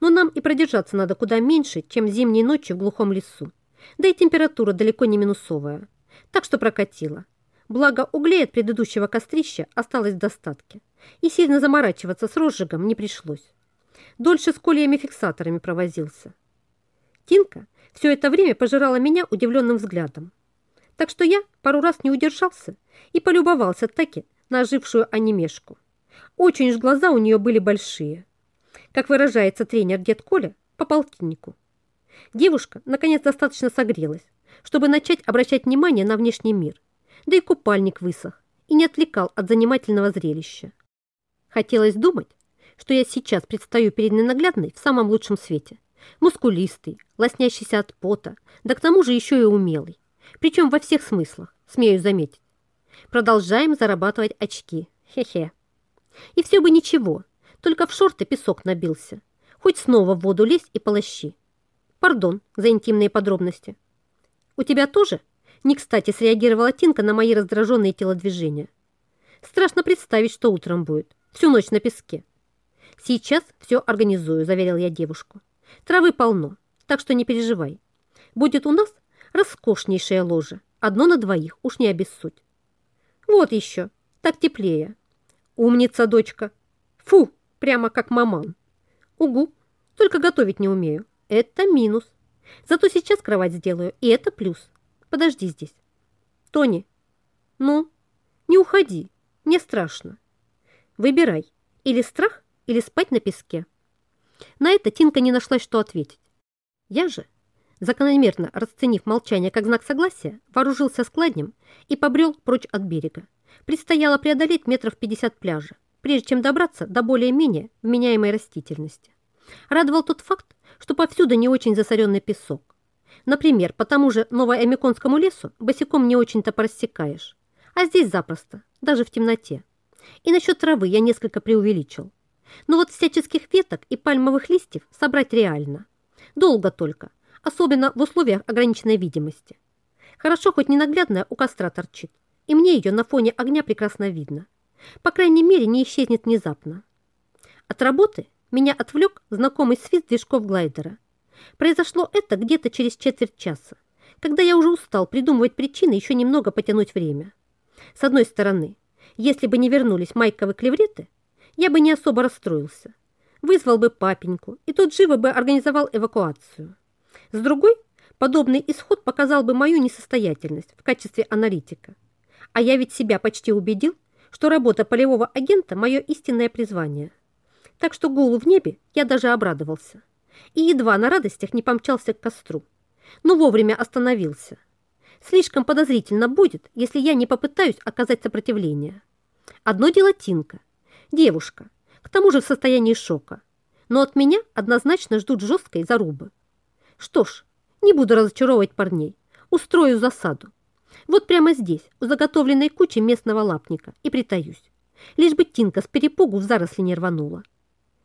Но нам и продержаться надо куда меньше, чем зимней ночью в глухом лесу. Да и температура далеко не минусовая так что прокатило. Благо, углей от предыдущего кострища осталось в достатке, и сильно заморачиваться с розжигом не пришлось. Дольше с кольями-фиксаторами провозился. Тинка все это время пожирала меня удивленным взглядом, так что я пару раз не удержался и полюбовался таки на ожившую анимешку. Очень уж глаза у нее были большие, как выражается тренер дед Коля по полтиннику. Девушка, наконец, достаточно согрелась, чтобы начать обращать внимание на внешний мир. Да и купальник высох и не отвлекал от занимательного зрелища. Хотелось думать, что я сейчас предстаю перед ненаглядной в самом лучшем свете. Мускулистый, лоснящийся от пота, да к тому же еще и умелый. Причем во всех смыслах, смею заметить. Продолжаем зарабатывать очки. Хе-хе. И все бы ничего, только в шорты песок набился. Хоть снова в воду лезь и полощи. Пардон за интимные подробности. «У тебя тоже?» Не кстати среагировала Тинка на мои раздраженные телодвижения. «Страшно представить, что утром будет. Всю ночь на песке». «Сейчас все организую», – заверил я девушку. «Травы полно, так что не переживай. Будет у нас роскошнейшее ложе. Одно на двоих, уж не обессудь». «Вот еще, так теплее. Умница, дочка. Фу, прямо как маман. Угу, только готовить не умею. Это минус. Зато сейчас кровать сделаю, и это плюс. Подожди здесь. Тони, ну, не уходи, мне страшно. Выбирай, или страх, или спать на песке. На это Тинка не нашла, что ответить. Я же, закономерно расценив молчание как знак согласия, вооружился складнем и побрел прочь от берега. Предстояло преодолеть метров 50 пляжа, прежде чем добраться до более-менее вменяемой растительности. Радовал тот факт, что повсюду не очень засоренный песок. Например, по тому же Новоэмиконскому лесу босиком не очень-то порассекаешь, а здесь запросто, даже в темноте. И насчет травы я несколько преувеличил. Но вот всяческих веток и пальмовых листьев собрать реально. Долго только, особенно в условиях ограниченной видимости. Хорошо, хоть ненаглядная у костра торчит, и мне ее на фоне огня прекрасно видно. По крайней мере, не исчезнет внезапно. От работы меня отвлек знакомый свист движков глайдера. Произошло это где-то через четверть часа, когда я уже устал придумывать причины еще немного потянуть время. С одной стороны, если бы не вернулись майковые клевреты, я бы не особо расстроился. Вызвал бы папеньку, и тот живо бы организовал эвакуацию. С другой, подобный исход показал бы мою несостоятельность в качестве аналитика. А я ведь себя почти убедил, что работа полевого агента – мое истинное призвание. Так что гулу в небе я даже обрадовался. И едва на радостях не помчался к костру. Но вовремя остановился. Слишком подозрительно будет, если я не попытаюсь оказать сопротивление. Одно дело Тинка. Девушка, к тому же в состоянии шока. Но от меня однозначно ждут жесткой зарубы. Что ж, не буду разочаровывать парней. Устрою засаду. Вот прямо здесь, у заготовленной кучи местного лапника, и притаюсь. Лишь бы Тинка с перепугу в заросли не рванула.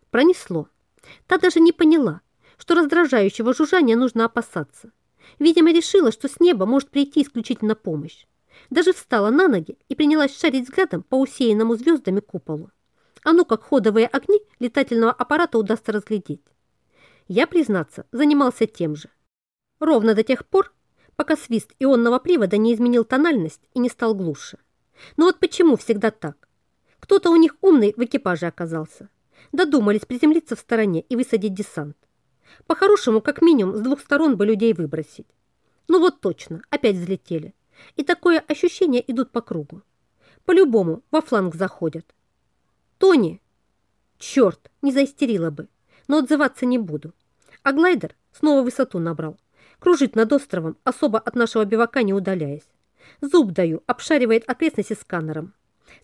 Пронесло. Та даже не поняла, что раздражающего жужжания нужно опасаться. Видимо, решила, что с неба может прийти исключительно помощь. Даже встала на ноги и принялась шарить взглядом по усеянному звездами куполу. А ну как ходовые огни летательного аппарата удастся разглядеть. Я, признаться, занимался тем же. Ровно до тех пор, пока свист ионного привода не изменил тональность и не стал глуше. Но вот почему всегда так? Кто-то у них умный в экипаже оказался. Додумались приземлиться в стороне и высадить десант. По-хорошему, как минимум, с двух сторон бы людей выбросить. Ну вот точно, опять взлетели. И такое ощущение идут по кругу. По-любому во фланг заходят. Тони! Черт, не заистерила бы, но отзываться не буду. А глайдер снова высоту набрал. Кружит над островом, особо от нашего бивака не удаляясь. Зуб даю, обшаривает окрестности сканером.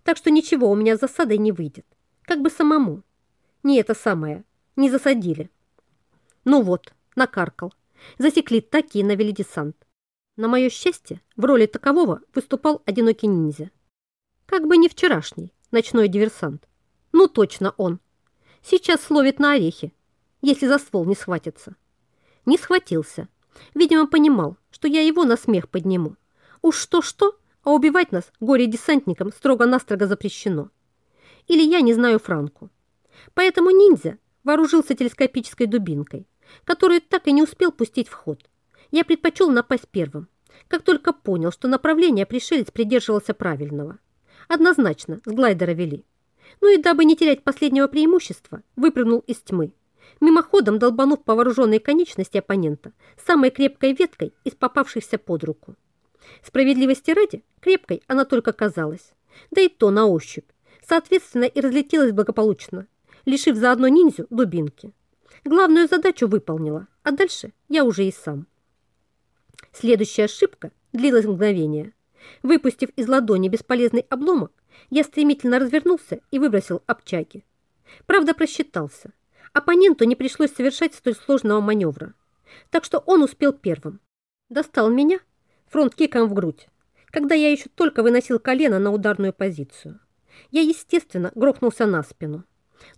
Так что ничего у меня с засадой не выйдет. Как бы самому. Не это самое. Не засадили. Ну вот, накаркал. Засекли такие навели десант. На мое счастье, в роли такового выступал одинокий ниндзя. Как бы не вчерашний, ночной диверсант. Ну точно он. Сейчас словит на орехи, если за ствол не схватится. Не схватился. Видимо, понимал, что я его на смех подниму. Уж что-что, а убивать нас горе-десантникам строго-настрого запрещено. Или я не знаю Франку. Поэтому ниндзя вооружился телескопической дубинкой, которую так и не успел пустить в ход. Я предпочел напасть первым, как только понял, что направление пришелец придерживался правильного. Однозначно, с глайдера вели. Ну и дабы не терять последнего преимущества, выпрыгнул из тьмы, мимоходом долбанув по вооруженной конечности оппонента самой крепкой веткой из попавшихся под руку. Справедливости ради, крепкой она только казалась, да и то на ощупь, соответственно и разлетелась благополучно, лишив заодно ниндзю дубинки. Главную задачу выполнила, а дальше я уже и сам. Следующая ошибка длилась мгновение. Выпустив из ладони бесполезный обломок, я стремительно развернулся и выбросил обчаги. Правда, просчитался. Оппоненту не пришлось совершать столь сложного маневра. Так что он успел первым. Достал меня фронт-киком в грудь, когда я еще только выносил колено на ударную позицию. Я, естественно, грохнулся на спину.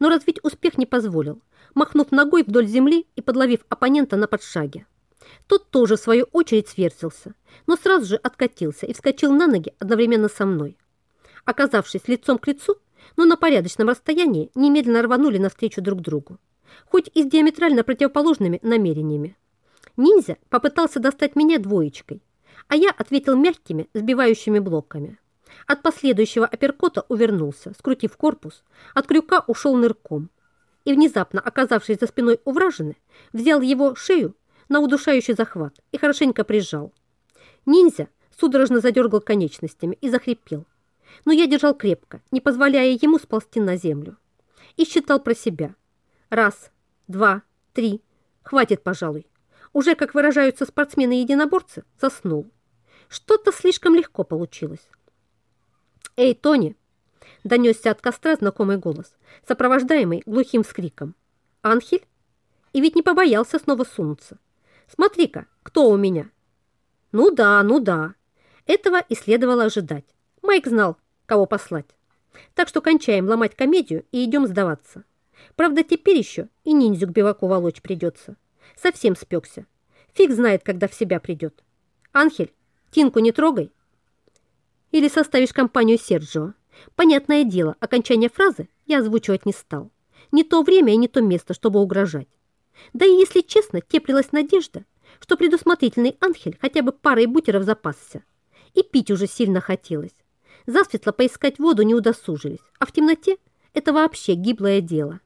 Но развить успех не позволил, махнув ногой вдоль земли и подловив оппонента на подшаге. Тот тоже, в свою очередь, сверзился, но сразу же откатился и вскочил на ноги одновременно со мной. Оказавшись лицом к лицу, но на порядочном расстоянии, немедленно рванули навстречу друг другу, хоть и с диаметрально противоположными намерениями. Ниндзя попытался достать меня двоечкой, а я ответил мягкими, сбивающими блоками. От последующего апперкота увернулся, скрутив корпус, от крюка ушел нырком и, внезапно оказавшись за спиной у вражины, взял его шею на удушающий захват и хорошенько прижал. Ниндзя судорожно задергал конечностями и захрипел. Но я держал крепко, не позволяя ему сползти на землю. И считал про себя. Раз, два, три. Хватит, пожалуй. Уже, как выражаются спортсмены-единоборцы, заснул. Что-то слишком легко получилось. «Эй, Тони!» – донесся от костра знакомый голос, сопровождаемый глухим скриком. «Анхель? И ведь не побоялся снова сунуться. Смотри-ка, кто у меня?» «Ну да, ну да. Этого и следовало ожидать. Майк знал, кого послать. Так что кончаем ломать комедию и идем сдаваться. Правда, теперь еще и ниндзю к биваку волочь придется. Совсем спекся. Фиг знает, когда в себя придет. Анхель, Тинку не трогай. Или составишь компанию Серджио. Понятное дело, окончание фразы я озвучивать не стал. Не то время и не то место, чтобы угрожать. Да и, если честно, теплилась надежда, что предусмотрительный Анхель хотя бы парой бутеров запасся. И пить уже сильно хотелось. Засветло поискать воду не удосужились, а в темноте это вообще гиблое дело.